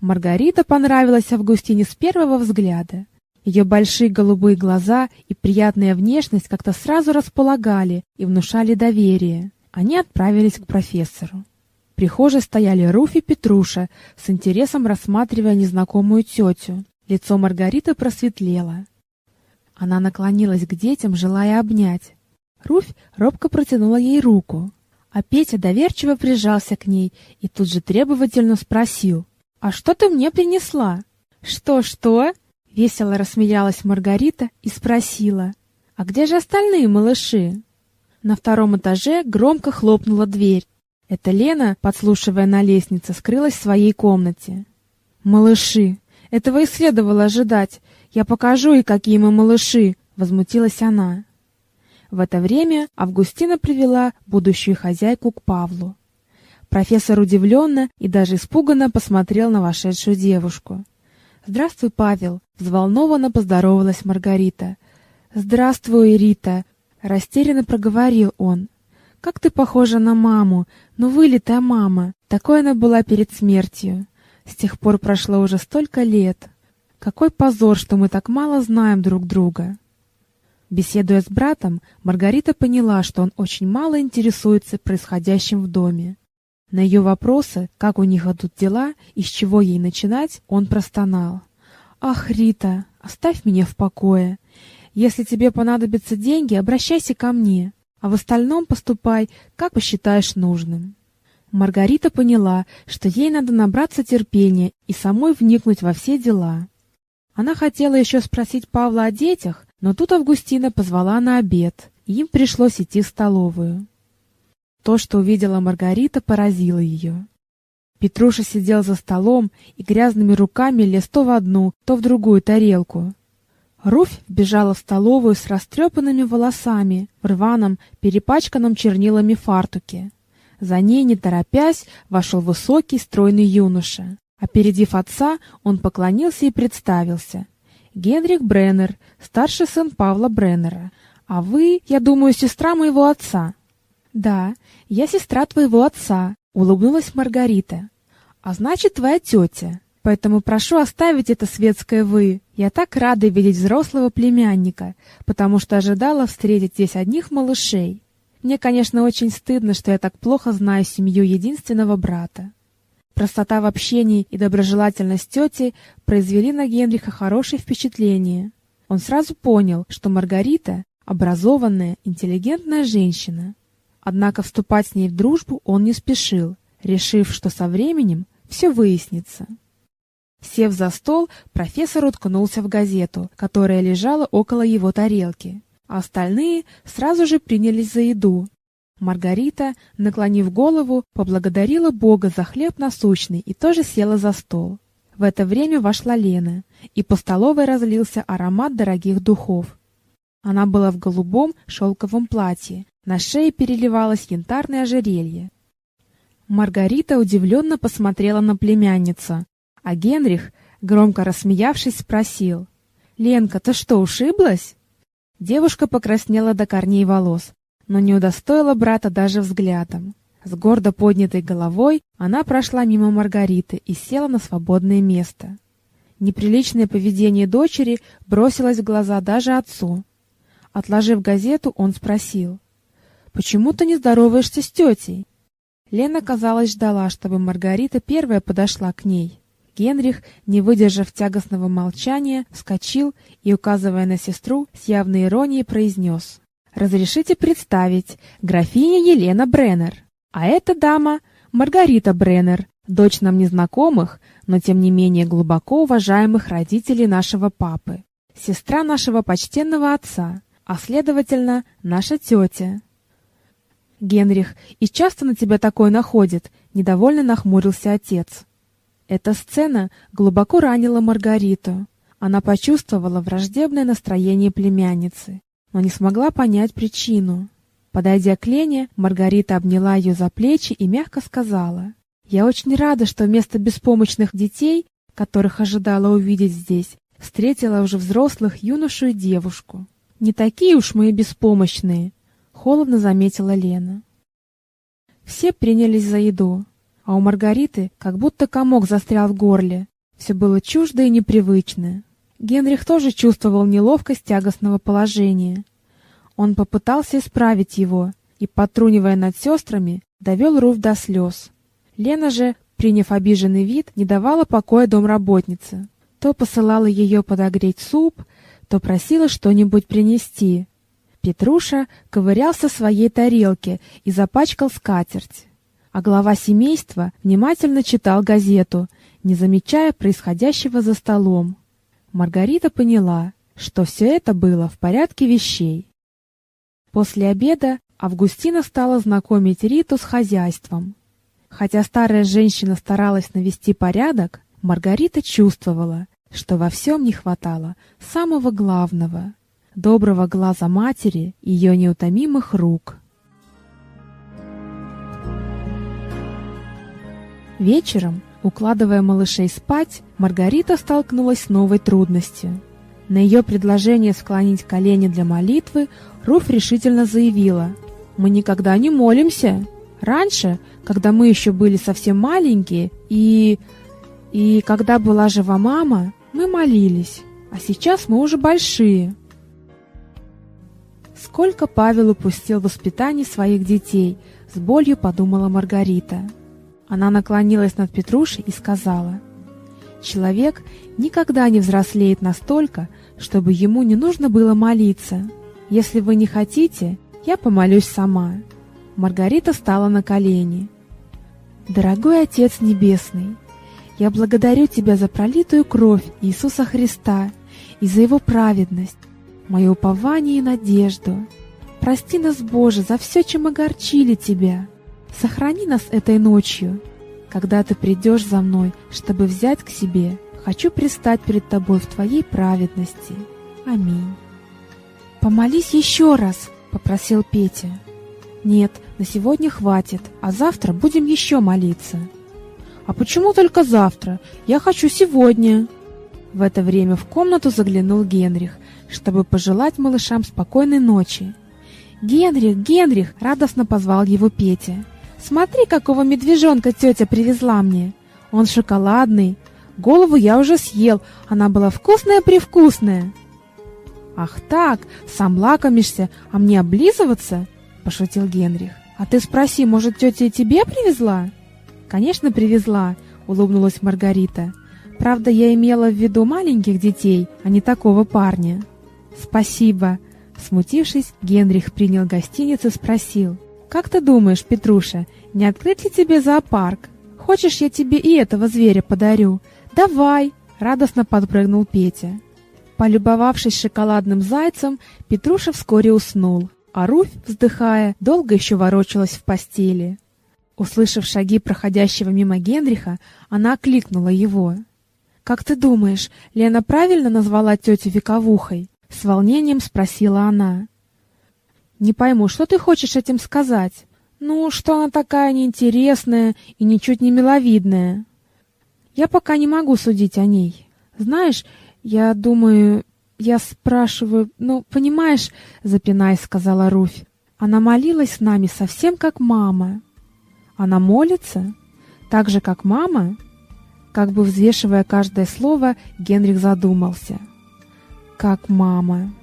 Маргарита понравилась Августине с первого взгляда. Ее большие голубые глаза и приятная внешность как-то сразу располагали и внушали доверие. Они отправились к профессору. В прихожей стояли Руф и Петруша, с интересом рассматривая незнакомую тетю. Лицо Маргариты просветлело. Она наклонилась к детям, желая обнять. Руфь робко протянула ей руку. А Петя доверчиво прижался к ней и тут же требовательно спросил. «А что ты мне принесла?» «Что-что?» — весело рассмеялась Маргарита и спросила. «А где же остальные малыши?» На втором этаже громко хлопнула дверь. Это Лена, подслушивая на лестнице, скрылась в своей комнате. «Малыши! Этого и следовало ожидать. Я покажу ей, какие мы малыши!» — возмутилась она. В это время Августина привела будущую хозяйку к Павлу. Профессор удивленно и даже испуганно посмотрел на вошедшую девушку. «Здравствуй, Павел!» — взволнованно поздоровалась Маргарита. «Здравствуй, Рита!» — растерянно проговорил он. «Как ты похожа на маму! Ну, вылитая мама! Такой она была перед смертью. С тех пор прошло уже столько лет. Какой позор, что мы так мало знаем друг друга!» Беседуя с братом, Маргарита поняла, что он очень мало интересуется происходящим в доме. На ее вопросы, как у них идут дела и с чего ей начинать, он простонал. «Ах, Рита, оставь меня в покое. Если тебе понадобятся деньги, обращайся ко мне, а в остальном поступай, как посчитаешь нужным». Маргарита поняла, что ей надо набраться терпения и самой вникнуть во все дела. Она хотела еще спросить Павла о детях, но тут Августина позвала на обед, и им пришлось идти в столовую. То, что увидела Маргарита, поразило ее. Петруша сидел за столом и грязными руками лез то в одну, то в другую тарелку. Руфь бежала в столовую с растрепанными волосами, в рваном, перепачканном чернилами фартуке. За ней, не торопясь, вошел высокий, стройный юноша. Опередив отца, он поклонился и представился. Генрих Бреннер, старший сын Павла Бреннера. А вы, я думаю, сестра моего отца. Да, я сестра твоего отца, улыбнулась Маргарита. А значит, твоя тетя. Поэтому прошу оставить это светское вы. Я так рада видеть взрослого племянника, потому что ожидала встретить здесь одних малышей. Мне, конечно, очень стыдно, что я так плохо знаю семью единственного брата. Простота в общении и доброжелательность тети произвели на Генриха хорошее впечатление. Он сразу понял, что Маргарита образованная, интеллигентная женщина. Однако вступать с ней в дружбу он не спешил, решив, что со временем все выяснится. Сев за стол, профессор уткнулся в газету, которая лежала около его тарелки, а остальные сразу же принялись за еду, Маргарита, наклонив голову, поблагодарила Бога за хлеб насущный и тоже села за стол. В это время вошла Лена, и по столовой разлился аромат дорогих духов. Она была в голубом шелковом платье, на шее переливалось янтарное ожерелье. Маргарита удивленно посмотрела на племянницу, а Генрих, громко рассмеявшись, спросил: "Ленка, ты что, ушиблась?" Девушка покраснела до корней волос, но не удостоила брата даже взглядом. С гордо поднятой головой она прошла мимо Маргариты и села на свободное место. Неприличное поведение дочери бросилось в глаза даже отцу. Отложив газету, он спросил: "Почему ты не здороваешься с тетей?» Лена, казалось, ждала, чтобы Маргарита первая подошла к ней. Генрих, не выдержав тягостного молчания, вскочил и, указывая на сестру, с явной иронией произнес. Разрешите представить, графиня Елена Бреннер. А эта дама Маргарита Бреннер, дочь нам незнакомых, но тем не менее глубоко уважаемых родителей нашего папы, сестра нашего почтенного отца, а следовательно, наша тетя. Генрих, и часто на тебя такое находит, недовольно нахмурился отец. Эта сцена глубоко ранила Маргариту. Она почувствовала враждебное настроение племянницы но не смогла понять причину. Подойдя к Лене, Маргарита обняла ее за плечи и мягко сказала: "Я очень рада, что вместо беспомощных детей, которых ожидала увидеть здесь, встретила уже взрослых юношу и девушку. Не такие уж мы и беспомощные", холодно заметила Лена. Все принялись за еду, а у Маргариты как будто комок застрял в горле. Все было чуждо и непривычно. Генрих тоже чувствовал неловкость тягостного положения. Он попытался исправить его и, потрунивая над сестрами, довел Руф до слез. Лена же, приняв обиженный вид, не давала покоя домработнице. То посылала ее подогреть суп, то просила что-нибудь принести. Петруша ковырялся в своей тарелке и запачкал скатерть. А глава семейства внимательно читал газету, не замечая происходящего за столом. Маргарита поняла, что все это было в порядке вещей. После обеда Августина стала знакомить Риту с хозяйством. Хотя старая женщина старалась навести порядок, Маргарита чувствовала, что во всем не хватало самого главного — доброго глаза матери и ее неутомимых рук. Вечером, укладывая малышей спать, Маргарита столкнулась с новой трудностью. На ее предложение склонить колени для молитвы Руф решительно заявила «Мы никогда не молимся. Раньше, когда мы еще были совсем маленькие, и... и когда была жива мама, мы молились, а сейчас мы уже большие». Сколько Павел упустил в воспитании своих детей, с болью подумала Маргарита. Она наклонилась над Петрушей и сказала, «Человек никогда не взрослеет настолько, чтобы ему не нужно было молиться. Если вы не хотите, я помолюсь сама». Маргарита стала на колени. «Дорогой Отец Небесный, я благодарю Тебя за пролитую кровь Иисуса Христа и за Его праведность, мое упование и надежду. Прости нас, Боже, за все, чем огорчили Тебя. Сохрани нас этой ночью. Когда Ты придешь за мной, чтобы взять к себе, хочу предстать перед Тобой в Твоей праведности. Аминь. «Помолись еще раз», — попросил Петя. «Нет, на сегодня хватит, а завтра будем еще молиться». «А почему только завтра? Я хочу сегодня!» В это время в комнату заглянул Генрих, чтобы пожелать малышам спокойной ночи. «Генрих, Генрих!» — радостно позвал его Петя. «Смотри, какого медвежонка тетя привезла мне! Он шоколадный! Голову я уже съел, она была вкусная-привкусная!» «Ах так, сам лакомишься, а мне облизываться?» — пошутил Генрих. «А ты спроси, может, тетя и тебе привезла?» «Конечно, привезла», — улыбнулась Маргарита. «Правда, я имела в виду маленьких детей, а не такого парня». «Спасибо». Смутившись, Генрих принял гостиницу и спросил. «Как ты думаешь, Петруша, не открыть ли тебе зоопарк? Хочешь, я тебе и этого зверя подарю? Давай!» — радостно подпрыгнул Петя. Полюбовавшись шоколадным зайцем, Петруша вскоре уснул, а Руфь, вздыхая, долго еще ворочалась в постели. Услышав шаги проходящего мимо Генриха, она окликнула его. «Как ты думаешь, Лена правильно назвала тетю Вековухой?» С волнением спросила она. «Не пойму, что ты хочешь этим сказать? Ну, что она такая неинтересная и ничуть не миловидная. Я пока не могу судить о ней. Знаешь, я думаю, я спрашиваю, ну, понимаешь, запинаясь, сказала Руфь. Она молилась с нами совсем как мама. Она молится? Так же, как мама? Как бы взвешивая каждое слово, Генрих задумался. Как мама.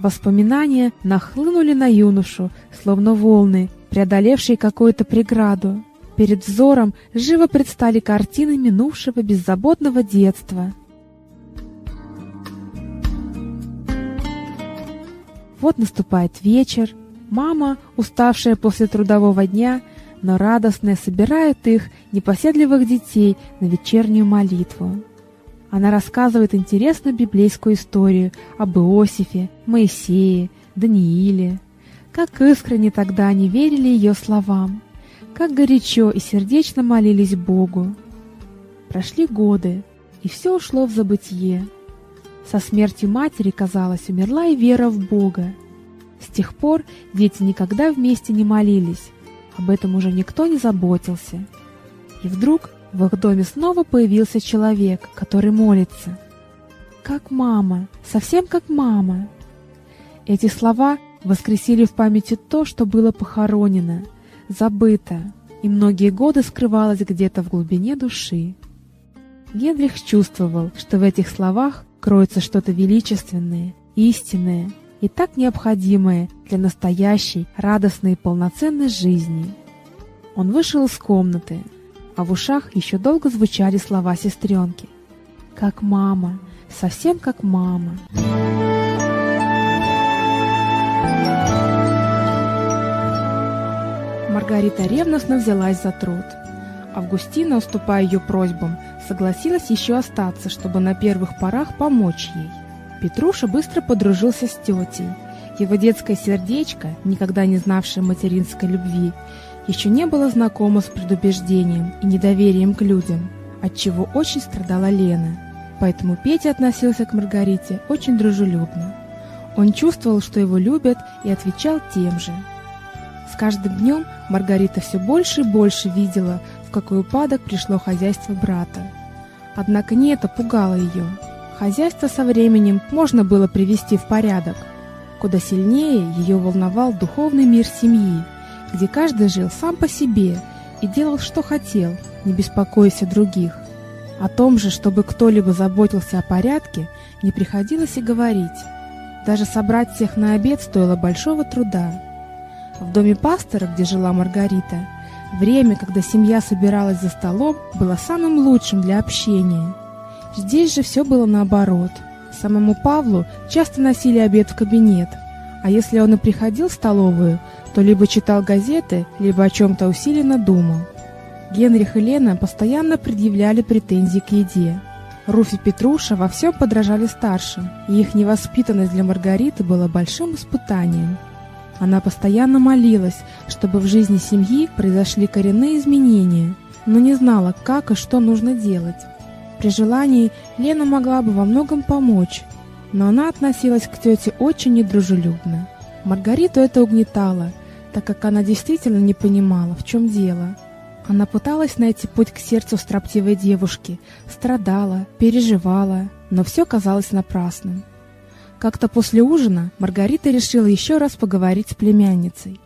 Воспоминания нахлынули на юношу, словно волны, преодолевшие какую-то преграду. Перед взором живо предстали картины минувшего беззаботного детства. Вот наступает вечер. Мама, уставшая после трудового дня, но радостная собирает их, непоседливых детей, на вечернюю молитву. Она рассказывает интересную библейскую историю об Иосифе, Моисее, Данииле. Как искренне тогда они верили ее словам, как горячо и сердечно молились Богу. Прошли годы, и все ушло в забытье. Со смертью матери, казалось, умерла и вера в Бога. С тех пор дети никогда вместе не молились, об этом уже никто не заботился. И вдруг в их доме снова появился человек, который молится. Как мама, совсем как мама. Эти слова воскресили в памяти то, что было похоронено, забыто и многие годы скрывалось где-то в глубине души. Генрих чувствовал, что в этих словах кроется что-то величественное, истинное, и так необходимое для настоящей, радостной и полноценной жизни. Он вышел из комнаты, а в ушах еще долго звучали слова сестренки. «Как мама, совсем как мама». Маргарита ревностно взялась за труд. Августина, уступая ее просьбам, согласилась еще остаться, чтобы на первых порах помочь ей. Петруша быстро подружился с тетей. Его детское сердечко, никогда не знавшее материнской любви, еще не было знакомо с предубеждением и недоверием к людям, от чего очень страдала Лена. Поэтому Петя относился к Маргарите очень дружелюбно. Он чувствовал, что его любят, и отвечал тем же. С каждым днем Маргарита все больше и больше видела, в какой упадок пришло хозяйство брата. Однако не это пугало ее. Хозяйство со временем можно было привести в порядок. Куда сильнее ее волновал духовный мир семьи, где каждый жил сам по себе и делал, что хотел, не беспокоясь о других. О том же, чтобы кто-либо заботился о порядке, не приходилось и говорить. Даже собрать всех на обед стоило большого труда. В доме пастора, где жила Маргарита, время, когда семья собиралась за столом, было самым лучшим для общения. Здесь же все было наоборот. Самому Павлу часто носили обед в кабинет, а если он и приходил в столовую, то либо читал газеты, либо о чем-то усиленно думал. Генрих и Лена постоянно предъявляли претензии к еде. Руфь и Петруша во всем подражали старшим, и их невоспитанность для Маргариты была большим испытанием. Она постоянно молилась, чтобы в жизни семьи произошли коренные изменения, но не знала, как и что нужно делать. При желании Лена могла бы во многом помочь, но она относилась к тете очень недружелюбно. Маргариту это угнетало, так как она действительно не понимала, в чем дело. Она пыталась найти путь к сердцу строптивой девушки, страдала, переживала, но все казалось напрасным. Как-то после ужина Маргарита решила еще раз поговорить с племянницей.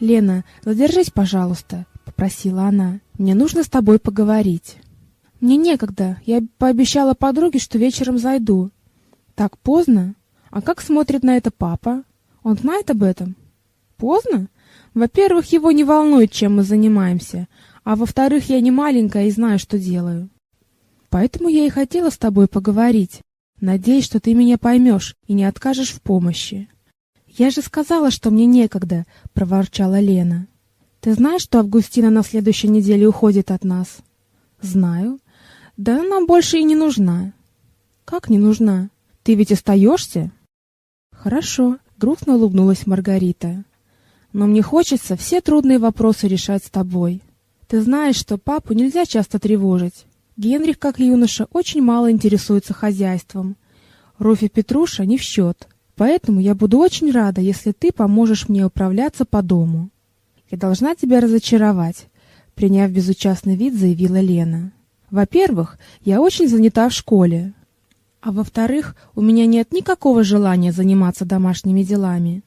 «Лена, задержись, пожалуйста», — попросила она. «Мне нужно с тобой поговорить». «Мне некогда. Я пообещала подруге, что вечером зайду». «Так поздно? А как смотрит на это папа? Он знает об этом?» «Поздно? Во-первых, его не волнует, чем мы занимаемся, а во-вторых, я не маленькая и знаю, что делаю. Поэтому я и хотела с тобой поговорить. Надеюсь, что ты меня поймешь и не откажешь в помощи. Я же сказала, что мне некогда, проворчала Лена. Ты знаешь, что Августина на следующей неделе уходит от нас? Знаю. Да она больше и не нужна. Как не нужна? Ты ведь остаешься?» Хорошо, грустно улыбнулась Маргарита но мне хочется все трудные вопросы решать с тобой. Ты знаешь, что папу нельзя часто тревожить. Генрих, как юноша, очень мало интересуется хозяйством. Руфь Петруша не в счет. Поэтому я буду очень рада, если ты поможешь мне управляться по дому. Я должна тебя разочаровать, приняв безучастный вид, заявила Лена. Во-первых, я очень занята в школе. А во-вторых, у меня нет никакого желания заниматься домашними делами.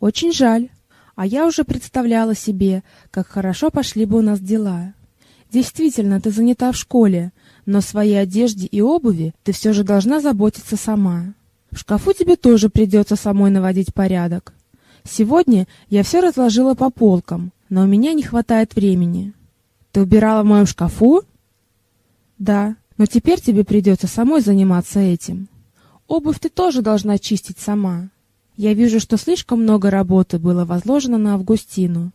Очень жаль. А я уже представляла себе, как хорошо пошли бы у нас дела. Действительно, ты занята в школе, но своей одежде и обуви ты все же должна заботиться сама. В шкафу тебе тоже придется самой наводить порядок. Сегодня я все разложила по полкам, но у меня не хватает времени. Ты убирала в моем шкафу? Да, но теперь тебе придется самой заниматься этим. Обувь ты тоже должна чистить сама. Я вижу, что слишком много работы было возложено на Августину.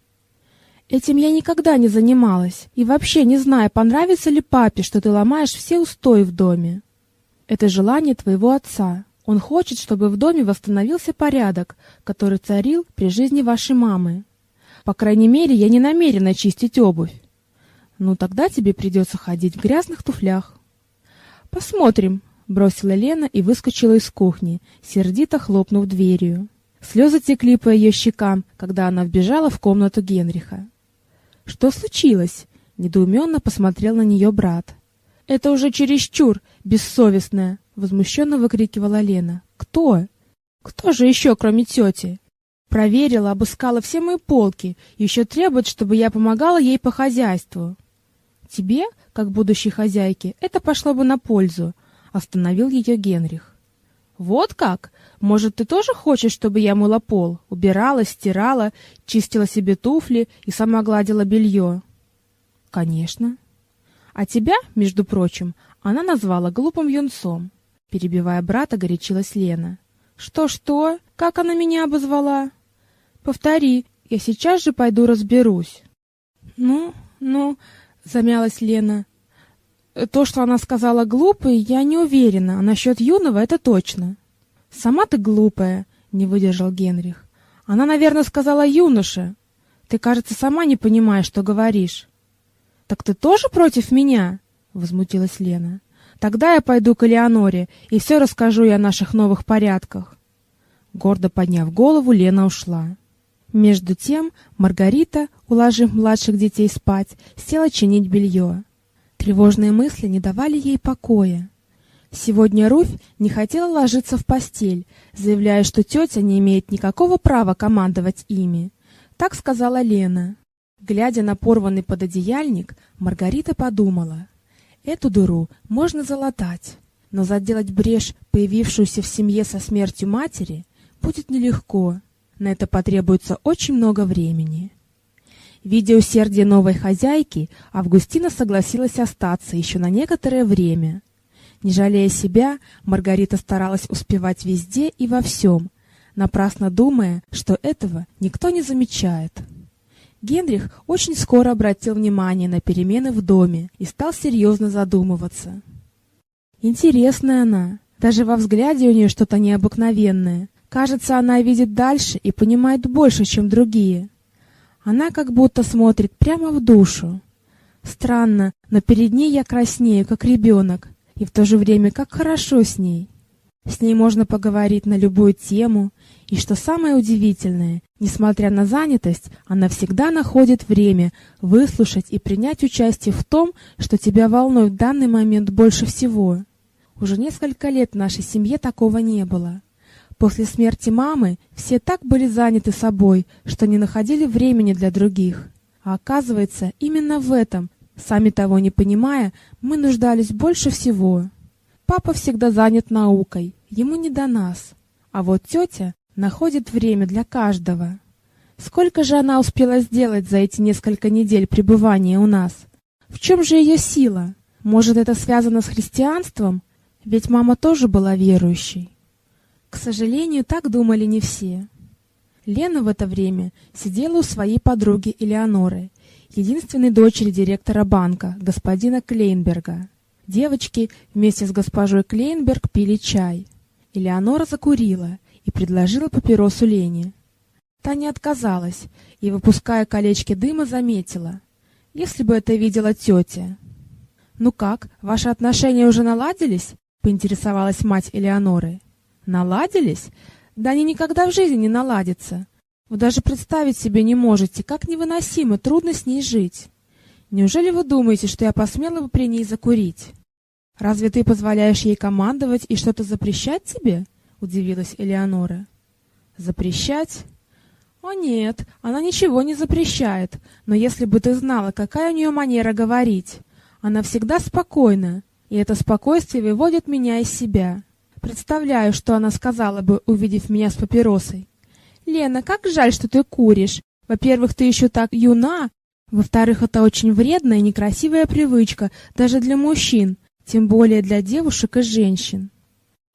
Этим я никогда не занималась, и вообще не знаю, понравится ли папе, что ты ломаешь все устои в доме. Это желание твоего отца. Он хочет, чтобы в доме восстановился порядок, который царил при жизни вашей мамы. По крайней мере, я не намерена чистить обувь. Ну тогда тебе придется ходить в грязных туфлях. Посмотрим, бросила Лена и выскочила из кухни, сердито хлопнув дверью. Слезы текли по ее щекам, когда она вбежала в комнату Генриха. Что случилось? недоуменно посмотрел на нее брат. Это уже чересчур, бессовестная, возмущенно выкрикивала Лена. Кто? Кто же еще, кроме тети? Проверила, обыскала все мои полки, еще требует, чтобы я помогала ей по хозяйству. Тебе, как будущей хозяйке, это пошло бы на пользу, остановил ее Генрих. Вот как? Может, ты тоже хочешь, чтобы я мыла пол, убирала, стирала, чистила себе туфли и сама гладила белье?» Конечно. А тебя, между прочим, она назвала глупым юнцом. Перебивая брата, горячилась Лена. Что что? Как она меня обозвала? Повтори, Я сейчас же пойду разберусь. Ну, ну, замялась Лена. То, что она сказала глупый, я не уверена, а насчет юного это точно. Сама ты глупая, не выдержал Генрих. Она, наверное, сказала юноше. Ты, кажется, сама не понимаешь, что говоришь. Так ты тоже против меня? возмутилась Лена. Тогда я пойду к Элеоноре и все расскажу ей о наших новых порядках. Гордо подняв голову, Лена ушла. Между тем Маргарита, уложив младших детей спать, села чинить белье. Тревожные мысли не давали ей покоя. Сегодня Руфь не хотела ложиться в постель, заявляя, что тетя не имеет никакого права командовать ими. Так сказала Лена. Глядя на порванный пододеяльник, Маргарита подумала: эту дыру можно залатать, но заделать брешь, появившуюся в семье со смертью матери, будет нелегко. На это потребуется очень много времени. Видя усердие новой хозяйки, Августина согласилась остаться еще на некоторое время. Не жалея себя, Маргарита старалась успевать везде и во всем, напрасно думая, что этого никто не замечает. Генрих очень скоро обратил внимание на перемены в доме и стал серьезно задумываться. Интересная она, даже во взгляде у нее что-то необыкновенное. Кажется, она видит дальше и понимает больше, чем другие. Она как будто смотрит прямо в душу. Странно, но перед ней я краснею, как ребенок, и в то же время как хорошо с ней. С ней можно поговорить на любую тему, и что самое удивительное, несмотря на занятость, она всегда находит время выслушать и принять участие в том, что тебя волнует в данный момент больше всего. Уже несколько лет в нашей семье такого не было. После смерти мамы все так были заняты собой, что не находили времени для других. А оказывается, именно в этом, сами того не понимая, мы нуждались больше всего. Папа всегда занят наукой, ему не до нас. А вот тетя находит время для каждого. Сколько же она успела сделать за эти несколько недель пребывания у нас? В чем же ее сила? Может, это связано с христианством? Ведь мама тоже была верующей. К сожалению, так думали не все. Лена в это время сидела у своей подруги Элеоноры, единственной дочери директора банка, господина Клейнберга. Девочки вместе с госпожой Клейнберг пили чай. Элеонора закурила и предложила папиросу Лене. Та не отказалась и, выпуская колечки дыма, заметила: "Если бы это видела тетя". "Ну как, ваши отношения уже наладились?" поинтересовалась мать Элеоноры. Наладились? Да они никогда в жизни не наладятся. Вы даже представить себе не можете, как невыносимо трудно с ней жить. Неужели вы думаете, что я посмела бы при ней закурить? Разве ты позволяешь ей командовать и что-то запрещать тебе? удивилась Элеонора. Запрещать? О нет, она ничего не запрещает. Но если бы ты знала, какая у нее манера говорить, она всегда спокойна, и это спокойствие выводит меня из себя. Представляю, что она сказала бы, увидев меня с папиросой. Лена, как жаль, что ты куришь. Во-первых, ты еще так юна, во-вторых, это очень вредная и некрасивая привычка даже для мужчин, тем более для девушек и женщин.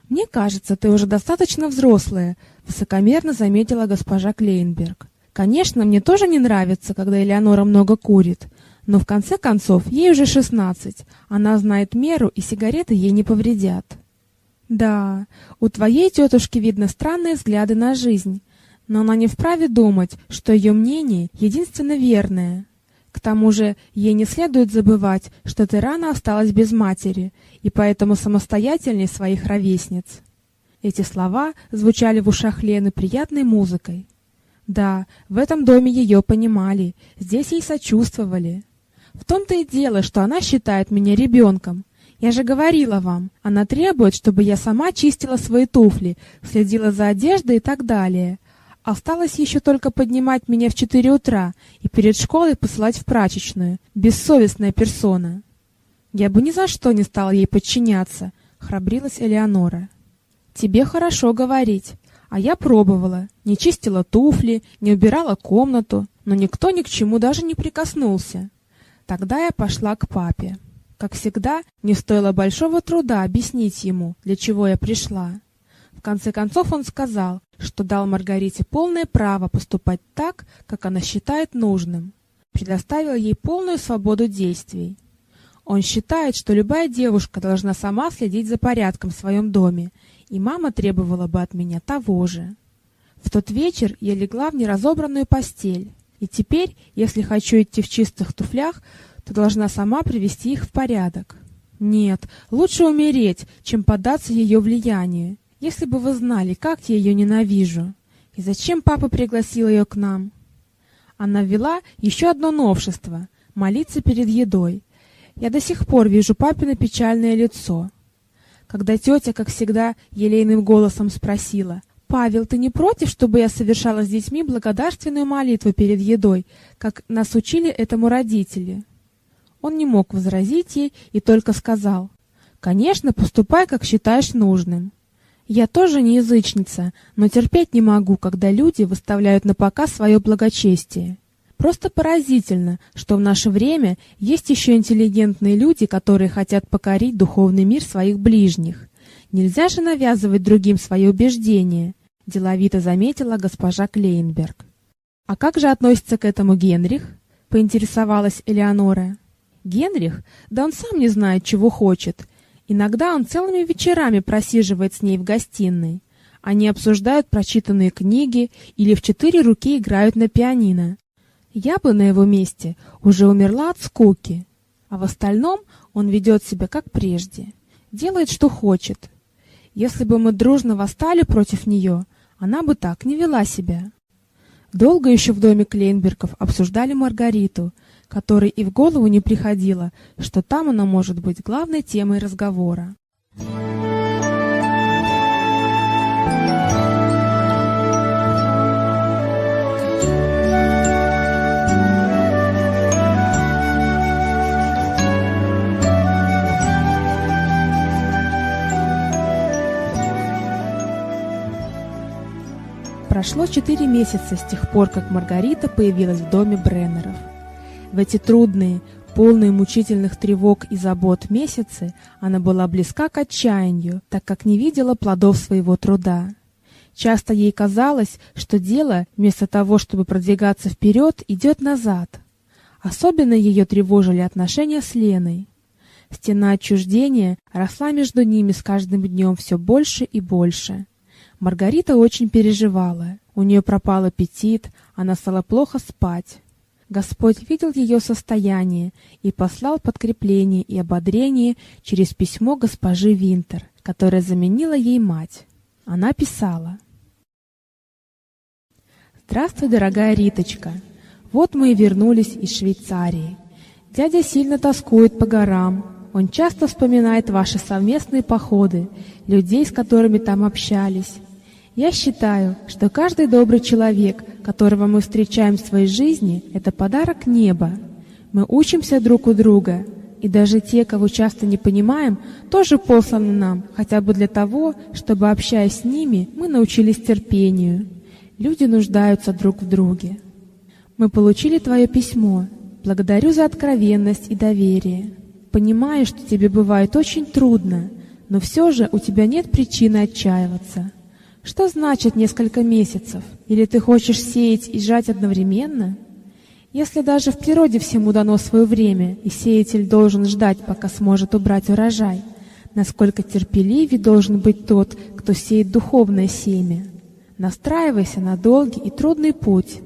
Мне кажется, ты уже достаточно взрослая, высокомерно заметила госпожа Клейнберг. Конечно, мне тоже не нравится, когда Элеонора много курит, но в конце концов, ей уже шестнадцать. Она знает меру, и сигареты ей не повредят. Да, у твоей тетушки видно странные взгляды на жизнь, но она не вправе думать, что ее мнение единственно верное. К тому же, ей не следует забывать, что ты рано осталась без матери и поэтому самостоятельнее своих ровесниц. Эти слова звучали в ушах Лены приятной музыкой. Да, в этом доме ее понимали, здесь ей сочувствовали. В том-то и дело, что она считает меня ребенком, я же говорила вам, она требует, чтобы я сама чистила свои туфли, следила за одеждой и так далее. Осталось еще только поднимать меня в четыре утра и перед школой посылать в прачечную. Бессовестная персона. Я бы ни за что не стала ей подчиняться, храбрилась Элеонора. Тебе хорошо говорить, а я пробовала. Не чистила туфли, не убирала комнату, но никто ни к чему даже не прикоснулся. Тогда я пошла к папе. Как всегда, не стоило большого труда объяснить ему, для чего я пришла. В конце концов он сказал, что дал Маргарите полное право поступать так, как она считает нужным, предоставил ей полную свободу действий. Он считает, что любая девушка должна сама следить за порядком в своем доме, и мама требовала бы от меня того же. В тот вечер я легла в неразобранную постель, и теперь, если хочу идти в чистых туфлях, то должна сама привести их в порядок. Нет, лучше умереть, чем поддаться ее влиянию. Если бы вы знали, как я ее ненавижу. И зачем папа пригласил ее к нам? Она ввела еще одно новшество молиться перед едой. Я до сих пор вижу папино печальное лицо. Когда тетя, как всегда, елейным голосом спросила: "Павел, ты не против, чтобы я совершала с детьми благодарственную молитву перед едой, как нас учили этому родители?" Он не мог возразить ей и только сказал: "Конечно, поступай, как считаешь нужным". Я тоже не язычница, но терпеть не могу, когда люди выставляют на показ свое благочестие. Просто поразительно, что в наше время есть еще интеллигентные люди, которые хотят покорить духовный мир своих ближних. Нельзя же навязывать другим свои убеждения, деловито заметила госпожа Клейнберг. А как же относится к этому Генрих? поинтересовалась Элеонора. Генрих, да он сам не знает, чего хочет. Иногда он целыми вечерами просиживает с ней в гостиной. Они обсуждают прочитанные книги или в четыре руки играют на пианино. Я бы на его месте уже умерла от скуки. А в остальном он ведет себя как прежде, делает что хочет. Если бы мы дружно восстали против нее, она бы так не вела себя. Долго еще в доме Клейнбергов обсуждали Маргариту, которой и в голову не приходило, что там она может быть главной темой разговора. Прошло четыре месяца с тех пор, как Маргарита появилась в доме Бреннеров. В эти трудные, полные мучительных тревог и забот месяцы она была близка к отчаянию, так как не видела плодов своего труда. Часто ей казалось, что дело, вместо того, чтобы продвигаться вперед, идет назад. Особенно ее тревожили отношения с Леной. Стена отчуждения росла между ними с каждым днем все больше и больше. Маргарита очень переживала. У нее пропал аппетит, она стала плохо спать. Господь видел ее состояние и послал подкрепление и ободрение через письмо госпожи Винтер, которая заменила ей мать. Она писала: Здравствуй, дорогая Риточка. Вот мы и вернулись из Швейцарии. Дядя сильно тоскует по горам. Он часто вспоминает ваши совместные походы, людей, с которыми там общались. Я считаю, что каждый добрый человек, которого мы встречаем в своей жизни, это подарок неба. Мы учимся друг у друга, и даже те, кого часто не понимаем, тоже посланы нам, хотя бы для того, чтобы общаясь с ними, мы научились терпению. Люди нуждаются друг в друге. Мы получили твое письмо. Благодарю за откровенность и доверие. Понимаю, что тебе бывает очень трудно, но все же у тебя нет причины отчаиваться. Что значит несколько месяцев? Или ты хочешь сеять и жать одновременно? Если даже в природе всему дано свое время, и сеятель должен ждать, пока сможет убрать урожай, насколько терпеливее должен быть тот, кто сеет духовное семя. Настраивайся на долгий и трудный путь.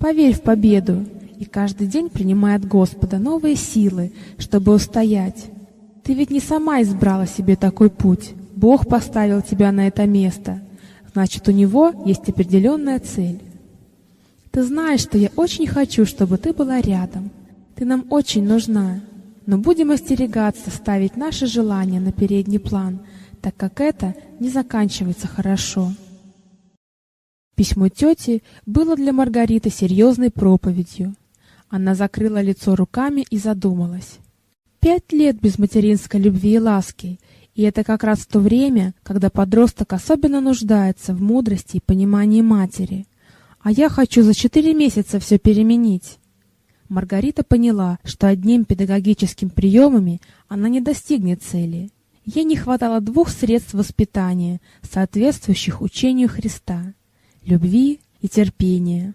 Поверь в победу, и каждый день принимай от Господа новые силы, чтобы устоять. Ты ведь не сама избрала себе такой путь. Бог поставил тебя на это место. Значит, у него есть определенная цель. Ты знаешь, что я очень хочу, чтобы ты была рядом. Ты нам очень нужна. Но будем остерегаться ставить наши желания на передний план, так как это не заканчивается хорошо. Письмо тети было для Маргариты серьезной проповедью. Она закрыла лицо руками и задумалась. Пять лет без материнской любви и ласки, и это как раз то время, когда подросток особенно нуждается в мудрости и понимании матери. А я хочу за четыре месяца все переменить. Маргарита поняла, что одним педагогическим приемами она не достигнет цели. Ей не хватало двух средств воспитания, соответствующих учению Христа — любви и терпения.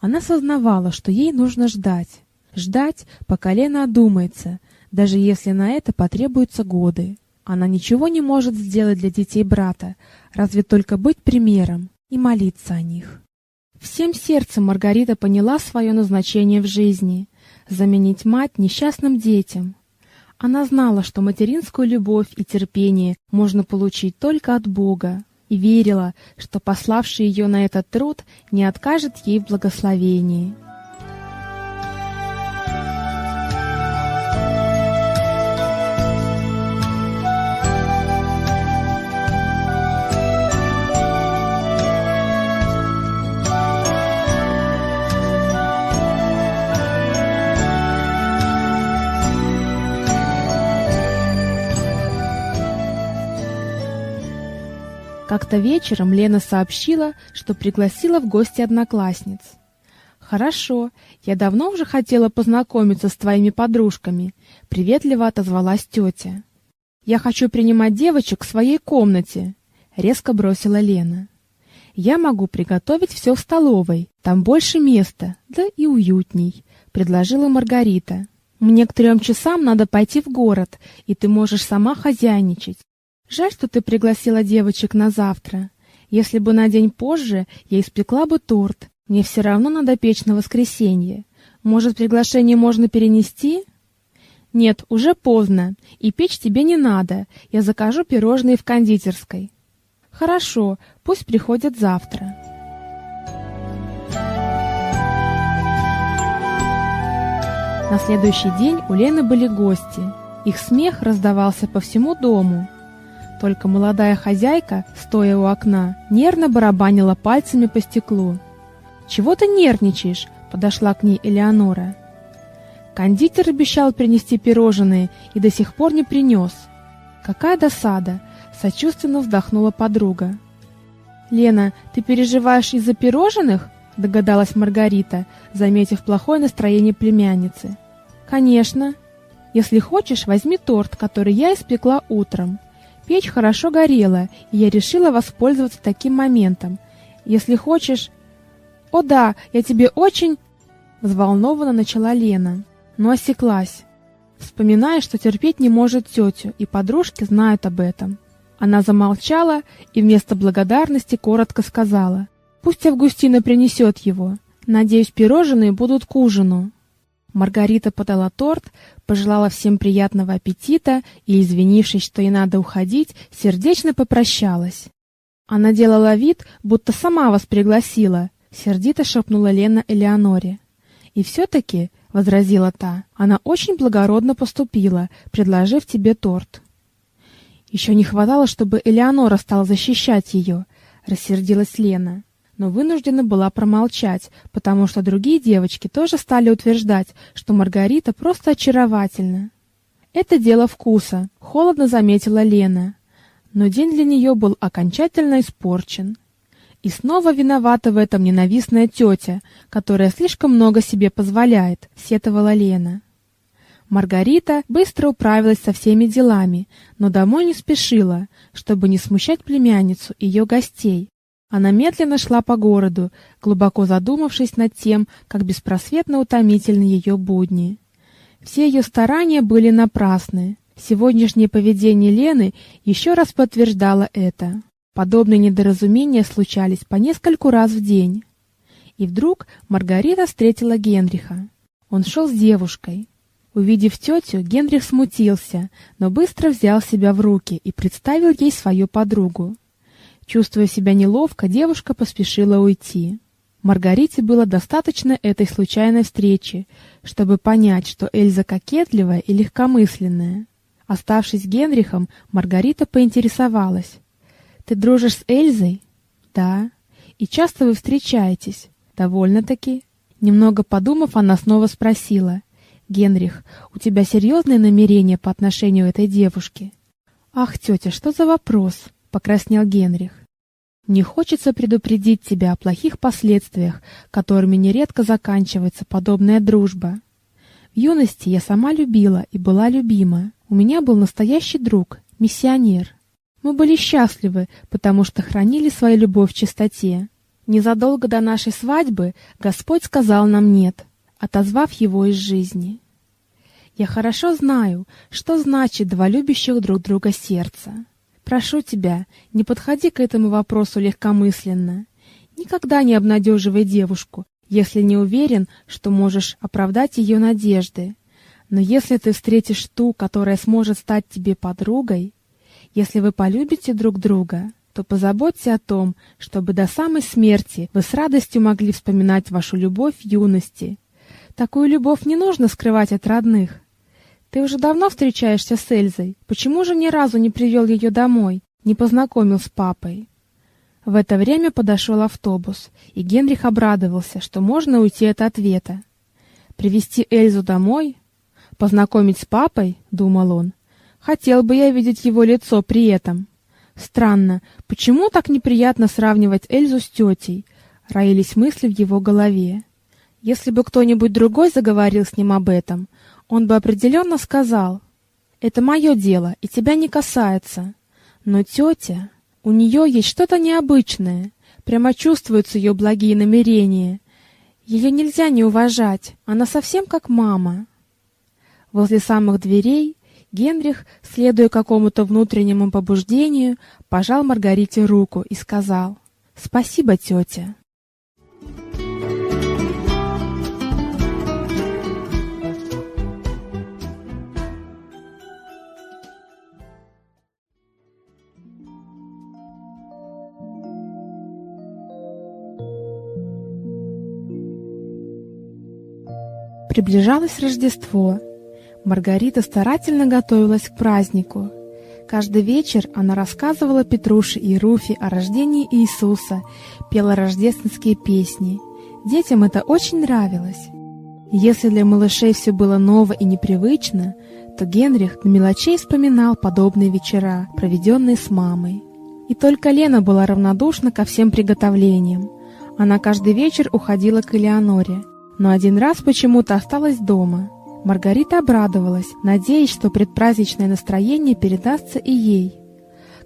Она сознавала, что ей нужно ждать. Ждать, пока Лена одумается, даже если на это потребуются годы. Она ничего не может сделать для детей брата, разве только быть примером и молиться о них. Всем сердцем Маргарита поняла свое назначение в жизни — заменить мать несчастным детям. Она знала, что материнскую любовь и терпение можно получить только от Бога, и верила, что пославший ее на этот труд не откажет ей в благословении. Как-то вечером Лена сообщила, что пригласила в гости одноклассниц. «Хорошо, я давно уже хотела познакомиться с твоими подружками», — приветливо отозвалась тетя. «Я хочу принимать девочек в своей комнате», — резко бросила Лена. «Я могу приготовить все в столовой, там больше места, да и уютней», — предложила Маргарита. «Мне к трем часам надо пойти в город, и ты можешь сама хозяйничать. Жаль, что ты пригласила девочек на завтра. Если бы на день позже, я испекла бы торт. Мне все равно надо печь на воскресенье. Может, приглашение можно перенести? Нет, уже поздно, и печь тебе не надо. Я закажу пирожные в кондитерской. Хорошо, пусть приходят завтра. На следующий день у Лены были гости. Их смех раздавался по всему дому. Только молодая хозяйка, стоя у окна, нервно барабанила пальцами по стеклу. «Чего ты нервничаешь?» — подошла к ней Элеонора. Кондитер обещал принести пирожные и до сих пор не принес. «Какая досада!» — сочувственно вздохнула подруга. «Лена, ты переживаешь из-за пирожных?» — догадалась Маргарита, заметив плохое настроение племянницы. «Конечно. Если хочешь, возьми торт, который я испекла утром. Печь хорошо горела, и я решила воспользоваться таким моментом. Если хочешь... О да, я тебе очень... Взволнованно начала Лена, но осеклась, вспоминая, что терпеть не может тетю, и подружки знают об этом. Она замолчала и вместо благодарности коротко сказала, «Пусть Августина принесет его. Надеюсь, пирожные будут к ужину». Маргарита подала торт, пожелала всем приятного аппетита и, извинившись, что ей надо уходить, сердечно попрощалась. Она делала вид, будто сама вас пригласила, сердито шепнула Лена Элеоноре. И все-таки, — возразила та, — она очень благородно поступила, предложив тебе торт. Еще не хватало, чтобы Элеонора стала защищать ее, — рассердилась Лена но вынуждена была промолчать, потому что другие девочки тоже стали утверждать, что Маргарита просто очаровательна. Это дело вкуса, холодно заметила Лена. Но день для нее был окончательно испорчен. И снова виновата в этом ненавистная тетя, которая слишком много себе позволяет, сетовала Лена. Маргарита быстро управилась со всеми делами, но домой не спешила, чтобы не смущать племянницу и ее гостей, она медленно шла по городу, глубоко задумавшись над тем, как беспросветно утомительны ее будни. Все ее старания были напрасны. Сегодняшнее поведение Лены еще раз подтверждало это. Подобные недоразумения случались по нескольку раз в день. И вдруг Маргарита встретила Генриха. Он шел с девушкой. Увидев тетю, Генрих смутился, но быстро взял себя в руки и представил ей свою подругу. Чувствуя себя неловко, девушка поспешила уйти. Маргарите было достаточно этой случайной встречи, чтобы понять, что Эльза кокетливая и легкомысленная. Оставшись Генрихом, Маргарита поинтересовалась: "Ты дружишь с Эльзой?" "Да. И часто вы встречаетесь?" "Довольно-таки". Немного подумав, она снова спросила: "Генрих, у тебя серьезные намерения по отношению к этой девушке?" "Ах, тетя, что за вопрос?" покраснел Генрих. Не хочется предупредить тебя о плохих последствиях, которыми нередко заканчивается подобная дружба. В юности я сама любила и была любима. У меня был настоящий друг, миссионер. Мы были счастливы, потому что хранили свою любовь в чистоте. Незадолго до нашей свадьбы Господь сказал нам «нет», отозвав его из жизни. Я хорошо знаю, что значит два любящих друг друга сердца. Прошу тебя, не подходи к этому вопросу легкомысленно. Никогда не обнадеживай девушку, если не уверен, что можешь оправдать ее надежды. Но если ты встретишь ту, которая сможет стать тебе подругой, если вы полюбите друг друга, то позаботься о том, чтобы до самой смерти вы с радостью могли вспоминать вашу любовь юности. Такую любовь не нужно скрывать от родных. Ты уже давно встречаешься с Эльзой. Почему же ни разу не привел ее домой, не познакомил с папой? В это время подошел автобус, и Генрих обрадовался, что можно уйти от ответа. Привести Эльзу домой, познакомить с папой, думал он. Хотел бы я видеть его лицо при этом. Странно, почему так неприятно сравнивать Эльзу с тетей? Роились мысли в его голове. Если бы кто-нибудь другой заговорил с ним об этом, он бы определенно сказал: "Это мое дело и тебя не касается". Но тетя, у нее есть что-то необычное, прямо чувствуются ее благие намерения. Ее нельзя не уважать, она совсем как мама. Возле самых дверей Генрих, следуя какому-то внутреннему побуждению, пожал Маргарите руку и сказал: "Спасибо, тетя». Приближалось Рождество. Маргарита старательно готовилась к празднику. Каждый вечер она рассказывала Петруше и Руфе о рождении Иисуса, пела рождественские песни. Детям это очень нравилось. Если для малышей все было ново и непривычно, то Генрих до мелочей вспоминал подобные вечера, проведенные с мамой. И только Лена была равнодушна ко всем приготовлениям. Она каждый вечер уходила к Элеоноре, но один раз почему-то осталась дома. Маргарита обрадовалась, надеясь, что предпраздничное настроение передастся и ей.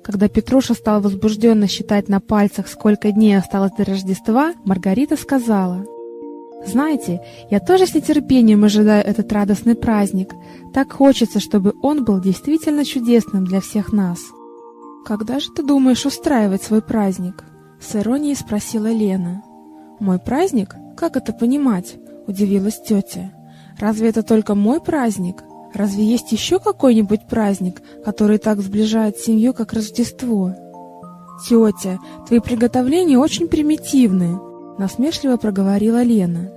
Когда Петруша стал возбужденно считать на пальцах, сколько дней осталось до Рождества, Маргарита сказала: "Знаете, я тоже с нетерпением ожидаю этот радостный праздник. Так хочется, чтобы он был действительно чудесным для всех нас". "Когда же ты думаешь устраивать свой праздник?" с иронией спросила Лена. "Мой праздник? Как это понимать?" Удивилась тетя. Разве это только мой праздник? Разве есть еще какой-нибудь праздник, который так сближает семью, как Рождество? Тетя, твои приготовления очень примитивны, насмешливо проговорила Лена.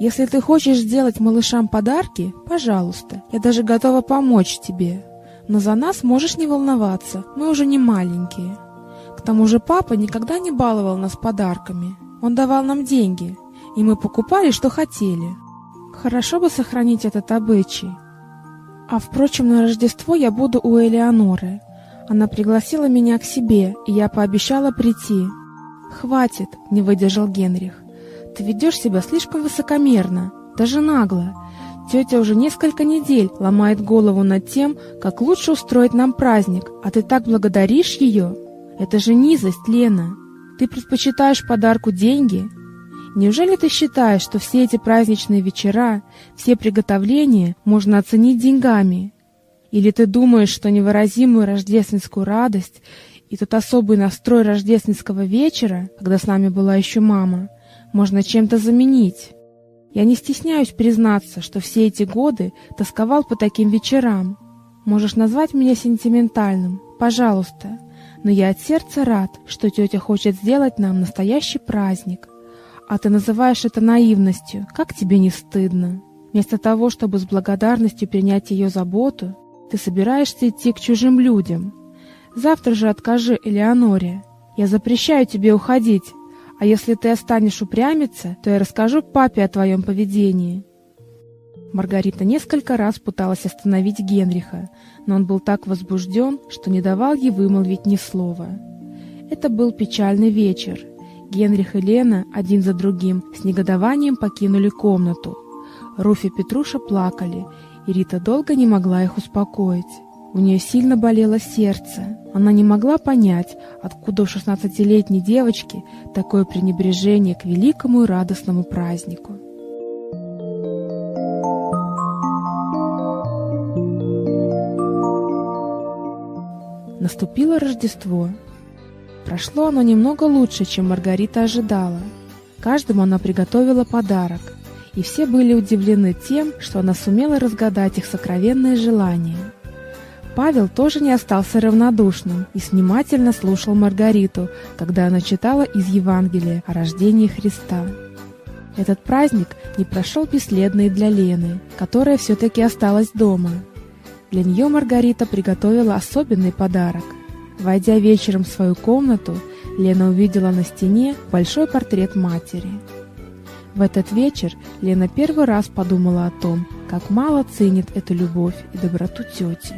Если ты хочешь сделать малышам подарки, пожалуйста, я даже готова помочь тебе. Но за нас можешь не волноваться, мы уже не маленькие. К тому же папа никогда не баловал нас подарками. Он давал нам деньги, и мы покупали, что хотели. Хорошо бы сохранить этот обычай. А впрочем, на Рождество я буду у Элеоноры. Она пригласила меня к себе, и я пообещала прийти. Хватит, не выдержал Генрих. Ты ведешь себя слишком высокомерно, даже нагло. Тетя уже несколько недель ломает голову над тем, как лучше устроить нам праздник, а ты так благодаришь ее? Это же низость, Лена. Ты предпочитаешь подарку деньги, Неужели ты считаешь, что все эти праздничные вечера, все приготовления можно оценить деньгами? Или ты думаешь, что невыразимую рождественскую радость и тот особый настрой рождественского вечера, когда с нами была еще мама, можно чем-то заменить? Я не стесняюсь признаться, что все эти годы тосковал по таким вечерам. Можешь назвать меня сентиментальным, пожалуйста, но я от сердца рад, что тетя хочет сделать нам настоящий праздник. А ты называешь это наивностью. Как тебе не стыдно? Вместо того, чтобы с благодарностью принять ее заботу, ты собираешься идти к чужим людям. Завтра же откажи Элеоноре. Я запрещаю тебе уходить. А если ты останешь упрямиться, то я расскажу папе о твоем поведении. Маргарита несколько раз пыталась остановить Генриха, но он был так возбужден, что не давал ей вымолвить ни слова. Это был печальный вечер, Генрих и Лена один за другим с негодованием покинули комнату. Руфь и Петруша плакали, и Рита долго не могла их успокоить. У нее сильно болело сердце. Она не могла понять, откуда у шестнадцатилетней девочки такое пренебрежение к великому и радостному празднику. Наступило Рождество. Прошло оно немного лучше, чем Маргарита ожидала. Каждому она приготовила подарок, и все были удивлены тем, что она сумела разгадать их сокровенные желания. Павел тоже не остался равнодушным и внимательно слушал Маргариту, когда она читала из Евангелия о рождении Христа. Этот праздник не прошел бесследно и для Лены, которая все-таки осталась дома. Для нее Маргарита приготовила особенный подарок. Войдя вечером в свою комнату, Лена увидела на стене большой портрет матери. В этот вечер Лена первый раз подумала о том, как мало ценит эту любовь и доброту тети.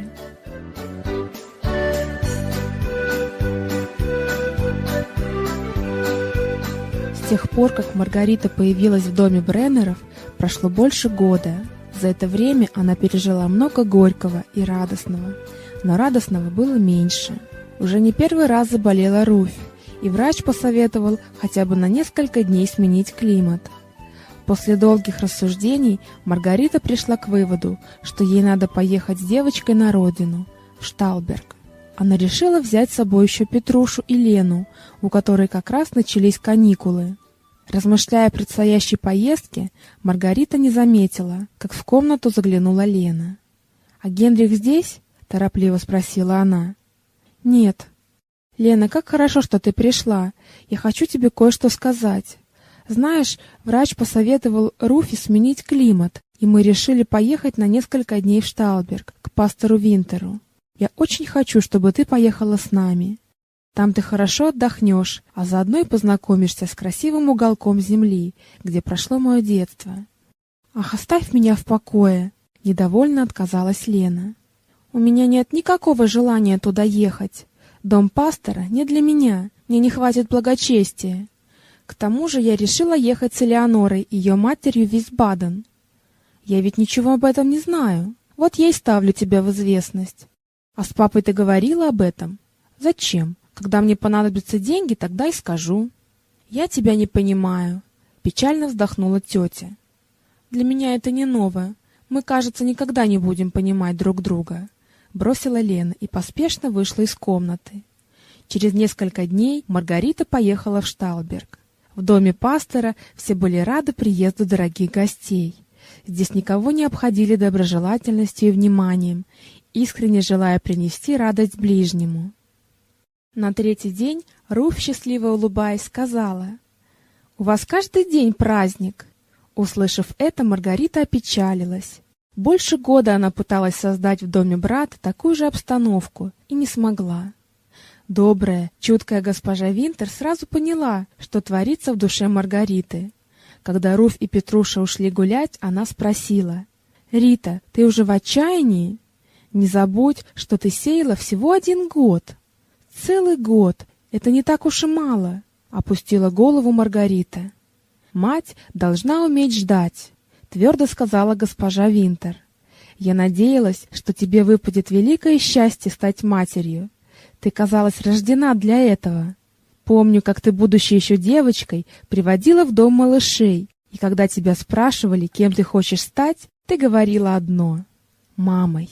С тех пор, как Маргарита появилась в доме Бреннеров, прошло больше года. За это время она пережила много горького и радостного, но радостного было меньше. Уже не первый раз заболела Руфь, и врач посоветовал хотя бы на несколько дней сменить климат. После долгих рассуждений Маргарита пришла к выводу, что ей надо поехать с девочкой на родину, в Шталберг. Она решила взять с собой еще Петрушу и Лену, у которой как раз начались каникулы. Размышляя о предстоящей поездке, Маргарита не заметила, как в комнату заглянула Лена. «А Генрих здесь?» — торопливо спросила она. «Нет». «Лена, как хорошо, что ты пришла. Я хочу тебе кое-что сказать. Знаешь, врач посоветовал Руфи сменить климат, и мы решили поехать на несколько дней в Шталберг, к пастору Винтеру. Я очень хочу, чтобы ты поехала с нами. Там ты хорошо отдохнешь, а заодно и познакомишься с красивым уголком земли, где прошло мое детство. Ах, оставь меня в покое, недовольно отказалась Лена. У меня нет никакого желания туда ехать. Дом пастора не для меня, мне не хватит благочестия. К тому же я решила ехать с Элеонорой и ее матерью в Висбаден. Я ведь ничего об этом не знаю. Вот я и ставлю тебя в известность. А с папой ты говорила об этом? Зачем? Когда мне понадобятся деньги, тогда и скажу. Я тебя не понимаю, печально вздохнула тетя. Для меня это не новое. Мы, кажется, никогда не будем понимать друг друга, бросила Лена и поспешно вышла из комнаты. Через несколько дней Маргарита поехала в Шталберг. В доме пастора все были рады приезду дорогих гостей. Здесь никого не обходили доброжелательностью и вниманием, искренне желая принести радость ближнему. На третий день Руф, счастливо улыбаясь, сказала, «У вас каждый день праздник». Услышав это, Маргарита опечалилась. Больше года она пыталась создать в доме брата такую же обстановку и не смогла. Добрая, чуткая госпожа Винтер сразу поняла, что творится в душе Маргариты. Когда Руф и Петруша ушли гулять, она спросила, «Рита, ты уже в отчаянии?» Не забудь, что ты сеяла всего один год. Целый год. Это не так уж и мало, опустила голову Маргарита. Мать должна уметь ждать, твердо сказала госпожа Винтер. Я надеялась, что тебе выпадет великое счастье стать матерью. Ты казалась рождена для этого. Помню, как ты, будучи еще девочкой, приводила в дом малышей, и когда тебя спрашивали, кем ты хочешь стать, ты говорила одно — мамой.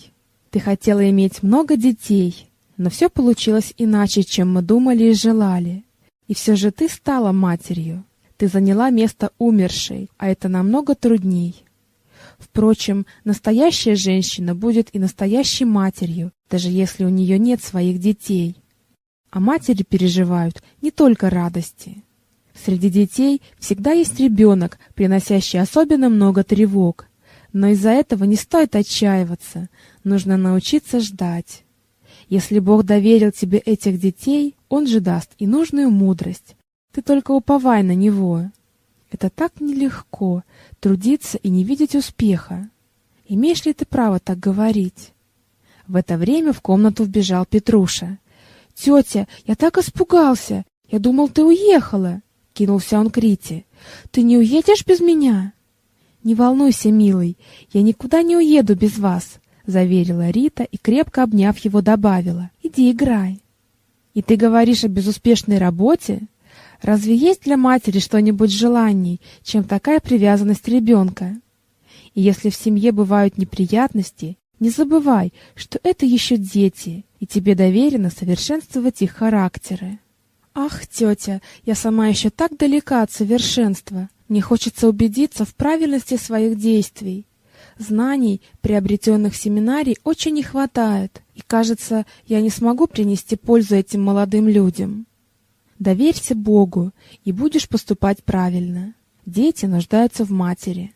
Ты хотела иметь много детей, но все получилось иначе, чем мы думали и желали. И все же ты стала матерью. Ты заняла место умершей, а это намного трудней. Впрочем, настоящая женщина будет и настоящей матерью, даже если у нее нет своих детей. А матери переживают не только радости. Среди детей всегда есть ребенок, приносящий особенно много тревог. Но из-за этого не стоит отчаиваться. Нужно научиться ждать. Если Бог доверил тебе этих детей, Он же даст и нужную мудрость. Ты только уповай на Него. Это так нелегко — трудиться и не видеть успеха. Имеешь ли ты право так говорить? В это время в комнату вбежал Петруша. «Тетя, я так испугался! Я думал, ты уехала!» — кинулся он к Рите. «Ты не уедешь без меня?» «Не волнуйся, милый, я никуда не уеду без вас», — заверила Рита и, крепко обняв его, добавила. «Иди играй». «И ты говоришь о безуспешной работе? Разве есть для матери что-нибудь желаний, чем такая привязанность ребенка? И если в семье бывают неприятности, не забывай, что это еще дети, и тебе доверено совершенствовать их характеры». «Ах, тетя, я сама еще так далека от совершенства. Мне хочется убедиться в правильности своих действий. Знаний, приобретенных в семинарии, очень не хватает, и, кажется, я не смогу принести пользу этим молодым людям. Доверься Богу, и будешь поступать правильно. Дети нуждаются в матери.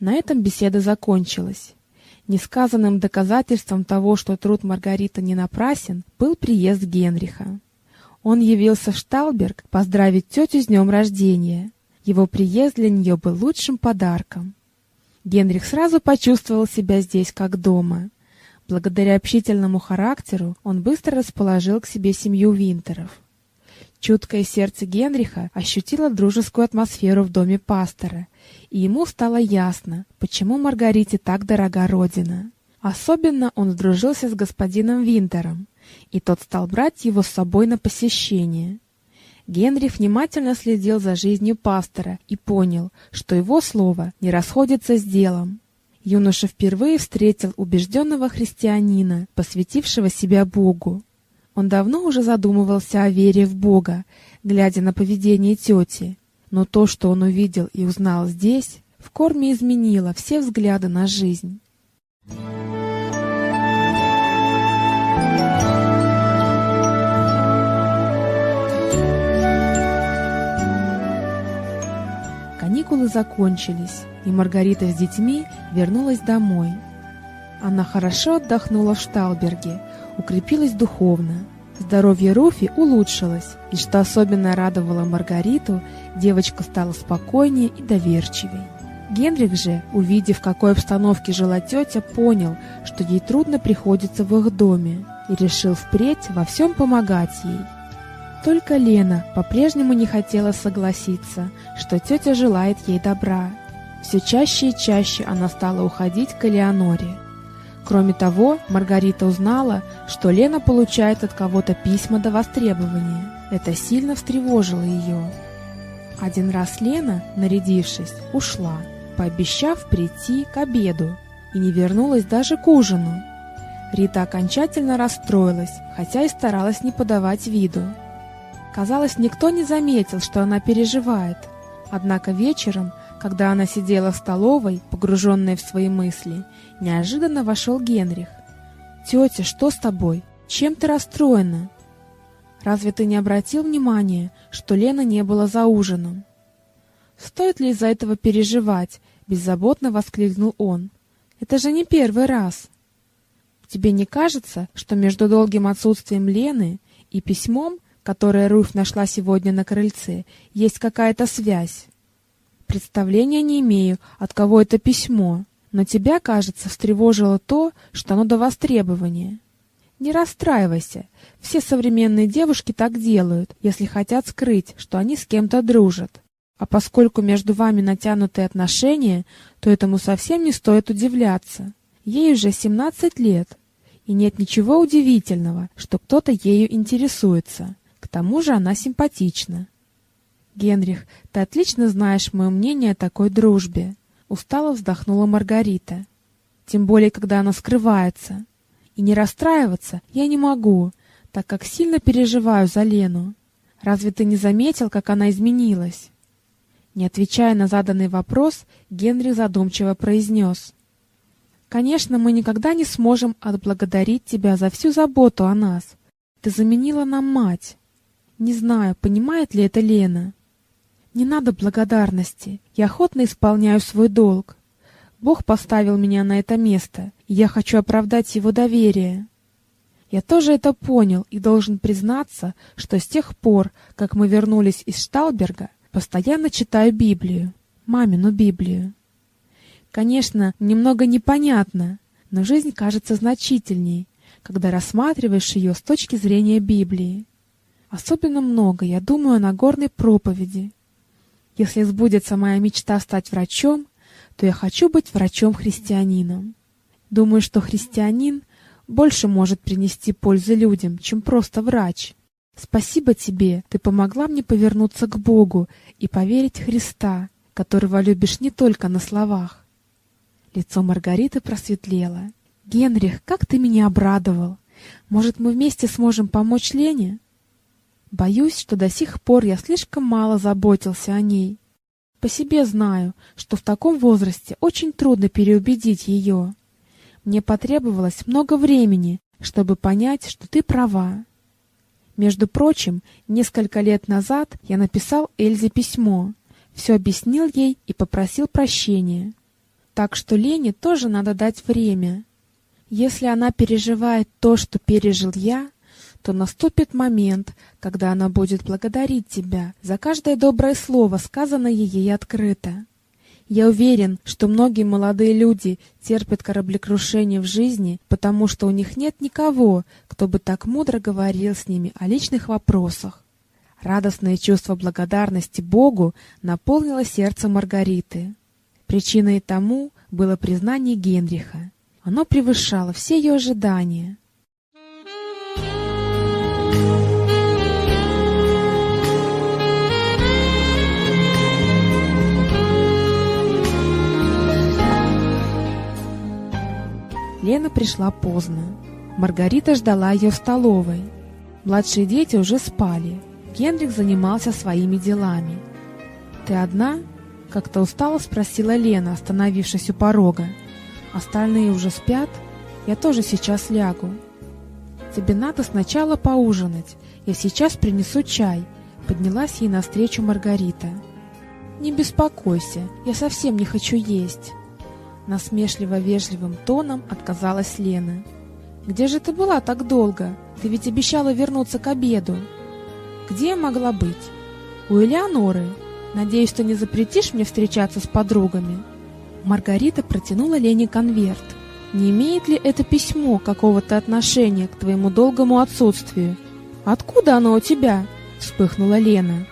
На этом беседа закончилась. Несказанным доказательством того, что труд Маргариты не напрасен, был приезд Генриха. Он явился в Шталберг поздравить тетю с днем рождения. Его приезд для нее был лучшим подарком. Генрих сразу почувствовал себя здесь как дома. Благодаря общительному характеру он быстро расположил к себе семью Винтеров. Чуткое сердце Генриха ощутило дружескую атмосферу в доме пастора, и ему стало ясно, почему Маргарите так дорога родина. Особенно он сдружился с господином Винтером, и тот стал брать его с собой на посещение. Генри внимательно следил за жизнью пастора и понял, что его слово не расходится с делом. Юноша впервые встретил убежденного христианина, посвятившего себя Богу. Он давно уже задумывался о вере в Бога, глядя на поведение тети, но то, что он увидел и узнал здесь, в корме изменило все взгляды на жизнь. Каникулы закончились, и Маргарита с детьми вернулась домой. Она хорошо отдохнула в Шталберге, укрепилась духовно. Здоровье Руфи улучшилось, и что особенно радовало Маргариту, девочка стала спокойнее и доверчивей. Генрих же, увидев, в какой обстановке жила тетя, понял, что ей трудно приходится в их доме, и решил впредь во всем помогать ей. Только Лена по-прежнему не хотела согласиться, что тетя желает ей добра. Все чаще и чаще она стала уходить к Элеоноре. Кроме того, Маргарита узнала, что Лена получает от кого-то письма до востребования. Это сильно встревожило ее. Один раз Лена, нарядившись, ушла, пообещав прийти к обеду, и не вернулась даже к ужину. Рита окончательно расстроилась, хотя и старалась не подавать виду. Казалось, никто не заметил, что она переживает. Однако вечером, когда она сидела в столовой, погруженная в свои мысли, неожиданно вошел Генрих. «Тетя, что с тобой? Чем ты расстроена?» «Разве ты не обратил внимания, что Лена не было за ужином?» «Стоит ли из-за этого переживать?» — беззаботно воскликнул он. «Это же не первый раз!» «Тебе не кажется, что между долгим отсутствием Лены и письмом которое Руфь нашла сегодня на крыльце, есть какая-то связь. Представления не имею, от кого это письмо, но тебя, кажется, встревожило то, что оно до востребования. Не расстраивайся. Все современные девушки так делают, если хотят скрыть, что они с кем-то дружат. А поскольку между вами натянутые отношения, то этому совсем не стоит удивляться. Ей уже 17 лет, и нет ничего удивительного, что кто-то ею интересуется тому же она симпатична. Генрих, ты отлично знаешь мое мнение о такой дружбе, устало вздохнула Маргарита. Тем более, когда она скрывается. И не расстраиваться я не могу, так как сильно переживаю за Лену. Разве ты не заметил, как она изменилась? Не отвечая на заданный вопрос, Генрих задумчиво произнес. Конечно, мы никогда не сможем отблагодарить тебя за всю заботу о нас. Ты заменила нам мать. Не знаю, понимает ли это Лена. Не надо благодарности. Я охотно исполняю свой долг. Бог поставил меня на это место, и я хочу оправдать его доверие. Я тоже это понял и должен признаться, что с тех пор, как мы вернулись из Шталберга, постоянно читаю Библию, мамину Библию. Конечно, немного непонятно, но жизнь кажется значительней, когда рассматриваешь ее с точки зрения Библии. Особенно много я думаю о Нагорной проповеди. Если сбудется моя мечта стать врачом, то я хочу быть врачом-христианином. Думаю, что христианин больше может принести пользу людям, чем просто врач. Спасибо тебе, ты помогла мне повернуться к Богу и поверить в Христа, которого любишь не только на словах. Лицо Маргариты просветлело. Генрих, как ты меня обрадовал! Может, мы вместе сможем помочь Лене? Боюсь, что до сих пор я слишком мало заботился о ней. По себе знаю, что в таком возрасте очень трудно переубедить ее. Мне потребовалось много времени, чтобы понять, что ты права. Между прочим, несколько лет назад я написал Эльзе письмо, все объяснил ей и попросил прощения. Так что Лене тоже надо дать время. Если она переживает то, что пережил я, то наступит момент, когда она будет благодарить тебя за каждое доброе слово, сказанное ей открыто. Я уверен, что многие молодые люди терпят кораблекрушение в жизни, потому что у них нет никого, кто бы так мудро говорил с ними о личных вопросах. Радостное чувство благодарности Богу наполнило сердце Маргариты. Причиной тому было признание Генриха. Оно превышало все ее ожидания. Лена пришла поздно. Маргарита ждала ее в столовой. Младшие дети уже спали. Генрих занимался своими делами. «Ты одна?» — как-то устало спросила Лена, остановившись у порога. «Остальные уже спят? Я тоже сейчас лягу». «Тебе надо сначала поужинать. Я сейчас принесу чай», — поднялась ей навстречу Маргарита. «Не беспокойся, я совсем не хочу есть». Насмешливо-вежливым тоном отказалась Лена. «Где же ты была так долго? Ты ведь обещала вернуться к обеду». «Где я могла быть?» «У Элеоноры. Надеюсь, ты не запретишь мне встречаться с подругами?» Маргарита протянула Лене конверт. «Не имеет ли это письмо какого-то отношения к твоему долгому отсутствию?» «Откуда оно у тебя?» — вспыхнула Лена.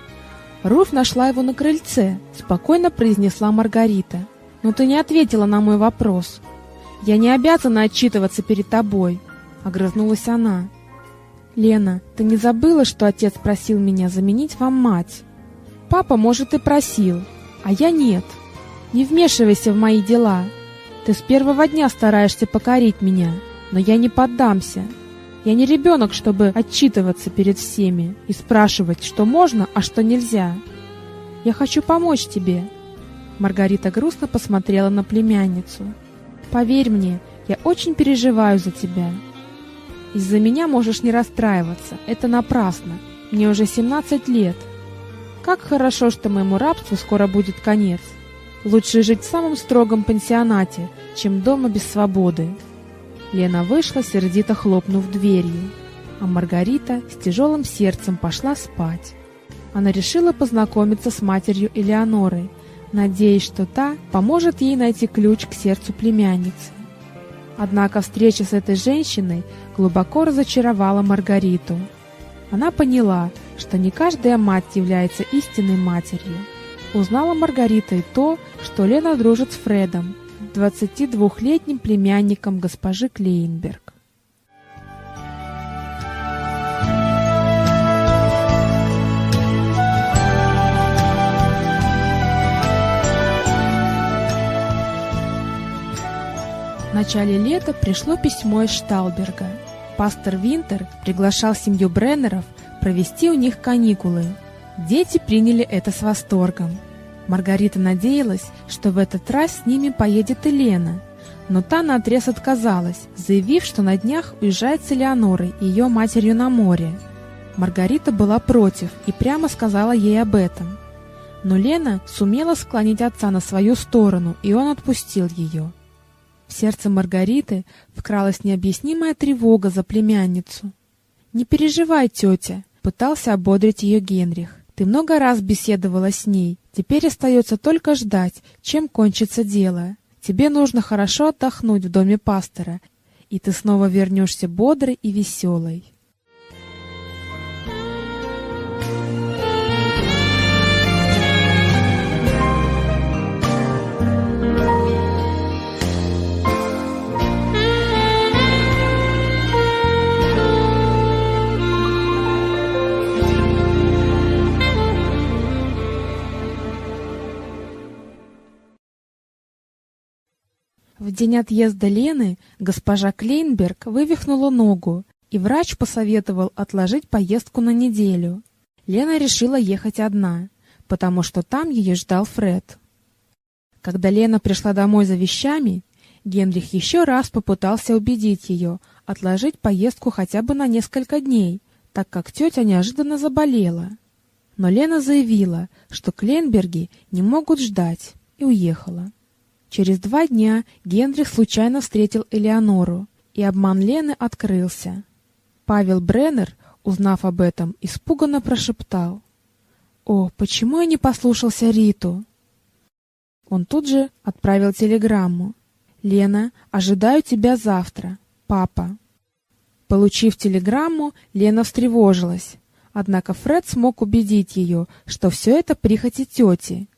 Руф нашла его на крыльце, спокойно произнесла Маргарита. «Но ты не ответила на мой вопрос. Я не обязана отчитываться перед тобой», — огрызнулась она. «Лена, ты не забыла, что отец просил меня заменить вам мать? Папа, может, и просил, а я нет. Не вмешивайся в мои дела. Ты с первого дня стараешься покорить меня, но я не поддамся. Я не ребенок, чтобы отчитываться перед всеми и спрашивать, что можно, а что нельзя. Я хочу помочь тебе, Маргарита грустно посмотрела на племянницу. Поверь мне, я очень переживаю за тебя. Из-за меня можешь не расстраиваться, это напрасно. Мне уже 17 лет. Как хорошо, что моему рабству скоро будет конец. Лучше жить в самом строгом пансионате, чем дома без свободы. Лена вышла, сердито хлопнув дверью, а Маргарита с тяжелым сердцем пошла спать. Она решила познакомиться с матерью Элеоноры надеясь, что та поможет ей найти ключ к сердцу племянницы. Однако встреча с этой женщиной глубоко разочаровала Маргариту. Она поняла, что не каждая мать является истинной матерью. Узнала Маргарита и то, что Лена дружит с Фредом, 22-летним племянником госпожи Клейнберг. В начале лета пришло письмо из Шталберга. Пастор Винтер приглашал семью Бреннеров провести у них каникулы. Дети приняли это с восторгом. Маргарита надеялась, что в этот раз с ними поедет и Лена, но та наотрез отказалась, заявив, что на днях уезжает с Элеонорой ее матерью на море. Маргарита была против и прямо сказала ей об этом. Но Лена сумела склонить отца на свою сторону, и он отпустил ее. В сердце Маргариты вкралась необъяснимая тревога за племянницу. «Не переживай, тетя», — пытался ободрить ее Генрих. «Ты много раз беседовала с ней. Теперь остается только ждать, чем кончится дело. Тебе нужно хорошо отдохнуть в доме пастора, и ты снова вернешься бодрой и веселой». День отъезда Лены госпожа Клейнберг вывихнула ногу, и врач посоветовал отложить поездку на неделю. Лена решила ехать одна, потому что там ее ждал Фред. Когда Лена пришла домой за вещами, Генрих еще раз попытался убедить ее отложить поездку хотя бы на несколько дней, так как тетя неожиданно заболела. Но Лена заявила, что Кленберги не могут ждать, и уехала. Через два дня Генрих случайно встретил Элеонору, и обман Лены открылся. Павел Бреннер, узнав об этом, испуганно прошептал: "О, почему я не послушался Риту?" Он тут же отправил телеграмму: "Лена, ожидаю тебя завтра. Папа". Получив телеграмму, Лена встревожилась. Однако Фред смог убедить ее, что все это прихоти тети,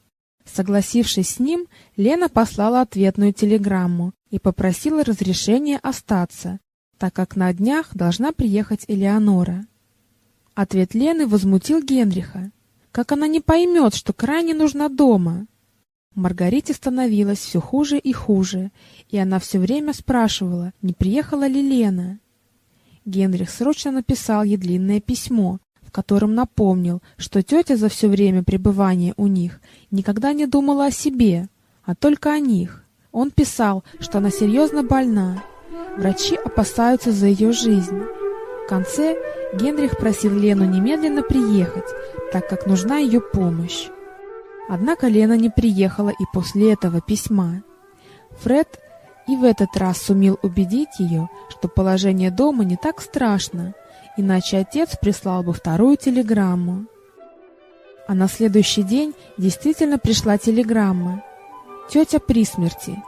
Согласившись с ним, Лена послала ответную телеграмму и попросила разрешения остаться, так как на днях должна приехать Элеонора. Ответ Лены возмутил Генриха. Как она не поймет, что крайне нужна дома? Маргарите становилось все хуже и хуже, и она все время спрашивала, не приехала ли Лена. Генрих срочно написал ей длинное письмо, которым напомнил, что тетя за все время пребывания у них никогда не думала о себе, а только о них. Он писал, что она серьезно больна. Врачи опасаются за ее жизнь. В конце Генрих просил Лену немедленно приехать, так как нужна ее помощь. Однако Лена не приехала и после этого письма. Фред и в этот раз сумел убедить ее, что положение дома не так страшно, иначе отец прислал бы вторую телеграмму. А на следующий день действительно пришла телеграмма. Тетя при смерти.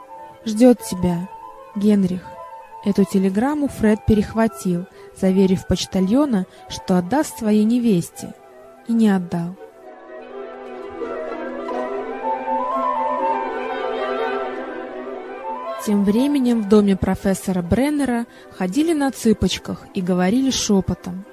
Ждет тебя. Генрих. Эту телеграмму Фред перехватил, заверив почтальона, что отдаст своей невесте, и не отдал. Тем временем в доме профессора Бреннера ходили на цыпочках и говорили шепотом.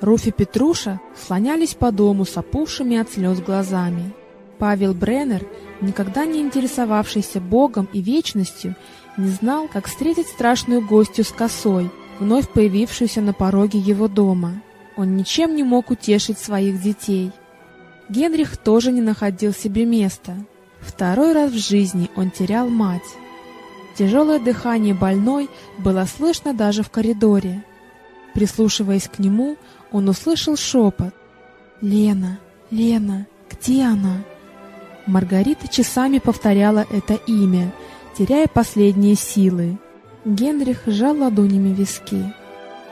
Руф и Петруша слонялись по дому с опухшими от слез глазами. Павел Бреннер, никогда не интересовавшийся Богом и вечностью, не знал, как встретить страшную гостью с косой, вновь появившуюся на пороге его дома. Он ничем не мог утешить своих детей. Генрих тоже не находил себе места. Второй раз в жизни он терял мать. Тяжелое дыхание больной было слышно даже в коридоре. Прислушиваясь к нему, он услышал шепот. «Лена, Лена, где она?» Маргарита часами повторяла это имя, теряя последние силы. Генрих сжал ладонями виски.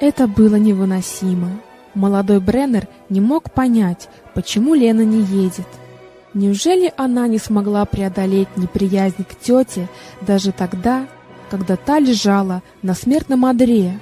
Это было невыносимо. Молодой Бреннер не мог понять, почему Лена не едет. Неужели она не смогла преодолеть неприязнь к тете даже тогда, когда та лежала на смертном одре?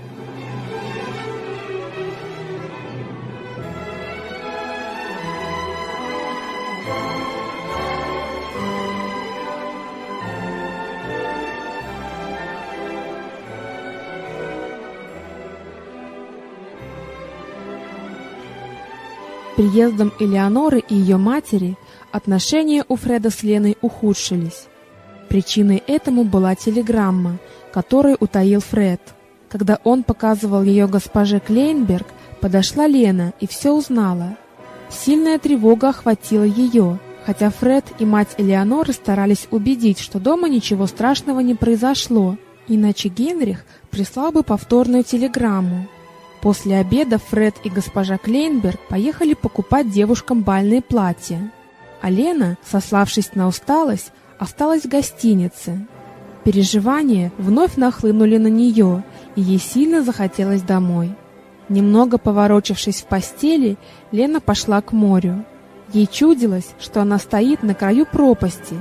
Приездом Элеоноры и ее матери отношения у Фреда с Леной ухудшились. Причиной этому была телеграмма, которую утаил Фред. Когда он показывал ее госпоже Клейнберг, подошла Лена и все узнала. Сильная тревога охватила ее, хотя Фред и мать Элеоноры старались убедить, что дома ничего страшного не произошло, иначе Генрих прислал бы повторную телеграмму. После обеда Фред и госпожа Клейнберг поехали покупать девушкам бальные платья. А Лена, сославшись на усталость, осталась в гостинице. Переживания вновь нахлынули на нее, и ей сильно захотелось домой. Немного поворочившись в постели, Лена пошла к морю. Ей чудилось, что она стоит на краю пропасти.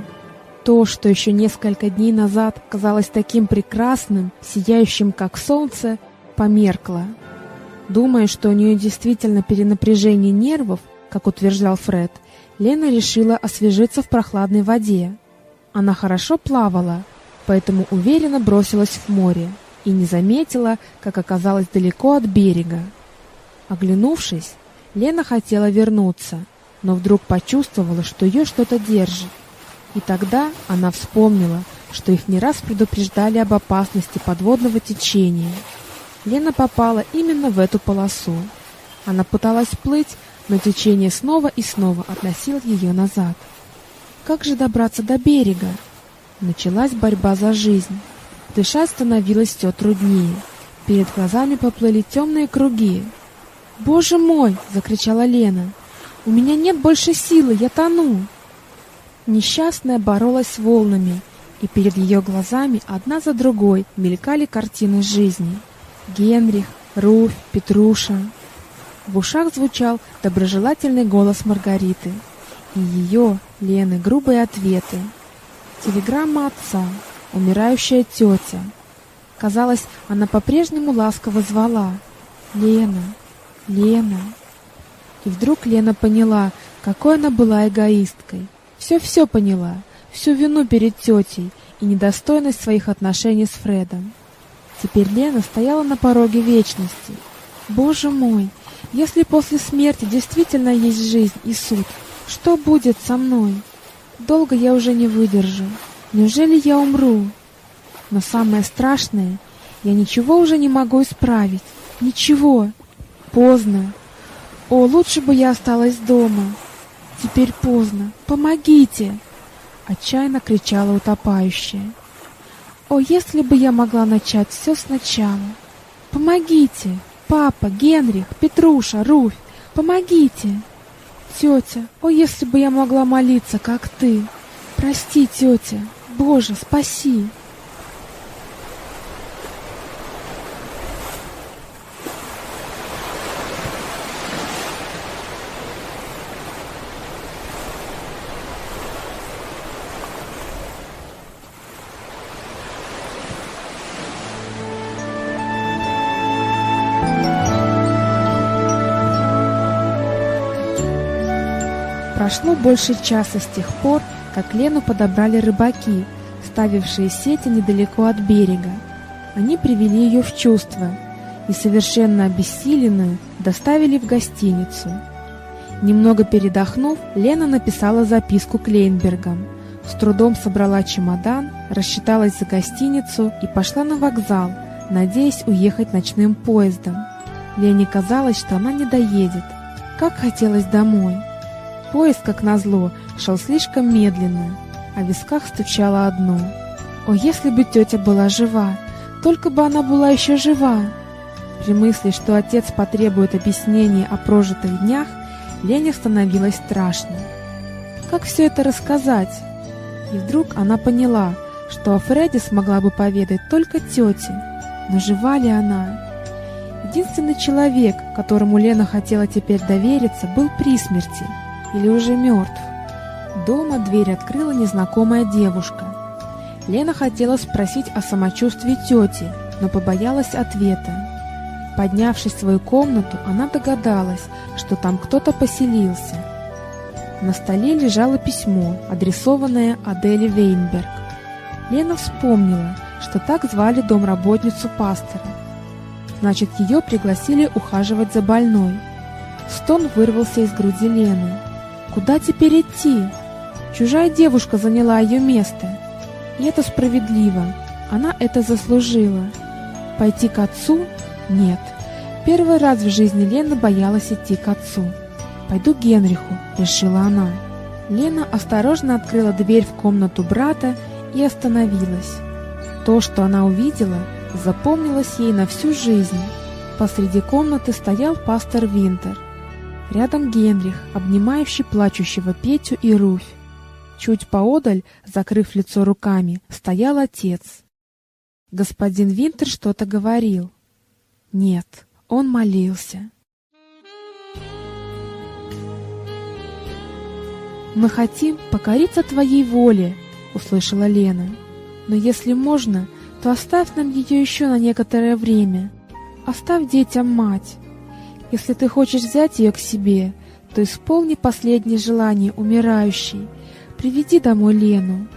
То, что еще несколько дней назад казалось таким прекрасным, сияющим как солнце, померкло. Думая, что у нее действительно перенапряжение нервов, как утверждал Фред, Лена решила освежиться в прохладной воде. Она хорошо плавала, поэтому уверенно бросилась в море и не заметила, как оказалась далеко от берега. Оглянувшись, Лена хотела вернуться, но вдруг почувствовала, что ее что-то держит. И тогда она вспомнила, что их не раз предупреждали об опасности подводного течения. Лена попала именно в эту полосу. Она пыталась плыть, но течение снова и снова относило ее назад. Как же добраться до берега? Началась борьба за жизнь. Дышать становилось все труднее. Перед глазами поплыли темные круги. «Боже мой!» — закричала Лена. «У меня нет больше силы, я тону!» Несчастная боролась с волнами, и перед ее глазами одна за другой мелькали картины жизни. Генрих, Руфь, Петруша. В ушах звучал доброжелательный голос Маргариты и ее, Лены, грубые ответы. Телеграмма отца, умирающая тетя. Казалось, она по-прежнему ласково звала «Лена, Лена». И вдруг Лена поняла, какой она была эгоисткой. Все-все поняла, всю вину перед тетей и недостойность своих отношений с Фредом. Теперь Лена стояла на пороге вечности. Боже мой, если после смерти действительно есть жизнь и суд, что будет со мной? Долго я уже не выдержу. Неужели я умру? Но самое страшное, я ничего уже не могу исправить. Ничего. Поздно. О, лучше бы я осталась дома. Теперь поздно. Помогите, отчаянно кричала утопающая. О, если бы я могла начать все сначала. Помогите, папа, Генрих, Петруша, Руфь, помогите. Тетя, о, если бы я могла молиться, как ты. Прости, тетя. Боже, спаси. Прошло больше часа с тех пор, как Лену подобрали рыбаки, ставившие сети недалеко от берега. Они привели ее в чувство и совершенно обессиленную доставили в гостиницу. Немного передохнув, Лена написала записку Клейнбергам. С трудом собрала чемодан, рассчиталась за гостиницу и пошла на вокзал, надеясь уехать ночным поездом. Лене казалось, что она не доедет. Как хотелось домой. Поезд, как назло, шел слишком медленно, а в висках стучало одно. О, если бы тетя была жива! Только бы она была еще жива! При мысли, что отец потребует объяснения о прожитых днях, Лене становилось страшно. Как все это рассказать? И вдруг она поняла, что о Фреде смогла бы поведать только тете. Но жива ли она? Единственный человек, которому Лена хотела теперь довериться, был при смерти — или уже мертв. Дома дверь открыла незнакомая девушка. Лена хотела спросить о самочувствии тети, но побоялась ответа. Поднявшись в свою комнату, она догадалась, что там кто-то поселился. На столе лежало письмо, адресованное Аделе Вейнберг. Лена вспомнила, что так звали домработницу пастора. Значит, ее пригласили ухаживать за больной. Стон вырвался из груди Лены. Куда теперь идти? Чужая девушка заняла ее место. И это справедливо. Она это заслужила. Пойти к отцу? Нет. Первый раз в жизни Лена боялась идти к отцу. Пойду к Генриху, решила она. Лена осторожно открыла дверь в комнату брата и остановилась. То, что она увидела, запомнилось ей на всю жизнь. Посреди комнаты стоял пастор Винтер. Рядом Генрих, обнимающий плачущего Петю и Руфь. Чуть поодаль, закрыв лицо руками, стоял отец. Господин Винтер что-то говорил. Нет, он молился. Мы хотим покориться твоей воле, услышала Лена. Но если можно, то оставь нам ее еще на некоторое время. Оставь детям мать. Если ты хочешь взять ее к себе, то исполни последнее желание умирающей. Приведи домой Лену.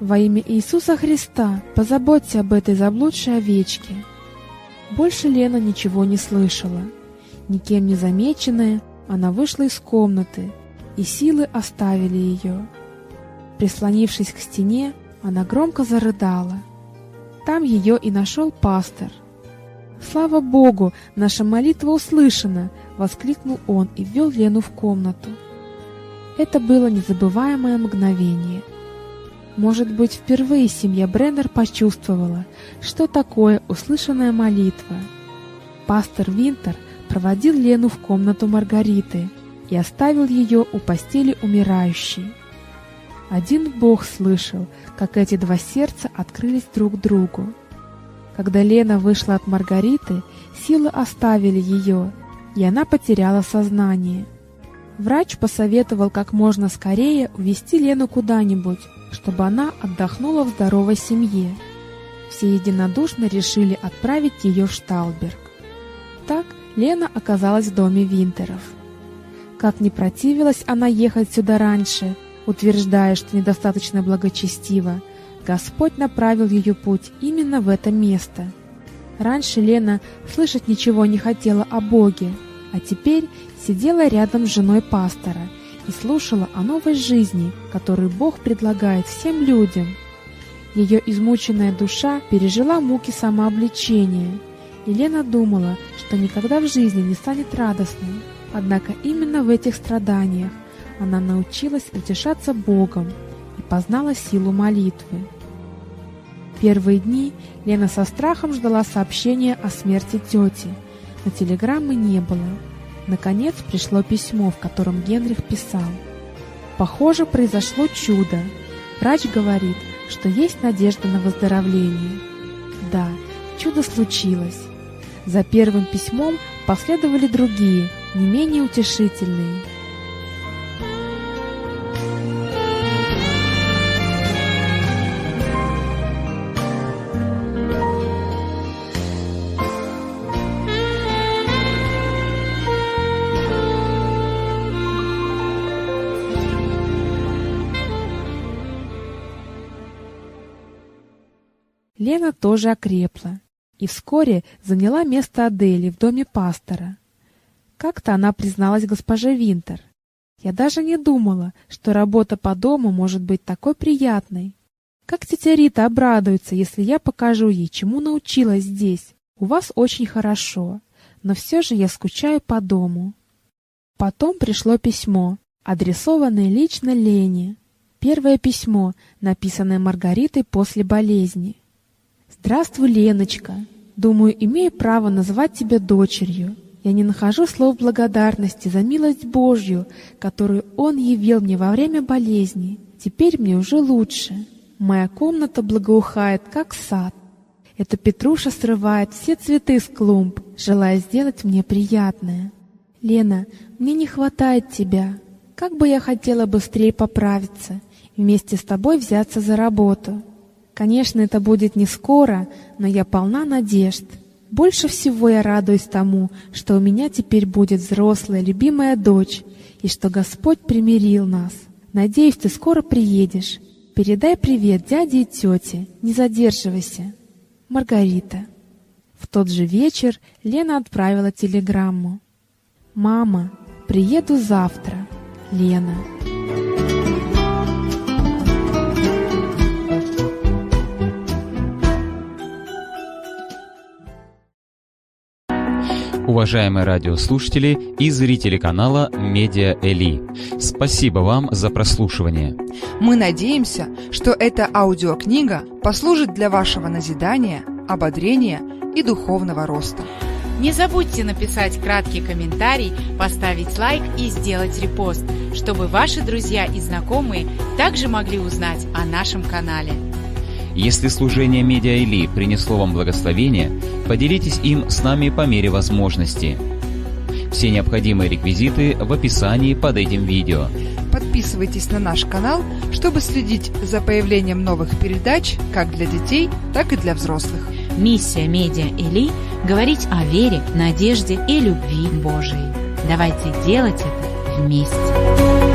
Во имя Иисуса Христа позаботься об этой заблудшей овечке. Больше Лена ничего не слышала. Никем не замеченная, она вышла из комнаты, и силы оставили ее. Прислонившись к стене, Она громко зарыдала. Там ее и нашел пастор. «Слава Богу, наша молитва услышана!» — воскликнул он и ввел Лену в комнату. Это было незабываемое мгновение. Может быть, впервые семья Бреннер почувствовала, что такое услышанная молитва. Пастор Винтер проводил Лену в комнату Маргариты и оставил ее у постели умирающей. Один Бог слышал, как эти два сердца открылись друг другу. Когда Лена вышла от Маргариты, силы оставили ее, и она потеряла сознание. Врач посоветовал как можно скорее увезти Лену куда-нибудь, чтобы она отдохнула в здоровой семье. Все единодушно решили отправить ее в Шталберг. Так Лена оказалась в доме Винтеров. Как не противилась она ехать сюда раньше, утверждая, что недостаточно благочестива, Господь направил ее путь именно в это место. Раньше Лена слышать ничего не хотела о Боге, а теперь сидела рядом с женой пастора и слушала о новой жизни, которую Бог предлагает всем людям. Ее измученная душа пережила муки самообличения, и Лена думала, что никогда в жизни не станет радостной. Однако именно в этих страданиях она научилась утешаться Богом познала силу молитвы. Первые дни Лена со страхом ждала сообщения о смерти тети, но телеграммы не было. Наконец пришло письмо, в котором Генрих писал: "Похоже, произошло чудо. Врач говорит, что есть надежда на выздоровление". Да, чудо случилось. За первым письмом последовали другие, не менее утешительные. Лена тоже окрепла и вскоре заняла место Адели в доме пастора. Как-то она призналась госпоже Винтер. Я даже не думала, что работа по дому может быть такой приятной. Как тетя Рита обрадуется, если я покажу ей, чему научилась здесь. У вас очень хорошо, но все же я скучаю по дому. Потом пришло письмо, адресованное лично Лене. Первое письмо, написанное Маргаритой после болезни. Здравствуй, Леночка. Думаю, имею право называть тебя дочерью. Я не нахожу слов благодарности за милость Божью, которую Он явил мне во время болезни. Теперь мне уже лучше. Моя комната благоухает, как сад. Эта Петруша срывает все цветы с клумб, желая сделать мне приятное. Лена, мне не хватает тебя. Как бы я хотела быстрее поправиться и вместе с тобой взяться за работу. Конечно, это будет не скоро, но я полна надежд. Больше всего я радуюсь тому, что у меня теперь будет взрослая, любимая дочь, и что Господь примирил нас. Надеюсь, ты скоро приедешь. Передай привет дяде и тете. Не задерживайся. Маргарита. В тот же вечер Лена отправила телеграмму. Мама, приеду завтра. Лена. Уважаемые радиослушатели и зрители канала Медиа Эли, спасибо вам за прослушивание. Мы надеемся, что эта аудиокнига послужит для вашего назидания, ободрения и духовного роста. Не забудьте написать краткий комментарий, поставить лайк и сделать репост, чтобы ваши друзья и знакомые также могли узнать о нашем канале. Если служение Медиа Или принесло вам благословение, поделитесь им с нами по мере возможности. Все необходимые реквизиты в описании под этим видео. Подписывайтесь на наш канал, чтобы следить за появлением новых передач как для детей, так и для взрослых. Миссия Медиа Или – говорить о вере, надежде и любви Божией. Давайте делать это вместе.